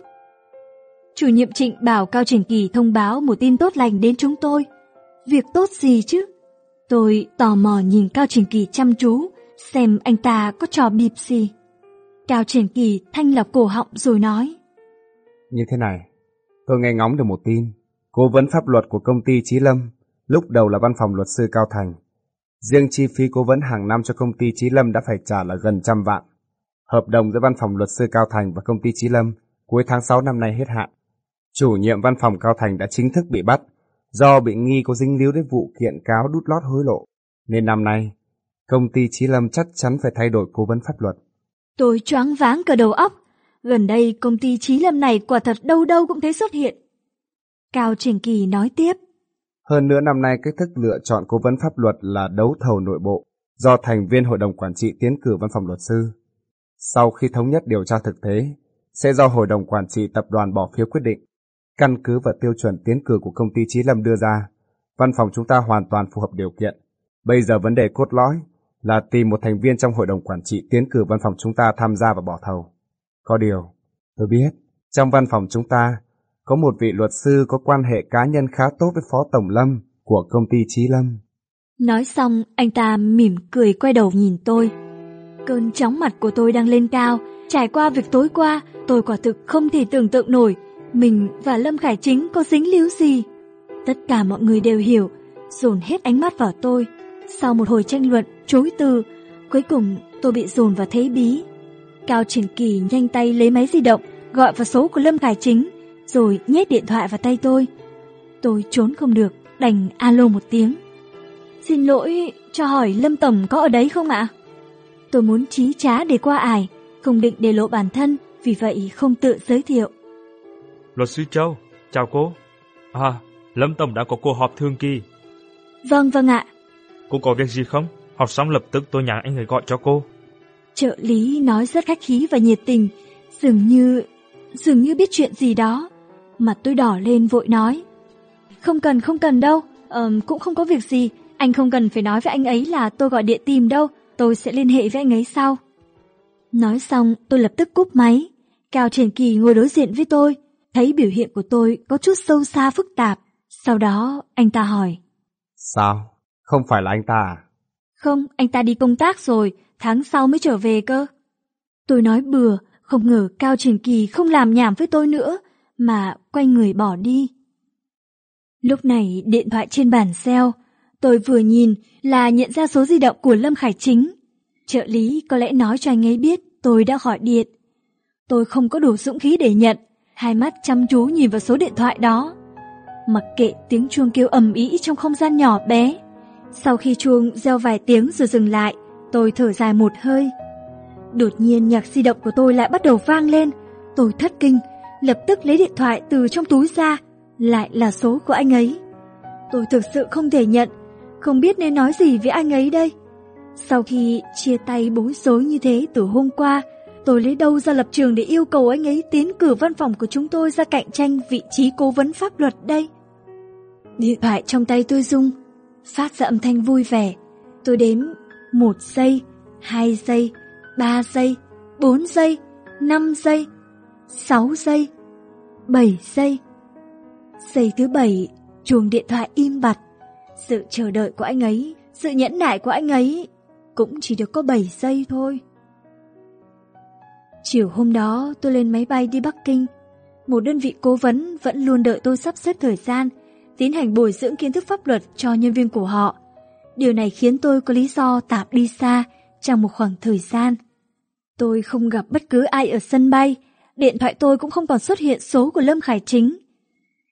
Chủ nhiệm Trịnh bảo Cao Trình Kỳ thông báo một tin tốt lành đến chúng tôi. Việc tốt gì chứ? Tôi tò mò nhìn Cao Trình Kỳ chăm chú, xem anh ta có trò bịp gì. Cao Trình Kỳ thanh lọc cổ họng rồi nói. Như thế này, tôi nghe ngóng được một tin. Cố vấn pháp luật của công ty Trí Lâm, lúc đầu là văn phòng luật sư Cao Thành. Riêng chi phí cố vấn hàng năm cho công ty Trí Lâm đã phải trả là gần trăm vạn. Hợp đồng giữa văn phòng luật sư Cao Thành và công ty Trí Lâm cuối tháng 6 năm nay hết hạn. Chủ nhiệm văn phòng Cao Thành đã chính thức bị bắt do bị nghi có dính líu đến vụ kiện cáo đút lót hối lộ. Nên năm nay, công ty Trí Lâm chắc chắn phải thay đổi cố vấn pháp luật. Tôi choáng váng cả đầu óc. Gần đây công ty Trí Lâm này quả thật đâu đâu cũng thấy xuất hiện. Cao Trình Kỳ nói tiếp. Hơn nữa năm nay cách thức lựa chọn cố vấn pháp luật là đấu thầu nội bộ do thành viên hội đồng quản trị tiến cử văn phòng luật sư. Sau khi thống nhất điều tra thực tế, sẽ do hội đồng quản trị tập đoàn bỏ phiếu quyết định. Căn cứ vào tiêu chuẩn tiến cử của công ty Trí Lâm đưa ra, văn phòng chúng ta hoàn toàn phù hợp điều kiện. Bây giờ vấn đề cốt lõi là tìm một thành viên trong hội đồng quản trị tiến cử văn phòng chúng ta tham gia và bỏ thầu. Có điều, tôi biết, trong văn phòng chúng ta có một vị luật sư có quan hệ cá nhân khá tốt với Phó Tổng Lâm của công ty Trí Lâm. Nói xong, anh ta mỉm cười quay đầu nhìn tôi. Cơn chóng mặt của tôi đang lên cao, trải qua việc tối qua, tôi quả thực không thể tưởng tượng nổi mình và Lâm Khải Chính có dính líu gì. Tất cả mọi người đều hiểu, dồn hết ánh mắt vào tôi. Sau một hồi tranh luận, chối từ, cuối cùng tôi bị dồn vào thế bí. Cao Triển Kỳ nhanh tay lấy máy di động, gọi vào số của Lâm Khải Chính, rồi nhét điện thoại vào tay tôi. Tôi trốn không được, đành alo một tiếng. Xin lỗi, cho hỏi Lâm Tổng có ở đấy không ạ? Tôi muốn trí trá để qua ải, không định để lộ bản thân, vì vậy không tự giới thiệu. Luật sư Châu, chào cô. À, Lâm Tổng đã có cuộc họp thương kỳ. Vâng, vâng ạ. Cô có việc gì không? Học xong lập tức tôi nhắn anh ấy gọi cho cô. Trợ lý nói rất khách khí và nhiệt tình, dường như... dường như biết chuyện gì đó. Mặt tôi đỏ lên vội nói. Không cần, không cần đâu, ờ, cũng không có việc gì. Anh không cần phải nói với anh ấy là tôi gọi điện tìm đâu, tôi sẽ liên hệ với anh ấy sau. Nói xong, tôi lập tức cúp máy. Cao Triển Kỳ ngồi đối diện với tôi, thấy biểu hiện của tôi có chút sâu xa phức tạp. Sau đó, anh ta hỏi. Sao? Không phải là anh ta à? Không, anh ta đi công tác rồi, tháng sau mới trở về cơ. Tôi nói bừa, không ngờ Cao Triển Kỳ không làm nhảm với tôi nữa, mà quay người bỏ đi. Lúc này điện thoại trên bàn xeo, tôi vừa nhìn là nhận ra số di động của Lâm Khải Chính. Trợ lý có lẽ nói cho anh ấy biết tôi đã gọi điện. Tôi không có đủ dũng khí để nhận, hai mắt chăm chú nhìn vào số điện thoại đó. Mặc kệ tiếng chuông kêu ầm ĩ trong không gian nhỏ bé. Sau khi chuông reo vài tiếng rồi dừng lại, tôi thở dài một hơi. Đột nhiên nhạc di động của tôi lại bắt đầu vang lên. Tôi thất kinh, lập tức lấy điện thoại từ trong túi ra, lại là số của anh ấy. Tôi thực sự không thể nhận, không biết nên nói gì với anh ấy đây. Sau khi chia tay bối rối như thế từ hôm qua, tôi lấy đâu ra lập trường để yêu cầu anh ấy tiến cử văn phòng của chúng tôi ra cạnh tranh vị trí cố vấn pháp luật đây. Điện thoại trong tay tôi rung, phát ra âm thanh vui vẻ. Tôi đếm 1 giây, 2 giây, 3 giây, 4 giây, 5 giây, 6 giây, 7 giây. Giây thứ 7, chuồng điện thoại im bặt. Sự chờ đợi của anh ấy, sự nhẫn nại của anh ấy cũng chỉ được có 7 giây thôi. Chiều hôm đó tôi lên máy bay đi Bắc Kinh. Một đơn vị cố vấn vẫn luôn đợi tôi sắp xếp thời gian, tiến hành bồi dưỡng kiến thức pháp luật cho nhân viên của họ. Điều này khiến tôi có lý do tạm đi xa trong một khoảng thời gian. Tôi không gặp bất cứ ai ở sân bay, điện thoại tôi cũng không còn xuất hiện số của Lâm Khải Chính.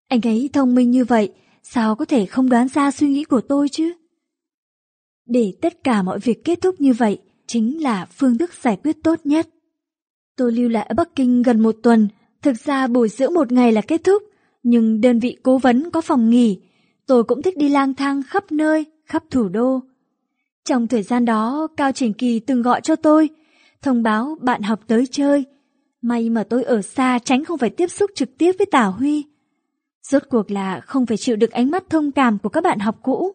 Anh ấy thông minh như vậy, sao có thể không đoán ra suy nghĩ của tôi chứ? Để tất cả mọi việc kết thúc như vậy chính là phương thức giải quyết tốt nhất. Tôi lưu lại ở Bắc Kinh gần một tuần, thực ra buổi dưỡng một ngày là kết thúc, nhưng đơn vị cố vấn có phòng nghỉ, tôi cũng thích đi lang thang khắp nơi, khắp thủ đô. Trong thời gian đó, Cao Trình Kỳ từng gọi cho tôi, thông báo bạn học tới chơi. May mà tôi ở xa tránh không phải tiếp xúc trực tiếp với Tả Huy. Rốt cuộc là không phải chịu được ánh mắt thông cảm của các bạn học cũ.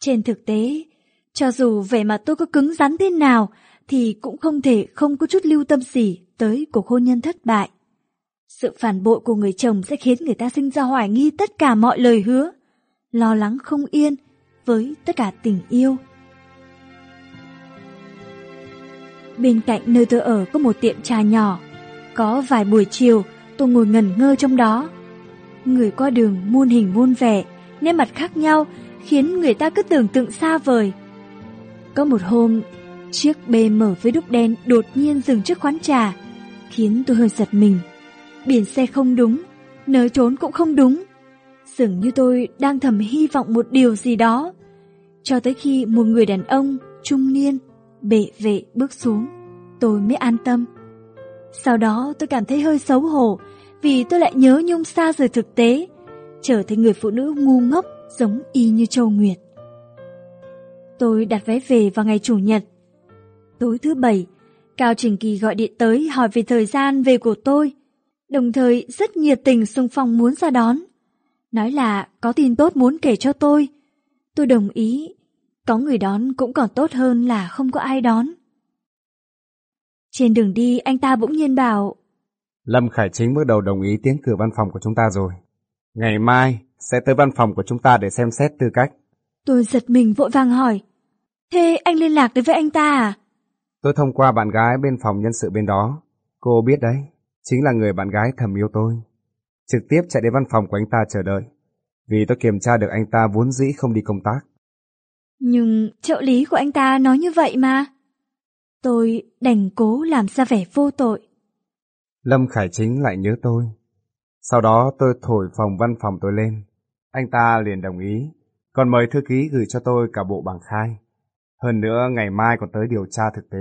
Trên thực tế, cho dù về mà tôi có cứng rắn thế nào, thì cũng không thể không có chút lưu tâm gì tới cuộc hôn nhân thất bại. Sự phản bội của người chồng sẽ khiến người ta sinh ra hoài nghi tất cả mọi lời hứa, lo lắng không yên với tất cả tình yêu. Bên cạnh nơi tôi ở có một tiệm trà nhỏ, có vài buổi chiều tôi ngồi ngẩn ngơ trong đó. Người qua đường muôn hình muôn vẻ, nét mặt khác nhau khiến người ta cứ tưởng tượng xa vời. Có một hôm, chiếc BM với đúc đen đột nhiên dừng trước quán trà, khiến tôi hơi giật mình. Biển xe không đúng, nơi trốn cũng không đúng. Dường như tôi đang thầm hy vọng một điều gì đó. Cho tới khi một người đàn ông, trung niên, bệ vệ bước xuống, tôi mới an tâm. Sau đó tôi cảm thấy hơi xấu hổ vì tôi lại nhớ nhung xa rời thực tế, trở thành người phụ nữ ngu ngốc giống y như Châu Nguyệt. Tôi đặt vé về vào ngày Chủ nhật. Tối thứ bảy, Cao Trình Kỳ gọi điện tới hỏi về thời gian về của tôi, đồng thời rất nhiệt tình xung phong muốn ra đón. Nói là có tin tốt muốn kể cho tôi. Tôi đồng ý, có người đón cũng còn tốt hơn là không có ai đón. Trên đường đi anh ta bỗng nhiên bảo Lâm Khải Chính bước đầu đồng ý tiến cử văn phòng của chúng ta rồi. Ngày mai sẽ tới văn phòng của chúng ta để xem xét tư cách. Tôi giật mình vội vàng hỏi Thế anh liên lạc được với anh ta à? Tôi thông qua bạn gái bên phòng nhân sự bên đó. Cô biết đấy, chính là người bạn gái thầm yêu tôi. Trực tiếp chạy đến văn phòng của anh ta chờ đợi. Vì tôi kiểm tra được anh ta vốn dĩ không đi công tác. Nhưng trợ lý của anh ta nói như vậy mà. Tôi đành cố làm ra vẻ vô tội. Lâm Khải Chính lại nhớ tôi. Sau đó tôi thổi phòng văn phòng tôi lên. Anh ta liền đồng ý, còn mời thư ký gửi cho tôi cả bộ bằng khai. Hơn nữa ngày mai còn tới điều tra thực tế.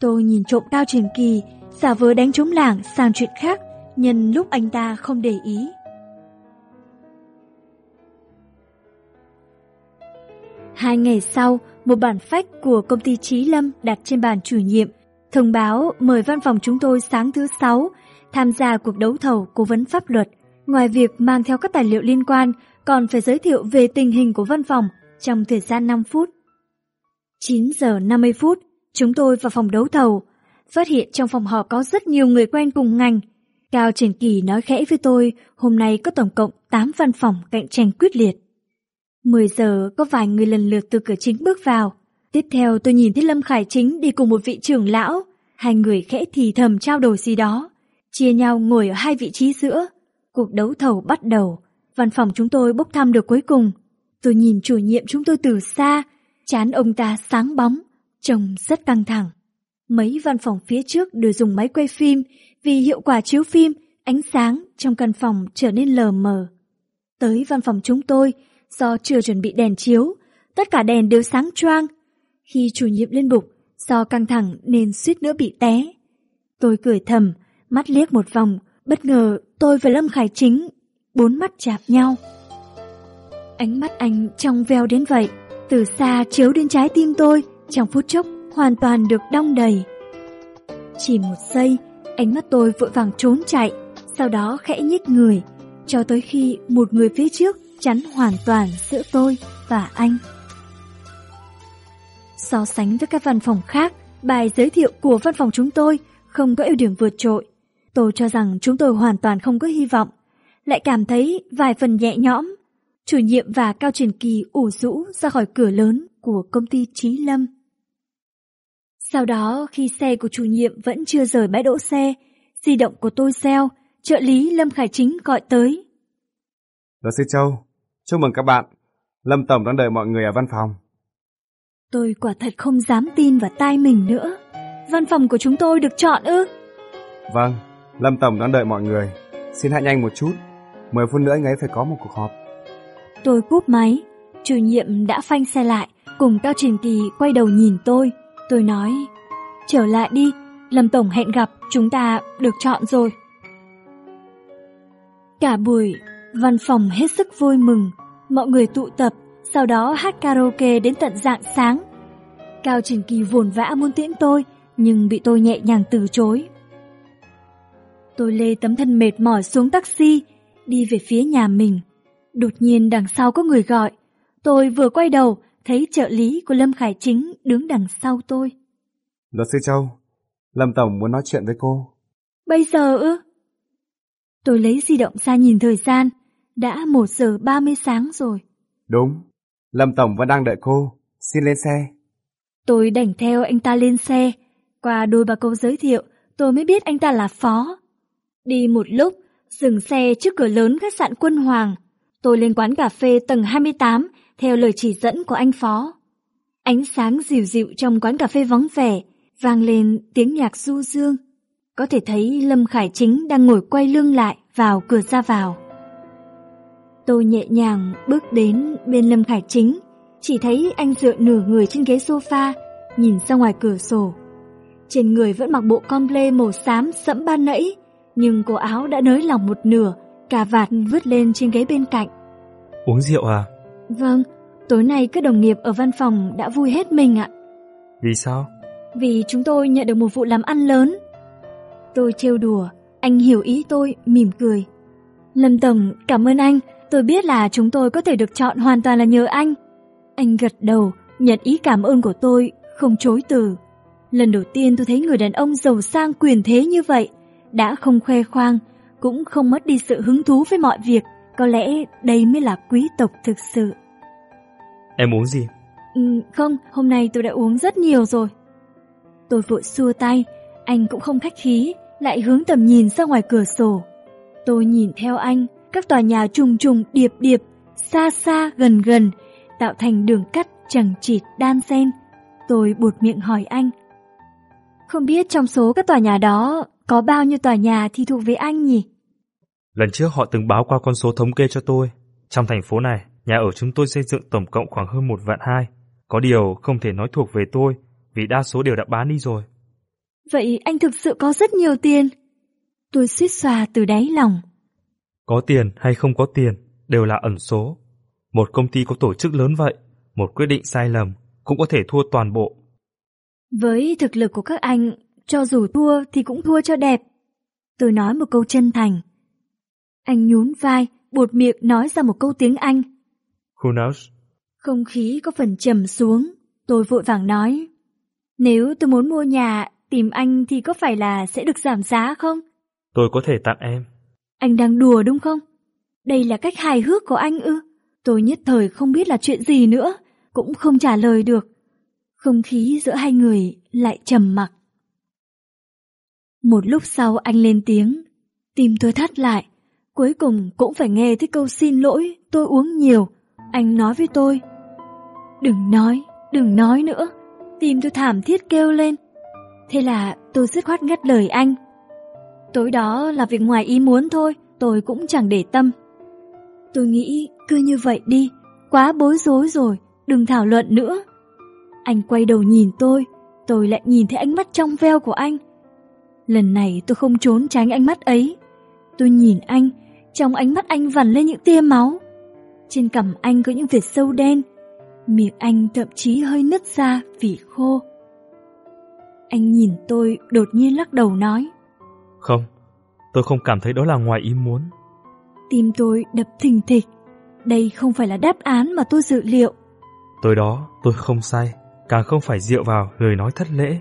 Tôi nhìn trộm Cao Truyền Kỳ, giả vờ đánh trống lảng sang chuyện khác, nhân lúc anh ta không để ý. Hai ngày sau, một bản phách của công ty Trí Lâm đặt trên bàn chủ nhiệm, thông báo mời văn phòng chúng tôi sáng thứ sáu tham gia cuộc đấu thầu cố vấn pháp luật. Ngoài việc mang theo các tài liệu liên quan, còn phải giới thiệu về tình hình của văn phòng trong thời gian 5 phút. 9 giờ 50 phút, chúng tôi vào phòng đấu thầu, phát hiện trong phòng họp có rất nhiều người quen cùng ngành. Cao Trần Kỳ nói khẽ với tôi, hôm nay có tổng cộng 8 văn phòng cạnh tranh quyết liệt. 10 giờ có vài người lần lượt từ cửa chính bước vào. Tiếp theo tôi nhìn thấy Lâm Khải Chính đi cùng một vị trưởng lão. Hai người khẽ thì thầm trao đổi gì đó. Chia nhau ngồi ở hai vị trí giữa. Cuộc đấu thầu bắt đầu. Văn phòng chúng tôi bốc thăm được cuối cùng. Tôi nhìn chủ nhiệm chúng tôi từ xa. Chán ông ta sáng bóng. Trông rất căng thẳng. Mấy văn phòng phía trước đều dùng máy quay phim vì hiệu quả chiếu phim, ánh sáng trong căn phòng trở nên lờ mờ. Tới văn phòng chúng tôi, do chưa chuẩn bị đèn chiếu, tất cả đèn đều sáng choang. Khi chủ nhiệm lên bục, do căng thẳng nên suýt nữa bị té. Tôi cười thầm, mắt liếc một vòng, bất ngờ tôi và Lâm Khải Chính, bốn mắt chạm nhau. Ánh mắt anh trong veo đến vậy, từ xa chiếu đến trái tim tôi, trong phút chốc hoàn toàn được đong đầy. Chỉ một giây, ánh mắt tôi vội vàng trốn chạy, sau đó khẽ nhích người, cho tới khi một người phía trước chắn hoàn toàn giữa tôi và anh. So sánh với các văn phòng khác, Bài giới thiệu của văn phòng chúng tôi không có ưu điểm vượt trội. Tôi cho rằng chúng tôi hoàn toàn không có hy vọng. Lại cảm thấy vài phần nhẹ nhõm. Chủ nhiệm và Cao Truyền Kỳ ủ rũ ra khỏi cửa lớn của công ty Trí Lâm. Sau đó khi xe của chủ nhiệm vẫn chưa rời bãi đỗ xe, di động của tôi reo, trợ lý Lâm Khải Chính gọi tới. Luật sư Châu, chúc mừng các bạn. Lâm Tổng đang đợi mọi người ở văn phòng. Tôi quả thật không dám tin vào tai mình nữa. Văn phòng của chúng tôi được chọn ư? Vâng, Lâm Tổng đang đợi mọi người. Xin hãy nhanh một chút. 10 phút nữa anh ấy phải có một cuộc họp. Tôi cúp máy. Chủ nhiệm đã phanh xe lại, cùng Cao Trình Kỳ quay đầu nhìn tôi. Tôi nói, trở lại đi, Lâm Tổng hẹn gặp, chúng ta được chọn rồi. Cả buổi, văn phòng hết sức vui mừng, mọi người tụ tập, sau đó hát karaoke đến tận dạng sáng. Cao Trình Kỳ vồn vã muốn tiễn tôi, nhưng bị tôi nhẹ nhàng từ chối. Tôi lê tấm thân mệt mỏi xuống taxi, đi về phía nhà mình. Đột nhiên đằng sau có người gọi. Tôi vừa quay đầu, thấy trợ lý của Lâm Khải Chính đứng đằng sau tôi. Luật sư Châu, Lâm Tổng muốn nói chuyện với cô. Bây giờ ư? Tôi lấy di động ra nhìn thời gian, đã 1 giờ 30 sáng rồi. Đúng, Lâm Tổng vẫn đang đợi cô, xin lên xe. Tôi đành theo anh ta lên xe, qua đôi ba câu giới thiệu, tôi mới biết anh ta là Phó. Đi một lúc, dừng xe trước cửa lớn khách sạn Quân Hoàng. Tôi lên quán cà phê tầng 28 theo lời chỉ dẫn của anh Phó. Ánh sáng dịu dịu trong quán cà phê vắng vẻ, vang lên tiếng nhạc du dương. Có thể thấy Lâm Khải Chính đang ngồi quay lưng lại vào cửa ra vào. Tôi nhẹ nhàng bước đến bên Lâm Khải Chính, chỉ thấy anh dựa nửa người trên ghế sofa, nhìn ra ngoài cửa sổ. Trên người vẫn mặc bộ comple màu xám sẫm ban nãy, nhưng cổ áo đã nới lỏng một nửa, cà vạt vứt lên trên ghế bên cạnh. Uống rượu à? Vâng, tối nay các đồng nghiệp ở văn phòng đã vui hết mình ạ. Vì sao? Vì chúng tôi nhận được một vụ làm ăn lớn. Tôi trêu đùa, anh hiểu ý tôi, mỉm cười. Lâm Tổng, cảm ơn anh, tôi biết là chúng tôi có thể được chọn hoàn toàn là nhờ anh. Anh gật đầu, nhận ý cảm ơn của tôi, không chối từ. Lần đầu tiên tôi thấy người đàn ông giàu sang quyền thế như vậy, đã không khoe khoang, cũng không mất đi sự hứng thú với mọi việc, có lẽ đây mới là quý tộc thực sự. Em uống gì? Ừ, không, hôm nay tôi đã uống rất nhiều rồi. Tôi vội xua tay, anh cũng không khách khí, lại hướng tầm nhìn ra ngoài cửa sổ. Tôi nhìn theo anh, các tòa nhà trùng trùng điệp điệp, xa xa gần gần, tạo thành đường cắt chẳng chịt đan xen. Tôi buột miệng hỏi anh. Không biết trong số các tòa nhà đó có bao nhiêu tòa nhà thì thuộc về anh nhỉ? Lần trước họ từng báo qua con số thống kê cho tôi. Trong thành phố này, nhà ở chúng tôi xây dựng tổng cộng khoảng hơn một vạn hai. Có điều không thể nói thuộc về tôi, vì đa số đều đã bán đi rồi. Vậy anh thực sự có rất nhiều tiền. Tôi suýt xòa từ đáy lòng. Có tiền hay không có tiền đều là ẩn số. Một công ty có tổ chức lớn vậy, một quyết định sai lầm cũng có thể thua toàn bộ. Với thực lực của các anh, cho dù thua thì cũng thua cho đẹp. Tôi nói một câu chân thành. Anh nhún vai, buột miệng nói ra một câu tiếng Anh. Who knows? Không khí có phần trầm xuống, tôi vội vàng nói. Nếu tôi muốn mua nhà, tìm anh thì có phải là sẽ được giảm giá không? Tôi có thể tặng em. Anh đang đùa đúng không? Đây là cách hài hước của anh ư? Tôi nhất thời không biết là chuyện gì nữa, cũng không trả lời được. Không khí giữa hai người lại trầm mặc. Một lúc sau anh lên tiếng, tim tôi thắt lại. Cuối cùng cũng phải nghe thấy câu xin lỗi, tôi uống nhiều. Anh nói với tôi, đừng nói, đừng nói nữa. Tim tôi thảm thiết kêu lên. Thế là tôi dứt khoát ngắt lời anh. Tối đó là việc ngoài ý muốn thôi, tôi cũng chẳng để tâm. Tôi nghĩ cứ như vậy đi, quá bối rối rồi, đừng thảo luận nữa. Anh quay đầu nhìn tôi, tôi lại nhìn thấy ánh mắt trong veo của anh. Lần này tôi không trốn tránh ánh mắt ấy. Tôi nhìn anh, trong ánh mắt anh vằn lên những tia máu. Trên cằm anh có những vệt sâu đen, miệng anh thậm chí hơi nứt ra vì khô. Anh nhìn tôi đột nhiên lắc đầu nói. Không, tôi không cảm thấy đó là ngoài ý muốn. Tim tôi đập thình thịch. Đây không phải là đáp án mà tôi dự liệu. Tối đó tôi không say, càng không phải rượu vào lời nói thất lễ.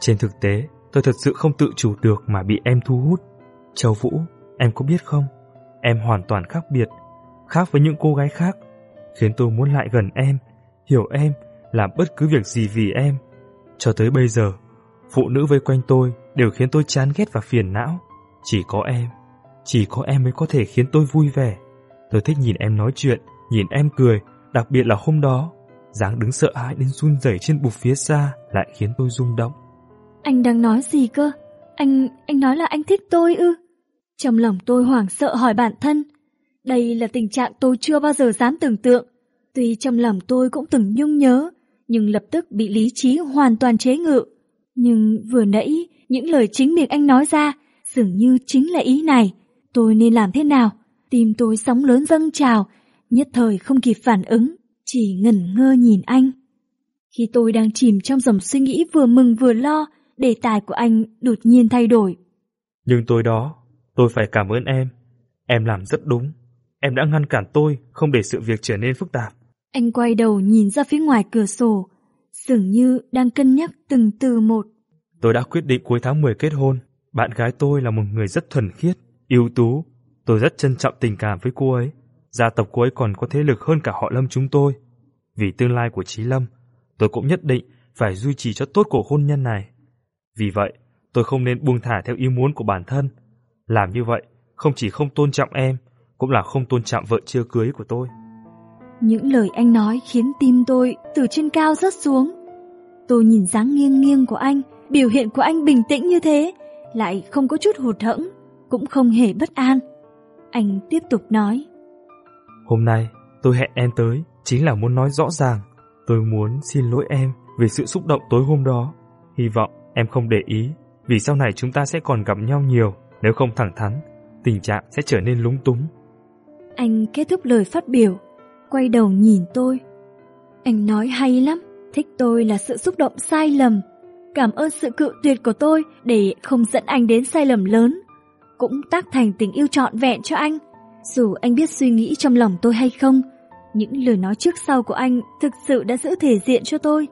Trên thực tế, tôi thật sự không tự chủ được mà bị em thu hút. Châu Vũ, em có biết không? Em hoàn toàn khác biệt, khác với những cô gái khác, khiến tôi muốn lại gần em, hiểu em, làm bất cứ việc gì vì em. Cho tới bây giờ, phụ nữ vây quanh tôi đều khiến tôi chán ghét và phiền não. Chỉ có em, chỉ có em mới có thể khiến tôi vui vẻ. Tôi thích nhìn em nói chuyện, nhìn em cười, đặc biệt là hôm đó. dáng đứng sợ hãi đến run rẩy trên bục phía xa lại khiến tôi rung động. Anh đang nói gì cơ? Anh, anh nói là anh thích tôi ư? Trong lòng tôi hoảng sợ hỏi bản thân. Đây là tình trạng tôi chưa bao giờ dám tưởng tượng. Tuy trong lòng tôi cũng từng nhung nhớ, nhưng lập tức bị lý trí hoàn toàn chế ngự. Nhưng vừa nãy, những lời chính miệng anh nói ra, dường như chính là ý này. Tôi nên làm thế nào? Tim tôi sóng lớn dâng trào, nhất thời không kịp phản ứng, chỉ ngẩn ngơ nhìn anh. Khi tôi đang chìm trong dòng suy nghĩ vừa mừng vừa lo, đề tài của anh đột nhiên thay đổi. Nhưng tôi đó, tôi phải cảm ơn em. Em làm rất đúng. Em đã ngăn cản tôi không để sự việc trở nên phức tạp. Anh quay đầu nhìn ra phía ngoài cửa sổ, dường như đang cân nhắc từng từ một. Tôi đã quyết định cuối tháng 10 kết hôn. Bạn gái tôi là một người rất thuần khiết, ưu tú. Tôi rất trân trọng tình cảm với cô ấy. Gia tộc cô ấy còn có thế lực hơn cả họ Lâm chúng tôi. Vì tương lai của Chí Lâm, tôi cũng nhất định phải duy trì cho tốt cuộc hôn nhân này. Vì vậy, tôi không nên buông thả theo ý muốn của bản thân. Làm như vậy, không chỉ không tôn trọng em, cũng là không tôn trọng vợ chưa cưới của tôi. Những lời anh nói khiến tim tôi từ trên cao rớt xuống. Tôi nhìn dáng nghiêng nghiêng của anh, biểu hiện của anh bình tĩnh như thế, lại không có chút hụt hẫng, cũng không hề bất an. Anh tiếp tục nói. Hôm nay, tôi hẹn em tới, chính là muốn nói rõ ràng. Tôi muốn xin lỗi em về sự xúc động tối hôm đó. Hy vọng em không để ý, vì sau này chúng ta sẽ còn gặp nhau nhiều. Nếu không thẳng thắn, tình trạng sẽ trở nên lúng túng. Anh kết thúc lời phát biểu, quay đầu nhìn tôi. Anh nói hay lắm, thích tôi là sự xúc động sai lầm. Cảm ơn sự cự tuyệt của tôi để không dẫn anh đến sai lầm lớn. Cũng tác thành tình yêu trọn vẹn cho anh. Dù anh biết suy nghĩ trong lòng tôi hay không, những lời nói trước sau của anh thực sự đã giữ thể diện cho tôi.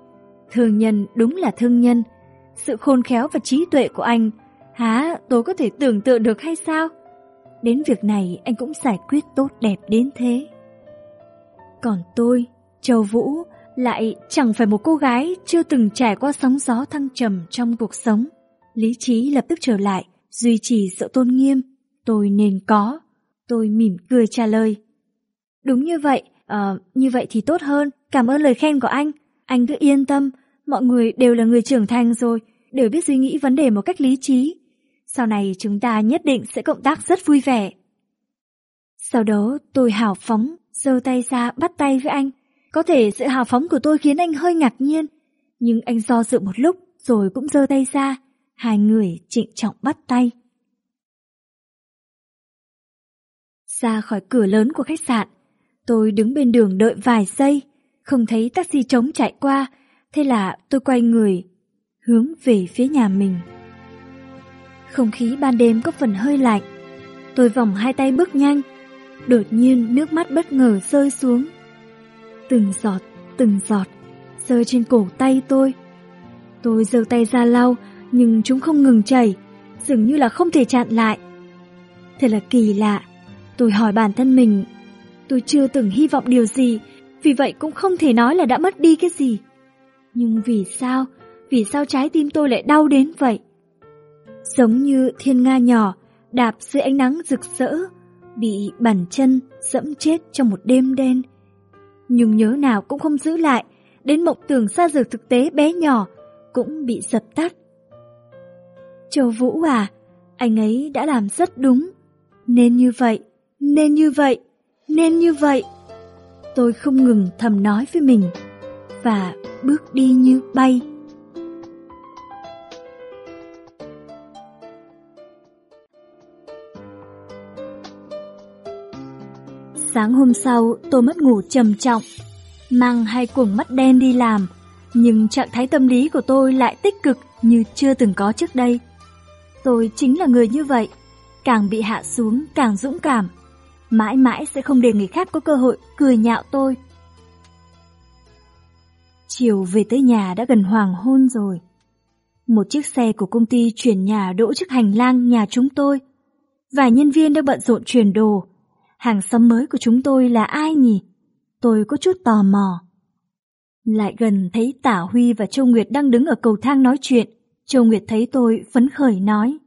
Thương nhân đúng là thương nhân. Sự khôn khéo và trí tuệ của anh, há tôi có thể tưởng tượng được hay sao? Đến việc này anh cũng giải quyết tốt đẹp đến thế. Còn tôi, Châu Vũ, lại chẳng phải một cô gái chưa từng trải qua sóng gió thăng trầm trong cuộc sống. Lý trí lập tức trở lại, duy trì sự tôn nghiêm. Tôi nên có. Tôi mỉm cười trả lời. Đúng như vậy, à, như vậy thì tốt hơn. Cảm ơn lời khen của anh. Anh cứ yên tâm, mọi người đều là người trưởng thành rồi, đều biết suy nghĩ vấn đề một cách lý trí. Sau này chúng ta nhất định sẽ cộng tác rất vui vẻ. Sau đó tôi hào phóng, giơ tay ra bắt tay với anh. Có thể sự hào phóng của tôi khiến anh hơi ngạc nhiên, nhưng anh do dự một lúc rồi cũng giơ tay ra. Hai người trịnh trọng bắt tay. Ra khỏi cửa lớn của khách sạn, tôi đứng bên đường đợi vài giây, không thấy taxi trống chạy qua, thế là tôi quay người, hướng về phía nhà mình. Không khí ban đêm có phần hơi lạnh. Tôi vòng hai tay bước nhanh. Đột nhiên nước mắt bất ngờ rơi xuống. Từng giọt, từng giọt, rơi trên cổ tay tôi. Tôi giơ tay ra lau, nhưng chúng không ngừng chảy, dường như là không thể chặn lại. Thật là kỳ lạ. Tôi hỏi bản thân mình, tôi chưa từng hy vọng điều gì, vì vậy cũng không thể nói là đã mất đi cái gì. Nhưng vì sao, vì sao trái tim tôi lại đau đến vậy? Giống như thiên nga nhỏ đạp dưới ánh nắng rực rỡ, bị bàn chân dẫm chết trong một đêm đen. Nhưng nhớ nào cũng không giữ lại, đến mộng tưởng xa rời thực tế bé nhỏ cũng bị dập tắt. Châu Vũ à, anh ấy đã làm rất đúng. Nên như vậy, nên như vậy, nên như vậy. Tôi không ngừng thầm nói với mình và bước đi như bay. Sáng hôm sau, tôi mất ngủ trầm trọng, mang hai cuồng mắt đen đi làm, nhưng trạng thái tâm lý của tôi lại tích cực như chưa từng có trước đây. Tôi chính là người như vậy, càng bị hạ xuống càng dũng cảm, mãi mãi sẽ không để người khác có cơ hội cười nhạo tôi. Chiều về tới nhà đã gần hoàng hôn rồi. Một chiếc xe của công ty chuyển nhà đỗ trước hành lang nhà chúng tôi. Vài nhân viên đang bận rộn chuyển đồ. Hàng xóm mới của chúng tôi là ai nhỉ? Tôi có chút tò mò. Lại gần thấy Tả Huy và Châu Nguyệt đang đứng ở cầu thang nói chuyện. Châu Nguyệt thấy tôi phấn khởi nói.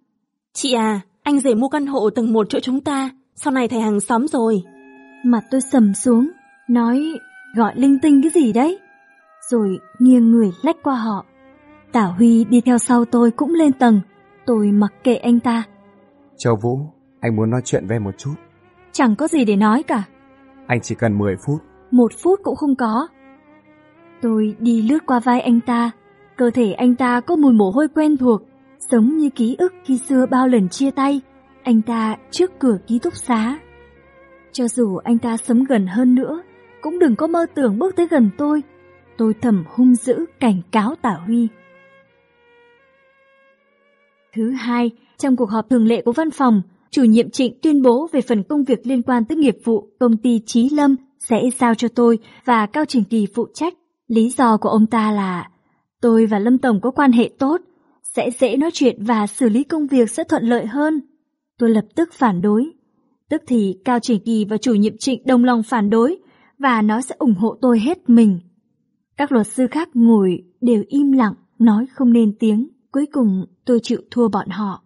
Chị à, anh rể mua căn hộ tầng một chỗ chúng ta, sau này thành hàng xóm rồi. Mặt tôi sầm xuống, nói gọi linh tinh cái gì đấy? Rồi nghiêng người lách qua họ. Tả Huy đi theo sau tôi cũng lên tầng, tôi mặc kệ anh ta. Châu Vũ, anh muốn nói chuyện với em một chút. Chẳng có gì để nói cả. Anh chỉ cần 10 phút. Một phút cũng không có. Tôi đi lướt qua vai anh ta, cơ thể anh ta có mùi mồ hôi quen thuộc, giống như ký ức khi xưa bao lần chia tay, anh ta trước cửa ký túc xá. Cho dù anh ta sống gần hơn nữa, cũng đừng có mơ tưởng bước tới gần tôi. Tôi thầm hung dữ cảnh cáo Tả Huy. Thứ hai, trong cuộc họp thường lệ của văn phòng, chủ nhiệm Trịnh tuyên bố về phần công việc liên quan tới nghiệp vụ công ty Trí Lâm sẽ giao cho tôi và Cao Trình Kỳ phụ trách. Lý do của ông ta là tôi và Lâm Tổng có quan hệ tốt, sẽ dễ nói chuyện và xử lý công việc sẽ thuận lợi hơn. Tôi lập tức phản đối. Tức thì Cao Trình Kỳ và chủ nhiệm Trịnh đồng lòng phản đối và nó sẽ ủng hộ tôi hết mình. Các luật sư khác ngồi đều im lặng, nói không nên tiếng. Cuối cùng tôi chịu thua bọn họ.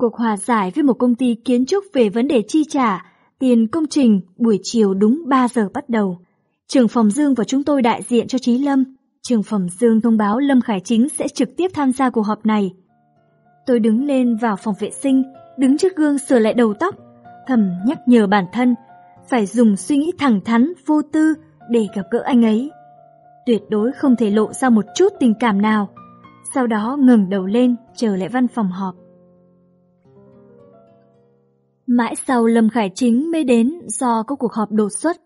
Cuộc hòa giải với một công ty kiến trúc về vấn đề chi trả, tiền công trình buổi chiều đúng 3 giờ bắt đầu. Trường phòng Dương và chúng tôi đại diện cho Trí Lâm. Trường phòng Dương thông báo Lâm Khải Chính sẽ trực tiếp tham gia cuộc họp này. Tôi đứng lên vào phòng vệ sinh, đứng trước gương sửa lại đầu tóc, thầm nhắc nhở bản thân phải dùng suy nghĩ thẳng thắn, vô tư để gặp gỡ anh ấy. Tuyệt đối không thể lộ ra một chút tình cảm nào. Sau đó ngừng đầu lên trở lại văn phòng họp. Mãi sau Lâm Khải Chính mới đến do có cuộc họp đột xuất.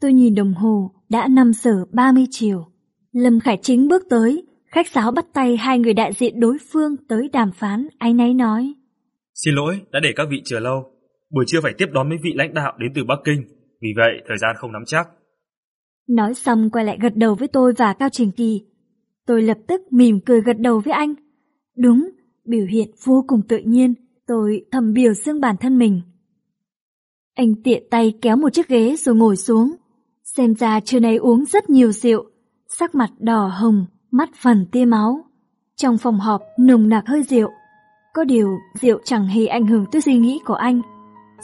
Tôi nhìn đồng hồ, đã 5 giờ 30 chiều. Lâm Khải Chính bước tới, khách sáo bắt tay hai người đại diện đối phương tới đàm phán, anh ấy nói. Xin lỗi, đã để các vị chờ lâu. Buổi trưa phải tiếp đón mấy vị lãnh đạo đến từ Bắc Kinh, vì vậy thời gian không nắm chắc. Nói xong quay lại gật đầu với tôi và Cao Trình Kỳ. Tôi lập tức mỉm cười gật đầu với anh. Đúng, biểu hiện vô cùng tự nhiên, tôi thầm biểu dương bản thân mình. Anh tiện tay kéo một chiếc ghế rồi ngồi xuống. Xem ra trưa nay uống rất nhiều rượu, sắc mặt đỏ hồng, mắt phần tia máu. Trong phòng họp nồng nặc hơi rượu. Có điều rượu chẳng hề ảnh hưởng tới suy nghĩ của anh.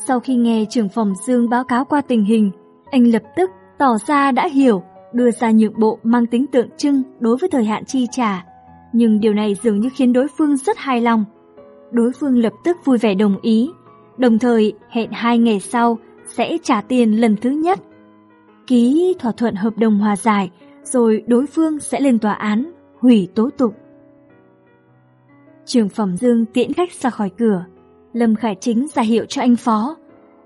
Sau khi nghe trưởng phòng Dương báo cáo qua tình hình, anh lập tức tỏ ra đã hiểu, đưa ra nhượng bộ mang tính tượng trưng đối với thời hạn chi trả. Nhưng điều này dường như khiến đối phương rất hài lòng. Đối phương lập tức vui vẻ đồng ý, đồng thời hẹn hai ngày sau sẽ trả tiền lần thứ nhất. Ký thỏa thuận hợp đồng hòa giải, rồi đối phương sẽ lên tòa án, hủy tố tụng. Trường phòng Dương tiễn khách ra khỏi cửa, Lâm Khải Chính ra hiệu cho anh Phó.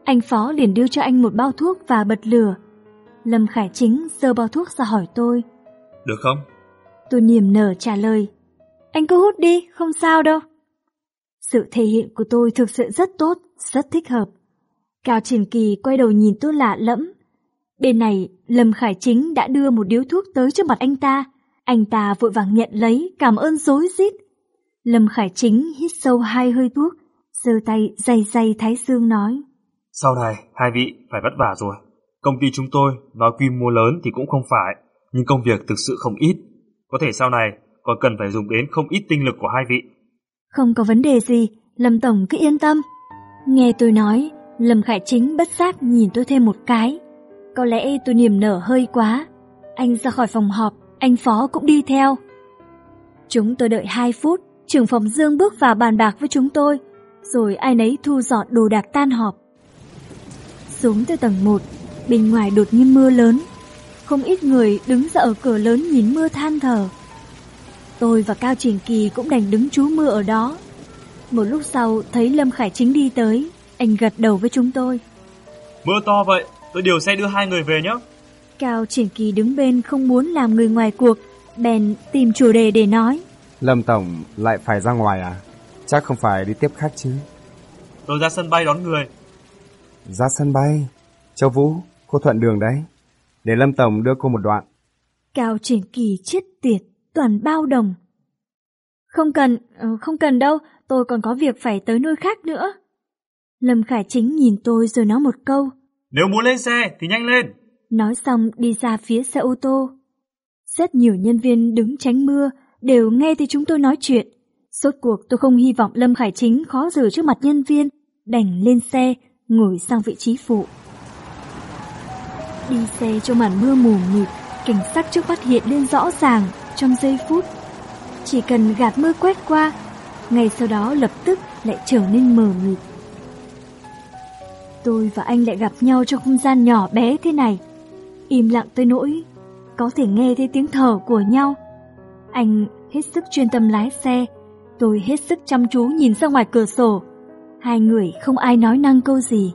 Anh Phó liền đưa cho anh một bao thuốc và bật lửa. Lâm Khải Chính giơ bao thuốc ra hỏi tôi. Được không? Tôi niềm nở trả lời. Anh cứ hút đi, không sao đâu. Sự thể hiện của tôi thực sự rất tốt, rất thích hợp. Cao Triển Kỳ quay đầu nhìn tôi lạ lẫm. Bên này, Lâm Khải Chính đã đưa một điếu thuốc tới trước mặt anh ta. Anh ta vội vàng nhận lấy, cảm ơn dối rít. Lâm Khải Chính hít sâu hai hơi thuốc, giơ tay dày dày thái xương nói. Sau này, hai vị phải vất vả rồi. Công ty chúng tôi nói quy mô lớn thì cũng không phải, nhưng công việc thực sự không ít. Có thể sau này còn cần phải dùng đến không ít tinh lực của hai vị. Không có vấn đề gì, Lâm Tổng cứ yên tâm. Nghe tôi nói, Lâm Khải Chính bất giác nhìn tôi thêm một cái. Có lẽ tôi niềm nở hơi quá. Anh ra khỏi phòng họp, anh Phó cũng đi theo. Chúng tôi đợi 2 phút, trưởng phòng Dương bước vào bàn bạc với chúng tôi, rồi ai nấy thu dọn đồ đạc tan họp. Xuống tới tầng 1, bên ngoài đột nhiên mưa lớn. Không ít người đứng ra ở cửa lớn nhìn mưa than thở. Tôi và Cao Trình Kỳ cũng đành đứng trú mưa ở đó. Một lúc sau thấy Lâm Khải Chính đi tới, anh gật đầu với chúng tôi. Mưa to vậy, tôi điều xe đưa hai người về nhé. Cao Triển Kỳ đứng bên không muốn làm người ngoài cuộc, bèn tìm chủ đề để nói. Lâm Tổng lại phải ra ngoài à? Chắc không phải đi tiếp khách chứ. Tôi ra sân bay đón người. Ra sân bay? Châu Vũ, cô thuận đường đấy. Để Lâm Tổng đưa cô một đoạn. Cao Triển Kỳ chết tiệt, toàn bao đồng. Không cần, ờ, không cần đâu, tôi còn có việc phải tới nơi khác nữa. Lâm Khải Chính nhìn tôi rồi nói một câu. Nếu muốn lên xe thì nhanh lên. Nói xong đi ra phía xe ô tô. Rất nhiều nhân viên đứng tránh mưa đều nghe thấy chúng tôi nói chuyện. Suốt cuộc tôi không hy vọng Lâm Khải Chính khó xử trước mặt nhân viên, đành lên xe, ngồi sang vị trí phụ. Đi xe trong màn mưa mù mịt, cảnh sắc trước mắt hiện lên rõ ràng trong giây phút. Chỉ cần gạt mưa quét qua, ngay sau đó lập tức lại trở nên mờ mịt. Tôi và anh lại gặp nhau trong không gian nhỏ bé thế này. Im lặng tới nỗi, có thể nghe thấy tiếng thở của nhau. Anh hết sức chuyên tâm lái xe, tôi hết sức chăm chú nhìn ra ngoài cửa sổ. Hai người không ai nói năng câu gì.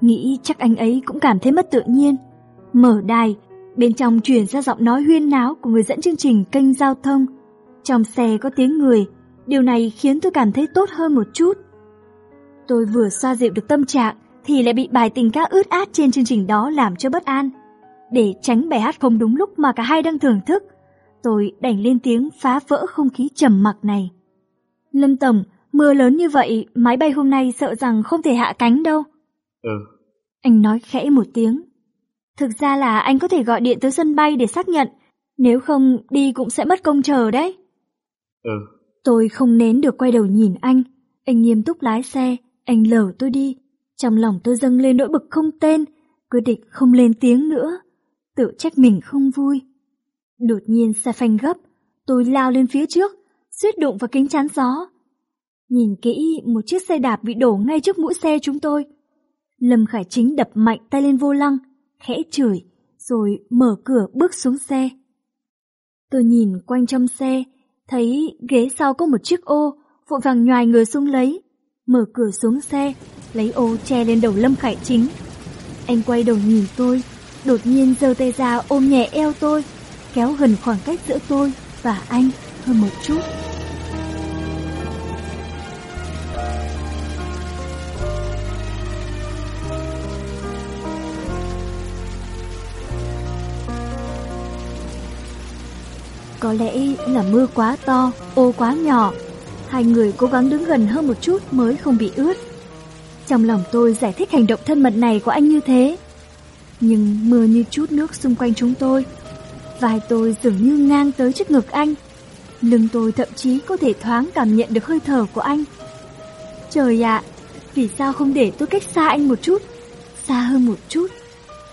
Nghĩ chắc anh ấy cũng cảm thấy mất tự nhiên. Mở đài, bên trong truyền ra giọng nói huyên náo của người dẫn chương trình kênh giao thông. Trong xe có tiếng người, điều này khiến tôi cảm thấy tốt hơn một chút. Tôi vừa xoa dịu được tâm trạng thì lại bị bài tình ca ướt át trên chương trình đó làm cho bất an. Để tránh bài hát không đúng lúc mà cả hai đang thưởng thức, tôi đành lên tiếng phá vỡ không khí trầm mặc này. Lâm Tổng, mưa lớn như vậy, máy bay hôm nay sợ rằng không thể hạ cánh đâu. Ừ. Anh nói khẽ một tiếng. Thực ra là anh có thể gọi điện tới sân bay để xác nhận, nếu không đi cũng sẽ mất công chờ đấy. Ừ. Tôi không nén được quay đầu nhìn anh, anh nghiêm túc lái xe, anh lờ tôi đi. Trong lòng tôi dâng lên nỗi bực không tên, quyết định không lên tiếng nữa. Tự trách mình không vui. Đột nhiên xe phanh gấp, tôi lao lên phía trước, suýt đụng vào kính chắn gió. Nhìn kỹ, một chiếc xe đạp bị đổ ngay trước mũi xe chúng tôi. Lâm Khải Chính đập mạnh tay lên vô lăng, khẽ chửi, rồi mở cửa bước xuống xe. Tôi nhìn quanh trong xe, thấy ghế sau có một chiếc ô, vội vàng nhoài người xuống lấy, mở cửa xuống xe, lấy ô che lên đầu Lâm Khải Chính. Anh quay đầu nhìn tôi, đột nhiên giơ tay ra ôm nhẹ eo tôi, kéo gần khoảng cách giữa tôi và anh hơn một chút. Có lẽ là mưa quá to, ô quá nhỏ. Hai người cố gắng đứng gần hơn một chút mới không bị ướt. Trong lòng tôi giải thích hành động thân mật này của anh như thế. Nhưng mưa như chút nước xung quanh chúng tôi. Vai tôi dường như ngang tới trước ngực anh. Lưng tôi thậm chí có thể thoáng cảm nhận được hơi thở của anh. Trời ạ, vì sao không để tôi cách xa anh một chút, xa hơn một chút,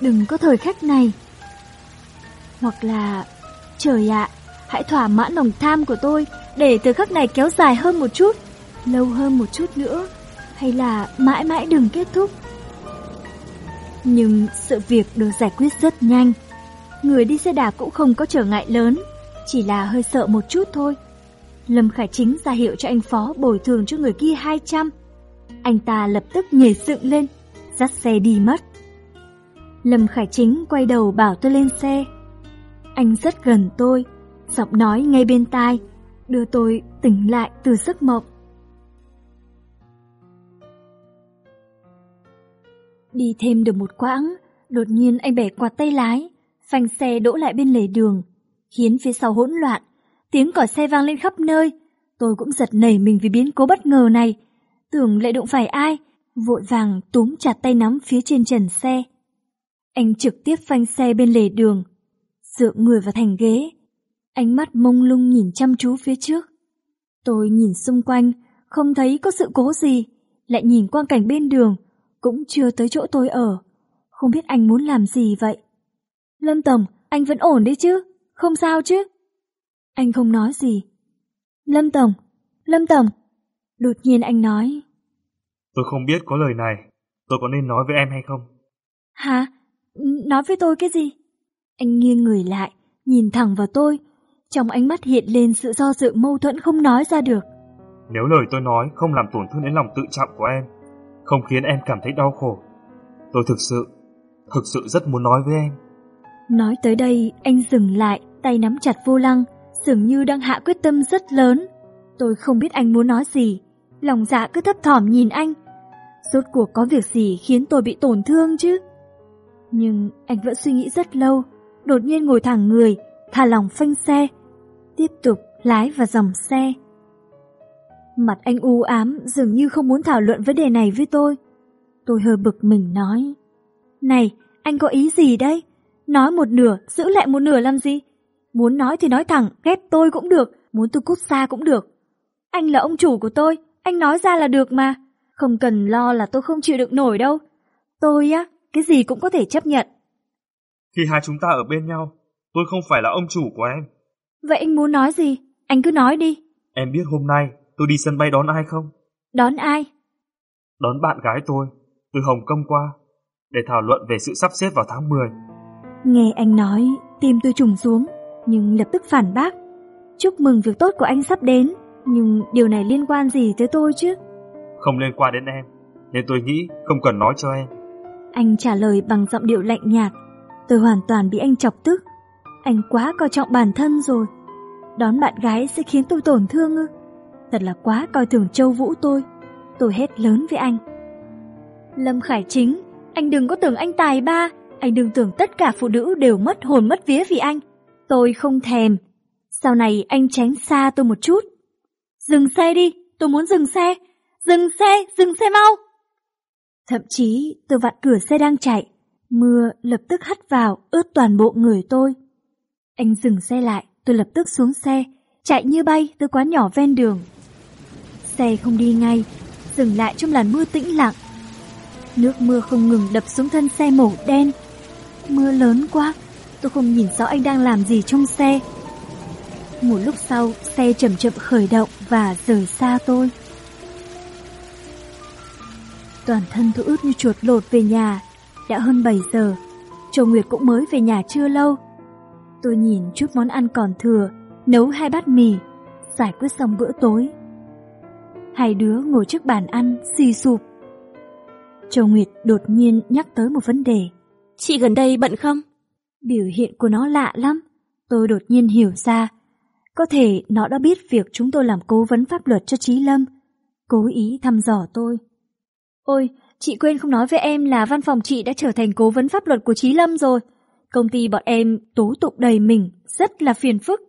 đừng có thời khắc này. Hoặc là, trời ạ, hãy thỏa mãn lòng tham của tôi để thời khắc này kéo dài hơn một chút, lâu hơn một chút nữa, hay là mãi mãi đừng kết thúc. Nhưng sự việc được giải quyết rất nhanh. Người đi xe đạp cũng không có trở ngại lớn, chỉ là hơi sợ một chút thôi. Lâm Khải Chính ra hiệu cho anh Phó bồi thường cho người kia 200. Anh ta lập tức nhảy dựng lên, dắt xe đi mất. Lâm Khải Chính quay đầu bảo tôi lên xe. Anh rất gần tôi, giọng nói ngay bên tai, đưa tôi tỉnh lại từ giấc mộng. Đi thêm được một quãng, đột nhiên anh bẻ quạt tay lái, phanh xe đỗ lại bên lề đường, khiến phía sau hỗn loạn, tiếng còi xe vang lên khắp nơi. Tôi cũng giật nảy mình vì biến cố bất ngờ này, tưởng lại đụng phải ai, vội vàng túm chặt tay nắm phía trên trần xe. Anh trực tiếp phanh xe bên lề đường, dựa người vào thành ghế, ánh mắt mông lung nhìn chăm chú phía trước. Tôi nhìn xung quanh, không thấy có sự cố gì, lại nhìn quang cảnh bên đường, cũng chưa tới chỗ tôi ở. Không biết anh muốn làm gì vậy? Lâm Tổng, anh vẫn ổn đấy chứ? Không sao chứ? Anh không nói gì. Lâm Tổng, Lâm Tổng. Đột nhiên anh nói. Tôi không biết có lời này, tôi có nên nói với em hay không? Hả? Nói với tôi cái gì? Anh nghiêng người lại, nhìn thẳng vào tôi. Trong ánh mắt hiện lên sự do dự mâu thuẫn không nói ra được. Nếu lời tôi nói không làm tổn thương đến lòng tự trọng của em, không khiến em cảm thấy đau khổ, tôi thực sự, thực sự rất muốn nói với em. Nói tới đây, anh dừng lại, tay nắm chặt vô lăng, dường như đang hạ quyết tâm rất lớn. Tôi không biết anh muốn nói gì, lòng dạ cứ thấp thỏm nhìn anh. Rốt cuộc có việc gì khiến tôi bị tổn thương chứ? Nhưng anh vẫn suy nghĩ rất lâu, đột nhiên ngồi thẳng người, thả lòng phanh xe. Tiếp tục lái vào dòng xe. Mặt anh u ám dường như không muốn thảo luận vấn đề này với tôi. Tôi hơi bực mình nói. Này, anh có ý gì đây? Nói một nửa, giữ lại một nửa làm gì? Muốn nói thì nói thẳng, ghét tôi cũng được, muốn tôi cút xa cũng được. Anh là ông chủ của tôi, anh nói ra là được mà. Không cần lo là tôi không chịu được nổi đâu. Tôi á, cái gì cũng có thể chấp nhận. Khi hai chúng ta ở bên nhau, tôi không phải là ông chủ của em. Vậy anh muốn nói gì? Anh cứ nói đi. Em biết hôm nay tôi đi sân bay đón ai không? Đón ai? Đón bạn gái tôi, từ Hồng Kông qua, để thảo luận về sự sắp xếp vào tháng 10. Nghe anh nói, tim tôi trùng xuống, nhưng lập tức phản bác. Chúc mừng việc tốt của anh sắp đến, nhưng điều này liên quan gì tới tôi chứ? Không liên quan đến em, nên tôi nghĩ không cần nói cho em. Anh trả lời bằng giọng điệu lạnh nhạt. Tôi hoàn toàn bị anh chọc tức. Anh quá coi trọng bản thân rồi. Đón bạn gái sẽ khiến tôi tổn thương ư? Thật là quá coi thường Châu Vũ tôi. Tôi hết lớn với anh. Lâm Khải Chính, anh đừng có tưởng anh tài ba, anh đừng tưởng tất cả phụ nữ đều mất hồn mất vía vì anh. Tôi không thèm. Sau này anh tránh xa tôi một chút. Dừng xe đi, tôi muốn dừng xe. Dừng xe, dừng xe mau. Thậm chí tôi vặn cửa xe đang chạy. Mưa lập tức hắt vào, ướt toàn bộ người tôi. Anh dừng xe lại, tôi lập tức xuống xe, chạy như bay tới quán nhỏ ven đường. Xe không đi ngay, dừng lại trong làn mưa tĩnh lặng. Nước mưa không ngừng đập xuống thân xe màu đen. Mưa lớn quá, tôi không nhìn rõ anh đang làm gì trong xe. Một lúc sau, xe chậm chậm khởi động và rời xa tôi. Toàn thân tôi ướt như chuột lột về nhà. Đã hơn 7 giờ, Châu Nguyệt cũng mới về nhà chưa lâu. Tôi nhìn chút món ăn còn thừa, nấu hai bát mì, giải quyết xong bữa tối. Hai đứa ngồi trước bàn ăn, xì sụp. Châu Nguyệt đột nhiên nhắc tới một vấn đề. Chị gần đây bận không? Biểu hiện của nó lạ lắm. Tôi đột nhiên hiểu ra. Có thể nó đã biết việc chúng tôi làm cố vấn pháp luật cho Trí Lâm. Cố ý thăm dò tôi. Ôi, chị quên không nói với em là văn phòng chị đã trở thành cố vấn pháp luật của Trí Lâm rồi. Công ty bọn em tố tụng đầy mình, rất là phiền phức.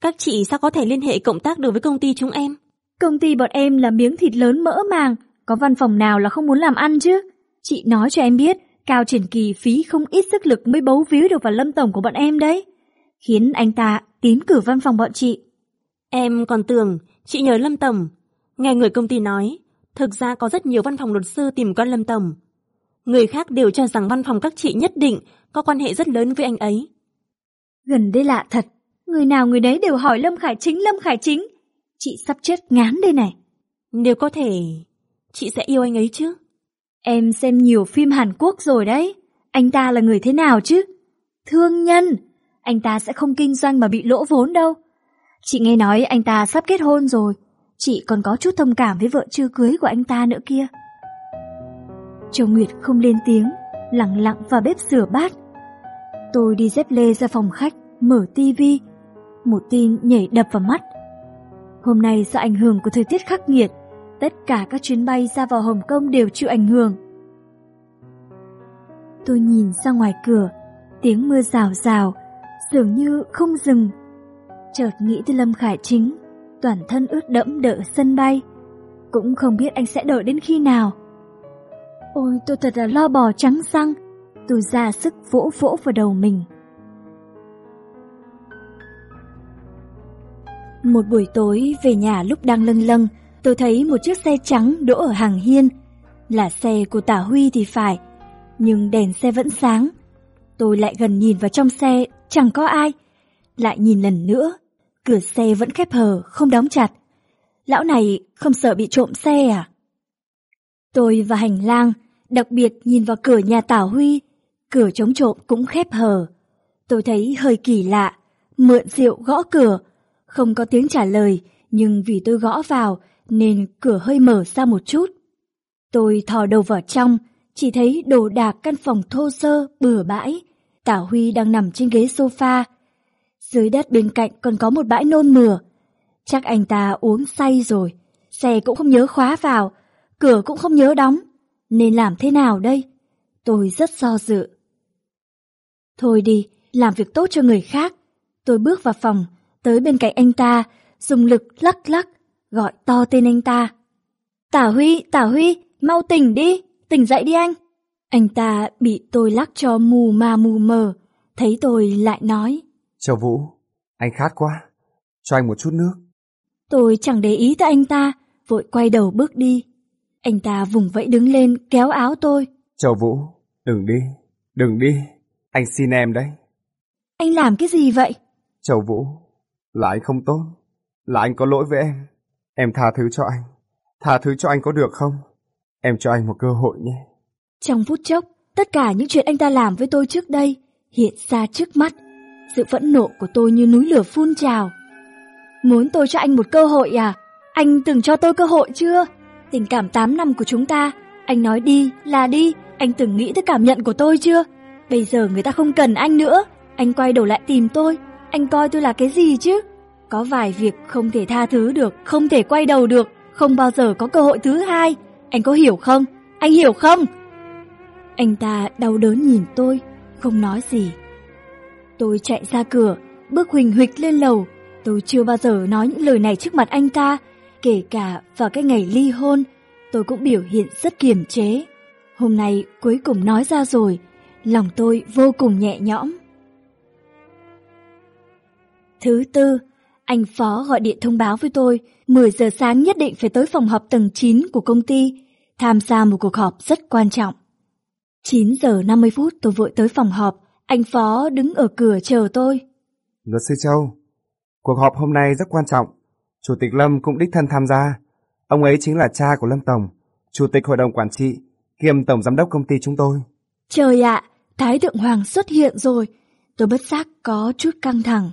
Các chị sao có thể liên hệ cộng tác được với công ty chúng em? Công ty bọn em là miếng thịt lớn mỡ màng, có văn phòng nào là không muốn làm ăn chứ? Chị nói cho em biết, Cao Triển Kỳ phí không ít sức lực mới bấu víu được vào lâm tổng của bọn em đấy. Khiến anh ta tiến cử văn phòng bọn chị. Em còn tưởng chị nhờ Lâm Tổng. Nghe người công ty nói, thực ra có rất nhiều văn phòng luật sư tìm con Lâm Tổng. Người khác đều cho rằng văn phòng các chị nhất định có quan hệ rất lớn với anh ấy. Gần đây lạ thật, người nào người đấy đều hỏi Lâm Khải Chính, Lâm Khải Chính. Chị sắp chết ngán đây này. Nếu có thể, chị sẽ yêu anh ấy chứ? Em xem nhiều phim Hàn Quốc rồi đấy. Anh ta là người thế nào chứ? Thương nhân. Anh ta sẽ không kinh doanh mà bị lỗ vốn đâu. Chị nghe nói anh ta sắp kết hôn rồi. Chị còn có chút thông cảm với vợ chưa cưới của anh ta nữa kia. Châu Nguyệt không lên tiếng, lặng lặng vào bếp rửa bát. Tôi đi dép lê ra phòng khách, mở tivi. Một tin nhảy đập vào mắt. Hôm nay do ảnh hưởng của thời tiết khắc nghiệt, tất cả các chuyến bay ra vào Hồng Kông đều chịu ảnh hưởng. Tôi nhìn ra ngoài cửa, tiếng mưa rào rào, dường như không dừng. Chợt nghĩ tới Lâm Khải Chính, toàn thân ướt đẫm đợi sân bay. Cũng không biết anh sẽ đợi đến khi nào. Ôi tôi thật là lo bò trắng răng, tôi ra sức vỗ vỗ vào đầu mình. Một buổi tối về nhà lúc đang lâng lâng, tôi thấy một chiếc xe trắng đỗ ở hàng hiên. Là xe của Tả Huy thì phải, nhưng đèn xe vẫn sáng. Tôi lại gần nhìn vào trong xe, chẳng có ai. Lại nhìn lần nữa, cửa xe vẫn khép hờ, không đóng chặt. Lão này không sợ bị trộm xe à? Tôi và hành lang, đặc biệt nhìn vào cửa nhà Tả Huy, cửa chống trộm cũng khép hờ. Tôi thấy hơi kỳ lạ, mượn rượu gõ cửa, không có tiếng trả lời, nhưng vì tôi gõ vào nên cửa hơi mở ra một chút. Tôi thò đầu vào trong, chỉ thấy đồ đạc căn phòng thô sơ, bừa bãi. Tả Huy đang nằm trên ghế sofa. Dưới đất bên cạnh còn có một bãi nôn mửa. Chắc anh ta uống say rồi. Xe cũng không nhớ khóa vào, cửa cũng không nhớ đóng. Nên làm thế nào đây? Tôi rất do dự. Thôi đi, làm việc tốt cho người khác. Tôi bước vào phòng, tới bên cạnh anh ta, dùng lực lắc lắc, gọi to tên anh ta. Tả Huy, Tả Huy, mau tỉnh đi, tỉnh dậy đi anh. Anh ta bị tôi lắc cho mù mà mù mờ, thấy tôi lại nói. Châu Vũ, anh khát quá, cho anh một chút nước. Tôi chẳng để ý tới anh ta, vội quay đầu bước đi. Anh ta vùng vẫy đứng lên kéo áo tôi. Châu Vũ, đừng đi, đừng đi, anh xin em đấy. Anh làm cái gì vậy? Châu Vũ, là anh không tốt, là anh có lỗi với em. Em tha thứ cho anh, tha thứ cho anh có được không? Em cho anh một cơ hội nhé. Trong phút chốc, tất cả những chuyện anh ta làm với tôi trước đây hiện ra trước mắt. Sự phẫn nộ của tôi như núi lửa phun trào. Muốn tôi cho anh một cơ hội à? Anh từng cho tôi cơ hội chưa? Tình cảm 8 năm của chúng ta, anh nói đi là đi, anh từng nghĩ tới cảm nhận của tôi chưa? Bây giờ người ta không cần anh nữa, anh quay đầu lại tìm tôi, anh coi tôi là cái gì chứ? Có vài việc không thể tha thứ được, không thể quay đầu được, không bao giờ có cơ hội thứ hai. Anh có hiểu không? Anh hiểu không? Anh ta đau đớn nhìn tôi, không nói gì. Tôi chạy ra cửa, bước huỳnh huỵch lên lầu. Tôi chưa bao giờ nói những lời này trước mặt anh ta, kể cả vào cái ngày ly hôn, tôi cũng biểu hiện rất kiềm chế. Hôm nay cuối cùng nói ra rồi, lòng tôi vô cùng nhẹ nhõm. Thứ tư, anh Phó gọi điện thông báo với tôi 10 giờ sáng nhất định phải tới phòng họp tầng 9 của công ty, tham gia một cuộc họp rất quan trọng. 9 giờ 50 phút tôi vội tới phòng họp, anh Phó đứng ở cửa chờ tôi. Luật sư Châu, cuộc họp hôm nay rất quan trọng. Chủ tịch Lâm cũng đích thân tham gia. Ông ấy chính là cha của Lâm Tổng, Chủ tịch Hội đồng Quản trị, kiêm Tổng Giám đốc công ty chúng tôi. Trời ạ, Thái Thượng Hoàng xuất hiện rồi. Tôi bất giác có chút căng thẳng.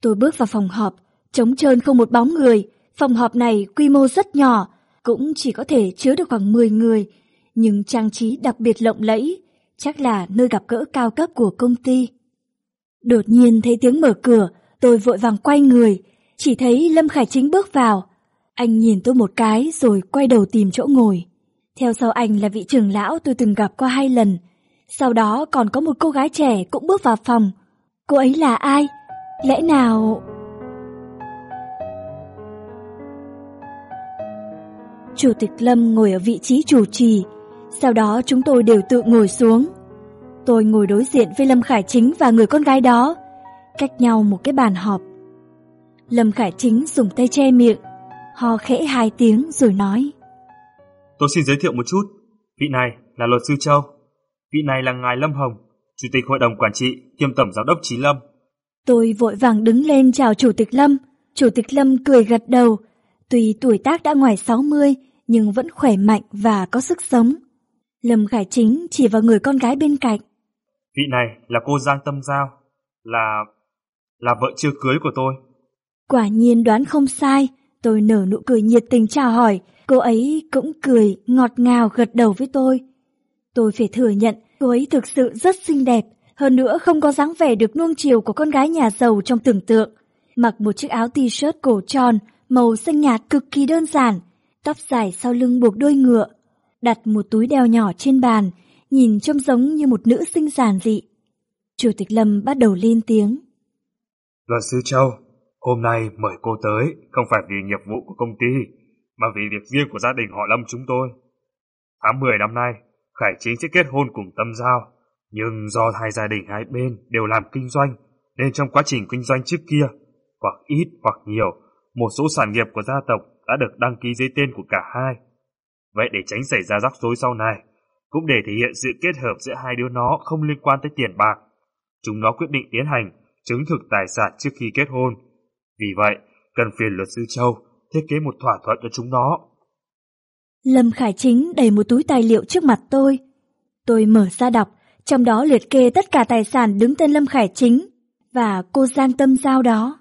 Tôi bước vào phòng họp, trống trơn không một bóng người. Phòng họp này quy mô rất nhỏ, cũng chỉ có thể chứa được khoảng 10 người, nhưng trang trí đặc biệt lộng lẫy, chắc là nơi gặp gỡ cao cấp của công ty. Đột nhiên thấy tiếng mở cửa, tôi vội vàng quay người, chỉ thấy Lâm Khải Chính bước vào. Anh nhìn tôi một cái rồi quay đầu tìm chỗ ngồi. Theo sau anh là vị trưởng lão tôi từng gặp qua hai lần. Sau đó còn có một cô gái trẻ cũng bước vào phòng. Cô ấy là ai? Lẽ nào... Chủ tịch Lâm ngồi ở vị trí chủ trì, sau đó chúng tôi đều tự ngồi xuống. Tôi ngồi đối diện với Lâm Khải Chính và người con gái đó, cách nhau một cái bàn họp. Lâm Khải Chính dùng tay che miệng, ho khẽ hai tiếng rồi nói. Tôi xin giới thiệu một chút, vị này là luật sư Châu, vị này là ngài Lâm Hồng, chủ tịch hội đồng quản trị kiêm tổng giám đốc Chí Lâm. Tôi vội vàng đứng lên chào chủ tịch Lâm, chủ tịch Lâm cười gật đầu, tuy tuổi tác đã ngoài 60 nhưng vẫn khỏe mạnh và có sức sống. Lâm Khải Chính chỉ vào người con gái bên cạnh. Vị này là cô Giang Tâm Giao, là... là vợ chưa cưới của tôi. Quả nhiên đoán không sai, tôi nở nụ cười nhiệt tình chào hỏi, cô ấy cũng cười ngọt ngào gật đầu với tôi. Tôi phải thừa nhận, cô ấy thực sự rất xinh đẹp, hơn nữa không có dáng vẻ được nuông chiều của con gái nhà giàu trong tưởng tượng. Mặc một chiếc áo t-shirt cổ tròn, màu xanh nhạt cực kỳ đơn giản, tóc dài sau lưng buộc đôi ngựa, đặt một túi đeo nhỏ trên bàn, nhìn trông giống như một nữ sinh giản dị. Chủ tịch Lâm bắt đầu lên tiếng. Luật sư Châu, hôm nay mời cô tới không phải vì nghiệp vụ của công ty, mà vì việc riêng của gia đình họ Lâm chúng tôi. Tháng 10 năm nay, Khải Chính sẽ kết hôn cùng Tâm Giao, nhưng do hai gia đình hai bên đều làm kinh doanh, nên trong quá trình kinh doanh trước kia, hoặc ít hoặc nhiều, một số sản nghiệp của gia tộc đã được đăng ký dưới tên của cả hai. Vậy để tránh xảy ra rắc rối sau này, cũng để thể hiện sự kết hợp giữa hai đứa nó không liên quan tới tiền bạc, chúng nó quyết định tiến hành chứng thực tài sản trước khi kết hôn. Vì vậy, cần phiền luật sư Châu thiết kế một thỏa thuận cho chúng nó. Lâm Khải Chính đầy một túi tài liệu trước mặt tôi. Tôi mở ra đọc, trong đó liệt kê tất cả tài sản đứng tên Lâm Khải Chính và cô Giang Tâm Giao đó.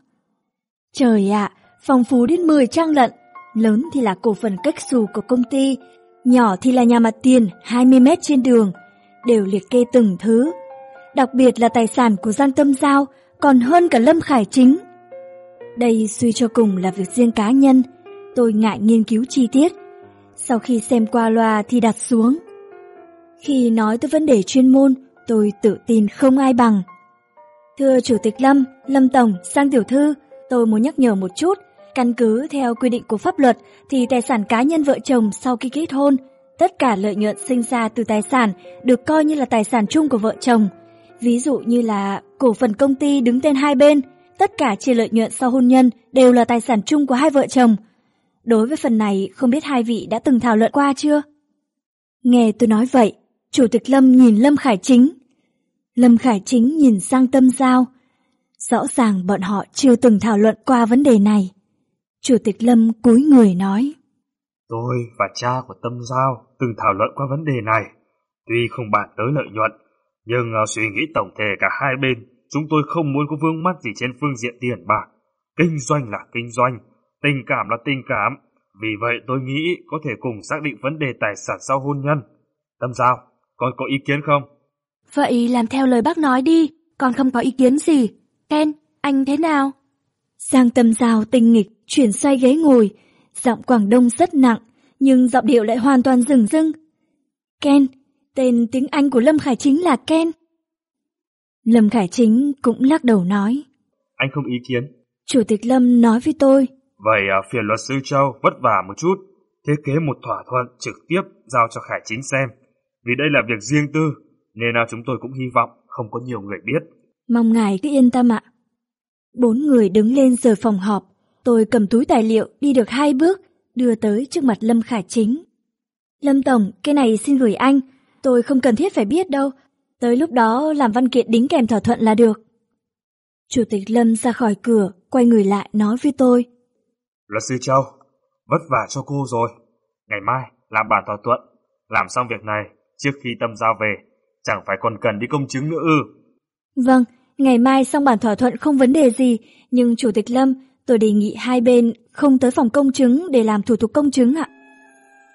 Trời ạ, phong phú đến 10 trang lận, lớn thì là cổ phần cách xù của công ty, nhỏ thì là nhà mặt tiền 20 mét trên đường, đều liệt kê từng thứ. Đặc biệt là tài sản của Giang Tâm Giao còn hơn cả Lâm Khải Chính. Đây suy cho cùng là việc riêng cá nhân, tôi ngại nghiên cứu chi tiết. Sau khi xem qua loa thì đặt xuống. Khi nói tới vấn đề chuyên môn, tôi tự tin không ai bằng. Thưa Chủ tịch Lâm, Lâm Tổng, Sang Tiểu Thư, tôi muốn nhắc nhở một chút, Căn cứ theo quy định của pháp luật thì tài sản cá nhân vợ chồng sau khi kết hôn, tất cả lợi nhuận sinh ra từ tài sản được coi như là tài sản chung của vợ chồng. Ví dụ như là cổ phần công ty đứng tên hai bên, tất cả chia lợi nhuận sau hôn nhân đều là tài sản chung của hai vợ chồng. Đối với phần này không biết hai vị đã từng thảo luận qua chưa? Nghe tôi nói vậy, Chủ tịch Lâm nhìn Lâm Khải Chính. Lâm Khải Chính nhìn sang Tâm Giao. Rõ ràng bọn họ chưa từng thảo luận qua vấn đề này. Chủ tịch Lâm cúi người nói. Tôi và cha của Tâm Giao từng thảo luận qua vấn đề này. Tuy không bàn tới lợi nhuận, nhưng à, suy nghĩ tổng thể cả hai bên, chúng tôi không muốn có vương mắc gì trên phương diện tiền bạc. Kinh doanh là kinh doanh, tình cảm là tình cảm. Vì vậy tôi nghĩ có thể cùng xác định vấn đề tài sản sau hôn nhân. Tâm Giao, con có ý kiến không? Vậy làm theo lời bác nói đi, con không có ý kiến gì. Ken, anh thế nào? Giang Tâm Giao tinh nghịch chuyển xoay ghế ngồi, giọng Quảng Đông rất nặng, nhưng giọng điệu lại hoàn toàn rừng rưng. Ken, tên tiếng Anh của Lâm Khải Chính là Ken. Lâm Khải Chính cũng lắc đầu nói. Anh không ý kiến. Chủ tịch Lâm nói với tôi. Vậy à, phiền luật sư Châu vất vả một chút, thiết kế một thỏa thuận trực tiếp giao cho Khải Chính xem. Vì đây là việc riêng tư, nên nào chúng tôi cũng hy vọng không có nhiều người biết. Mong ngài cứ yên tâm ạ. Bốn người đứng lên rời phòng họp. Tôi cầm túi tài liệu đi được hai bước, đưa tới trước mặt Lâm Khải Chính. Lâm Tổng, cái này xin gửi anh. Tôi không cần thiết phải biết đâu. Tới lúc đó làm văn kiện đính kèm thỏa thuận là được. Chủ tịch Lâm ra khỏi cửa, quay người lại nói với tôi. Luật sư Châu, vất vả cho cô rồi. Ngày mai làm bản thỏa thuận. Làm xong việc này trước khi tâm giao về, chẳng phải còn cần đi công chứng nữa ư. Vâng, ngày mai xong bản thỏa thuận không vấn đề gì, nhưng Chủ tịch Lâm, tôi đề nghị hai bên không tới phòng công chứng để làm thủ tục công chứng ạ.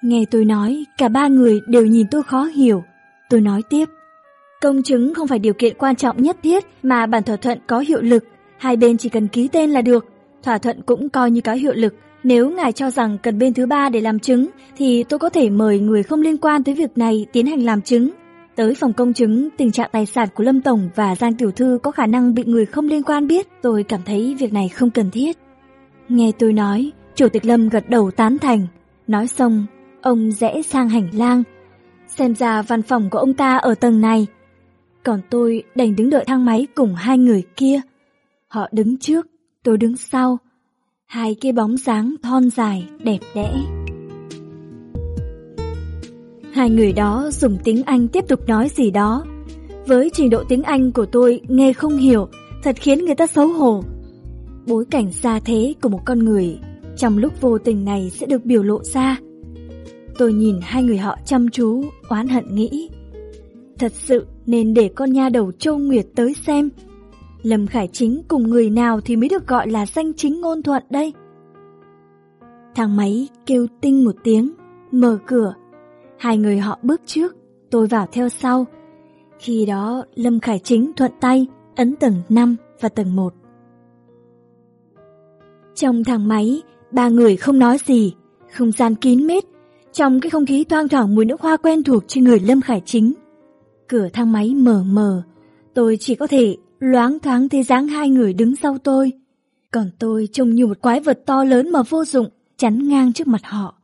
Nghe tôi nói, cả ba người đều nhìn tôi khó hiểu. Tôi nói tiếp, công chứng không phải điều kiện quan trọng nhất thiết mà bản thỏa thuận có hiệu lực, hai bên chỉ cần ký tên là được. Thỏa thuận cũng coi như có hiệu lực, nếu ngài cho rằng cần bên thứ ba để làm chứng, thì tôi có thể mời người không liên quan tới việc này tiến hành làm chứng. Tới phòng công chứng, tình trạng tài sản của Lâm Tổng và Giang Tiểu Thư có khả năng bị người không liên quan biết, tôi cảm thấy việc này không cần thiết. Nghe tôi nói, Chủ tịch Lâm gật đầu tán thành. Nói xong, ông rẽ sang hành lang. Xem ra văn phòng của ông ta ở tầng này. Còn tôi đành đứng đợi thang máy cùng hai người kia. Họ đứng trước, tôi đứng sau hai cái bóng dáng thon dài, đẹp đẽ. Hai người đó dùng tiếng Anh tiếp tục nói gì đó. Với trình độ tiếng Anh của tôi nghe không hiểu, thật khiến người ta xấu hổ. Bối cảnh xa thế của một con người trong lúc vô tình này sẽ được biểu lộ ra. Tôi nhìn hai người họ chăm chú, oán hận nghĩ. Thật sự nên để con nha đầu Châu Nguyệt tới xem Lâm Khải Chính cùng người nào thì mới được gọi là danh chính ngôn thuận đây? Thang máy kêu tinh một tiếng, mở cửa. Hai người họ bước trước, tôi vào theo sau. Khi đó Lâm Khải Chính thuận tay ấn tầng 5 và tầng 1. Trong thang máy, ba người không nói gì, không gian kín mít, trong cái không khí thoang thoảng mùi nước hoa quen thuộc trên người Lâm Khải Chính. Cửa thang máy mở mờ, tôi chỉ có thể loáng thoáng thấy dáng hai người đứng sau tôi. Còn tôi trông như một quái vật to lớn mà vô dụng, chắn ngang trước mặt họ.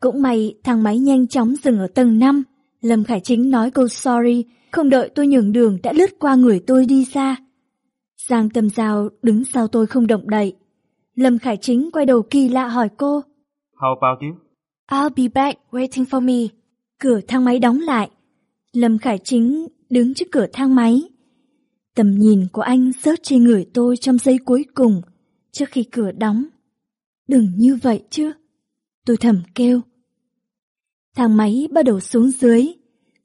Cũng may thang máy nhanh chóng dừng ở tầng 5. Lâm Khải Chính nói câu sorry, không đợi tôi nhường đường đã lướt qua người tôi đi xa. Giang Tâm Giao đứng sau tôi không động đậy. Lâm Khải Chính quay đầu kỳ lạ hỏi cô. How about you? I'll be back waiting for me. Cửa thang máy đóng lại. Lâm Khải Chính đứng trước cửa thang máy. Tầm nhìn của anh rớt trên người tôi trong giây cuối cùng, trước khi cửa đóng. Đừng như vậy chứ. Tôi thầm kêu. Thang máy bắt đầu xuống dưới.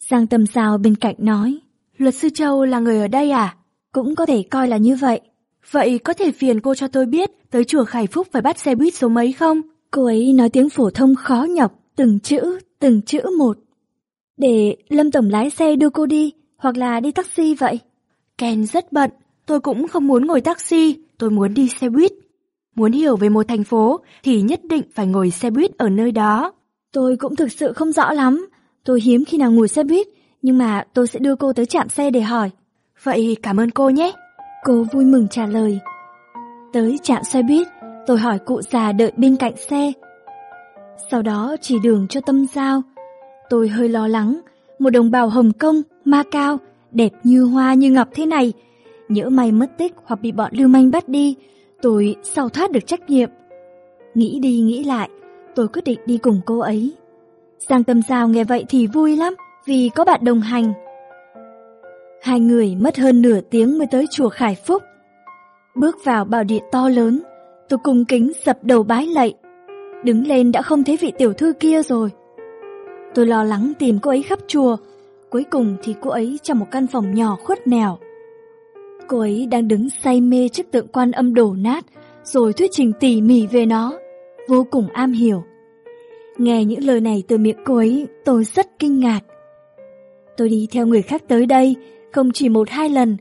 Giang Tâm Giao bên cạnh nói. Luật sư Châu là người ở đây à? Cũng có thể coi là như vậy. Vậy có thể phiền cô cho tôi biết tới chùa Khải Phúc phải bắt xe buýt số mấy không? Cô ấy nói tiếng phổ thông khó nhọc, từng chữ, từng chữ một. Để Lâm Tổng lái xe đưa cô đi, hoặc là đi taxi vậy. Ken rất bận, tôi cũng không muốn ngồi taxi, tôi muốn đi xe buýt. Muốn hiểu về một thành phố thì nhất định phải ngồi xe buýt ở nơi đó. Tôi cũng thực sự không rõ lắm, tôi hiếm khi nào ngồi xe buýt, nhưng mà tôi sẽ đưa cô tới trạm xe để hỏi. Vậy cảm ơn cô nhé. Cô vui mừng trả lời. Tới trạm xe buýt, Tôi hỏi cụ già đợi bên cạnh xe. Sau đó chỉ đường cho tâm giao. Tôi hơi lo lắng, một đồng bào Hồng Kông, ma cao, đẹp như hoa như ngọc thế này. Nhỡ may mất tích hoặc bị bọn lưu manh bắt đi, tôi sao thoát được trách nhiệm. Nghĩ đi nghĩ lại, tôi quyết định đi cùng cô ấy. Giang Tâm Giao nghe vậy thì vui lắm vì có bạn đồng hành. Hai người mất hơn nửa tiếng mới tới chùa Khải Phúc. Bước vào bảo địa to lớn, tôi cung kính sập đầu bái lạy. Đứng lên đã không thấy vị tiểu thư kia rồi. Tôi lo lắng tìm cô ấy khắp chùa, cuối cùng thì cô ấy trong một căn phòng nhỏ khuất nẻo. Cô ấy đang đứng say mê trước tượng quan âm đổ nát, rồi thuyết trình tỉ mỉ về nó, vô cùng am hiểu. Nghe những lời này từ miệng cô ấy, tôi rất kinh ngạc. Tôi đi theo người khác tới đây, không chỉ một hai lần.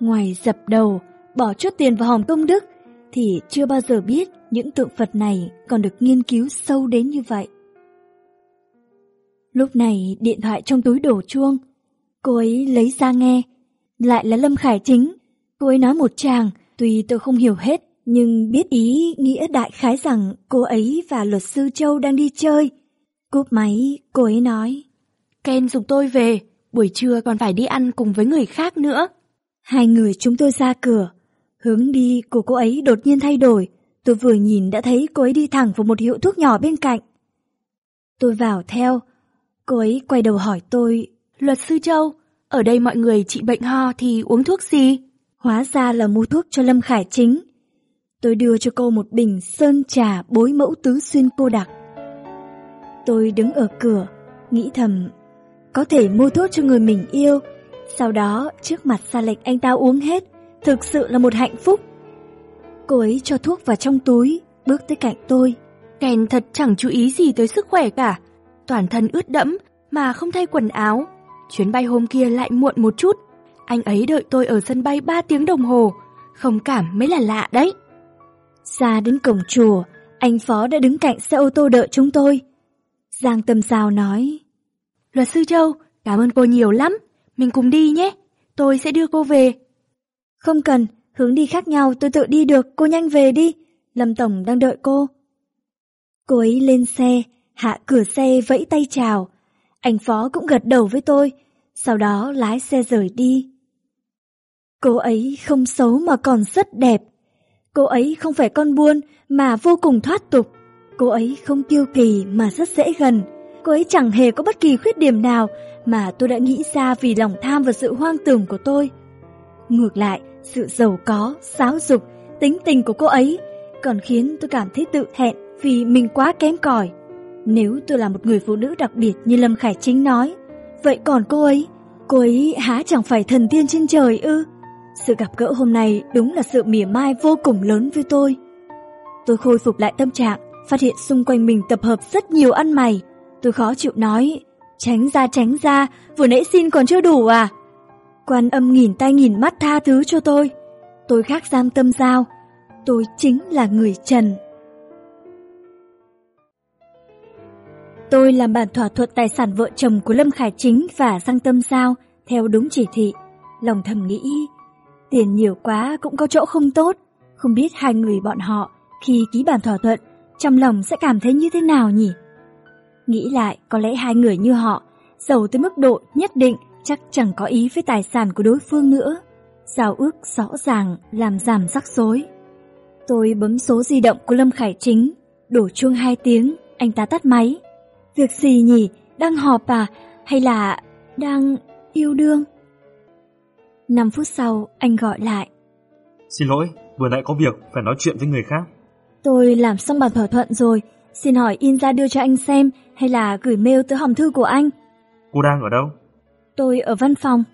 Ngoài dập đầu, bỏ chút tiền vào hòm công đức, thì chưa bao giờ biết những tượng Phật này còn được nghiên cứu sâu đến như vậy. Lúc này điện thoại trong túi đổ chuông, cô ấy lấy ra nghe. Lại là Lâm Khải Chính, cô ấy nói một chàng, tuy tôi không hiểu hết, nhưng biết ý nghĩa đại khái rằng cô ấy và luật sư Châu đang đi chơi. Cúp máy, cô ấy nói. Ken dùng tôi về, buổi trưa còn phải đi ăn cùng với người khác nữa. Hai người chúng tôi ra cửa, hướng đi của cô ấy đột nhiên thay đổi. Tôi vừa nhìn đã thấy cô ấy đi thẳng vào một hiệu thuốc nhỏ bên cạnh. Tôi vào theo, cô ấy quay đầu hỏi tôi, Luật sư Châu, ở đây mọi người trị bệnh ho thì uống thuốc gì? Hóa ra là mua thuốc cho Lâm Khải Chính. Tôi đưa cho cô một bình sơn trà bối mẫu tứ xuyên cô đặc. Tôi đứng ở cửa, nghĩ thầm, có thể mua thuốc cho người mình yêu, sau đó trước mặt xa lệch anh ta uống hết, thực sự là một hạnh phúc. Cô ấy cho thuốc vào trong túi, bước tới cạnh tôi. Kèn thật chẳng chú ý gì tới sức khỏe cả, toàn thân ướt đẫm mà không thay quần áo. Chuyến bay hôm kia lại muộn một chút, anh ấy đợi tôi ở sân bay 3 tiếng đồng hồ, không cảm mới là lạ đấy. Ra đến cổng chùa, anh Phó đã đứng cạnh xe ô tô đợi chúng tôi. Giang Tâm Sao nói, Luật sư Châu, cảm ơn cô nhiều lắm, mình cùng đi nhé, tôi sẽ đưa cô về. Không cần, hướng đi khác nhau tôi tự đi được, cô nhanh về đi, Lâm Tổng đang đợi cô. Cô ấy lên xe, hạ cửa xe vẫy tay chào, anh Phó cũng gật đầu với tôi, sau đó lái xe rời đi. Cô ấy không xấu mà còn rất đẹp. Cô ấy không phải con buôn mà vô cùng thoát tục. Cô ấy không kiêu kỳ mà rất dễ gần. Cô ấy chẳng hề có bất kỳ khuyết điểm nào mà tôi đã nghĩ ra vì lòng tham và sự hoang tưởng của tôi. Ngược lại, sự giàu có, giáo dục, tính tình của cô ấy còn khiến tôi cảm thấy tự hẹn vì mình quá kém cỏi. Nếu tôi là một người phụ nữ đặc biệt như Lâm Khải Chính nói, vậy còn cô ấy, cô ấy há chẳng phải thần tiên trên trời ư? Sự gặp gỡ hôm nay đúng là sự mỉa mai vô cùng lớn với tôi. Tôi khôi phục lại tâm trạng, phát hiện xung quanh mình tập hợp rất nhiều ăn mày. Tôi khó chịu nói, tránh ra tránh ra, vừa nãy xin còn chưa đủ à? Quan âm nhìn tay nhìn mắt tha thứ cho tôi. Tôi khác giam tâm giao, tôi chính là người Trần. Tôi làm bản thỏa thuận tài sản vợ chồng của Lâm Khải Chính và Giang Tâm Giao theo đúng chỉ thị. Lòng thầm nghĩ, tiền nhiều quá cũng có chỗ không tốt. Không biết hai người bọn họ khi ký bản thỏa thuận trong lòng sẽ cảm thấy như thế nào nhỉ? Nghĩ lại có lẽ hai người như họ giàu tới mức độ nhất định chắc chẳng có ý với tài sản của đối phương nữa. Giao ước rõ ràng làm giảm rắc rối. Tôi bấm số di động của Lâm Khải Chính, đổ chuông hai tiếng, anh ta tắt máy. Việc gì nhỉ? Đang họp à? Hay là đang yêu đương? 5 phút sau, anh gọi lại. Xin lỗi, vừa nãy có việc phải nói chuyện với người khác. Tôi làm xong bản thỏa thuận rồi. Xin hỏi in ra đưa cho anh xem hay là gửi mail tới hòm thư của anh? Cô đang ở đâu? Tôi ở văn phòng.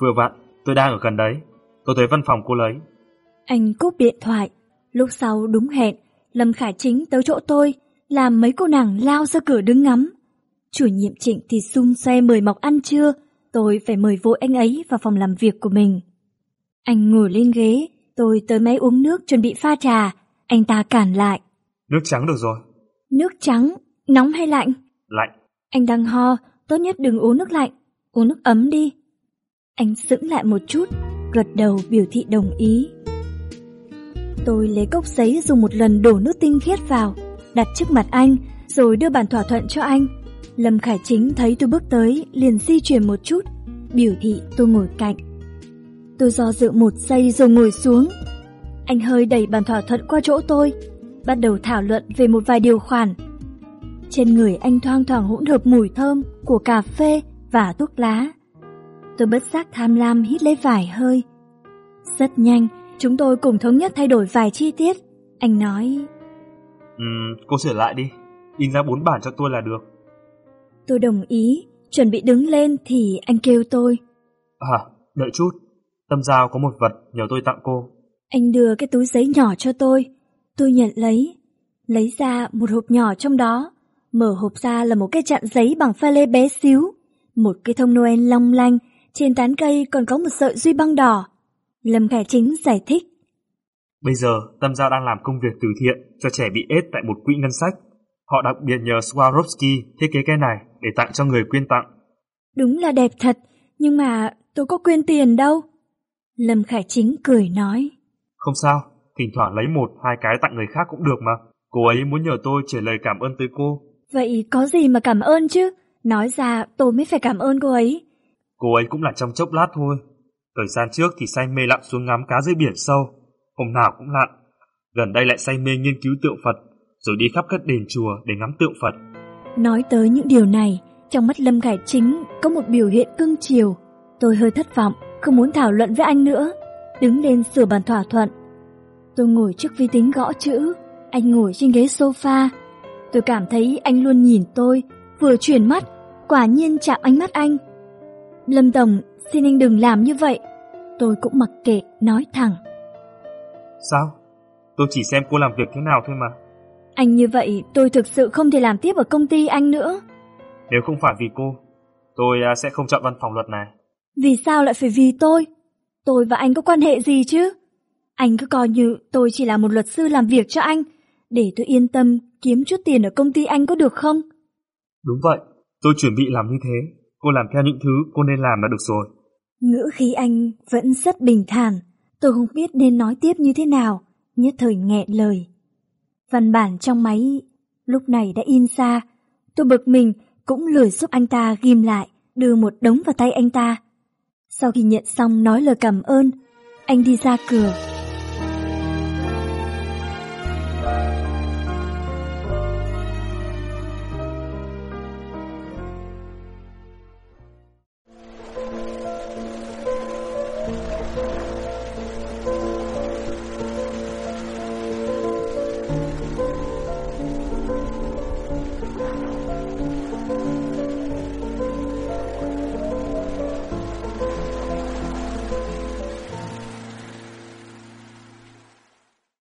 Vừa vặn, tôi đang ở gần đấy. Tôi tới văn phòng cô lấy. Anh cúp điện thoại. Lúc sau đúng hẹn, Lâm Khải Chính tới chỗ tôi, làm mấy cô nàng lao ra cửa đứng ngắm. Chủ nhiệm Trịnh thì xung xoe mời mọc ăn trưa, tôi phải mời vội anh ấy vào phòng làm việc của mình. Anh ngồi lên ghế, tôi tới máy uống nước chuẩn bị pha trà, anh ta cản lại. Nước trắng được rồi. Nước trắng, nóng hay lạnh? Lạnh. Anh đang ho, tốt nhất đừng uống nước lạnh, uống nước ấm đi. Anh sững lại một chút, gật đầu biểu thị đồng ý. Tôi lấy cốc giấy dùng một lần đổ nước tinh khiết vào, đặt trước mặt anh, rồi đưa bản thỏa thuận cho anh. Lâm Khải Chính thấy tôi bước tới, liền di chuyển một chút, biểu thị tôi ngồi cạnh. Tôi do dự một giây rồi ngồi xuống. Anh hơi đẩy bản thỏa thuận qua chỗ tôi, bắt đầu thảo luận về một vài điều khoản. Trên người anh thoang thoảng hỗn hợp mùi thơm của cà phê và thuốc lá. Tôi bất giác tham lam hít lấy vài hơi. Rất nhanh, chúng tôi cùng thống nhất thay đổi vài chi tiết. Anh nói... Ừm, cô sửa lại đi. In ra bốn bản cho tôi là được. Tôi đồng ý, chuẩn bị đứng lên thì anh kêu tôi. À, đợi chút. Tâm Giao có một vật nhờ tôi tặng cô. Anh đưa cái túi giấy nhỏ cho tôi. Tôi nhận lấy. Lấy ra một hộp nhỏ trong đó. Mở hộp ra là một cái chặn giấy bằng pha lê bé xíu. Một cái thông Noel long lanh. Trên tán cây còn có một sợi duy băng đỏ. Lâm Khải Chính giải thích. Bây giờ, Tâm Giao đang làm công việc từ thiện cho trẻ bị ết tại một quỹ ngân sách. Họ đặc biệt nhờ Swarovski thiết kế cái này để tặng cho người quyên tặng. Đúng là đẹp thật, nhưng mà tôi có quyên tiền đâu. Lâm Khải Chính cười nói. Không sao, thỉnh thoảng lấy một, hai cái tặng người khác cũng được mà. Cô ấy muốn nhờ tôi trả lời cảm ơn tới cô. Vậy có gì mà cảm ơn chứ? Nói ra tôi mới phải cảm ơn cô ấy. Cô ấy cũng là trong chốc lát thôi. Thời gian trước thì say mê lặn xuống ngắm cá dưới biển sâu. Hôm nào cũng lặn. Gần đây lại say mê nghiên cứu tượng Phật, rồi đi khắp các đền chùa để ngắm tượng Phật. Nói tới những điều này, trong mắt Lâm Khải Chính có một biểu hiện cưng chiều. Tôi hơi thất vọng, không muốn thảo luận với anh nữa. Đứng lên sửa bàn thỏa thuận. Tôi ngồi trước vi tính gõ chữ, anh ngồi trên ghế sofa. Tôi cảm thấy anh luôn nhìn tôi, vừa chuyển mắt, quả nhiên chạm ánh mắt anh. Lâm Tổng, xin anh đừng làm như vậy. Tôi cũng mặc kệ, nói thẳng. Sao? Tôi chỉ xem cô làm việc thế nào thôi mà. Anh như vậy tôi thực sự không thể làm tiếp ở công ty anh nữa. Nếu không phải vì cô, tôi à, sẽ không chọn văn phòng luật này. Vì sao lại phải vì tôi? Tôi và anh có quan hệ gì chứ? Anh cứ coi như tôi chỉ là một luật sư làm việc cho anh, để tôi yên tâm kiếm chút tiền ở công ty anh có được không? Đúng vậy, tôi chuẩn bị làm như thế. Cô làm theo những thứ cô nên làm là được rồi. Ngữ khí anh vẫn rất bình thản. Tôi không biết nên nói tiếp như thế nào, nhất thời nghẹn lời. Văn bản trong máy lúc này đã in ra. Tôi bực mình cũng lười giúp anh ta ghim lại, đưa một đống vào tay anh ta. Sau khi nhận xong nói lời cảm ơn, anh đi ra cửa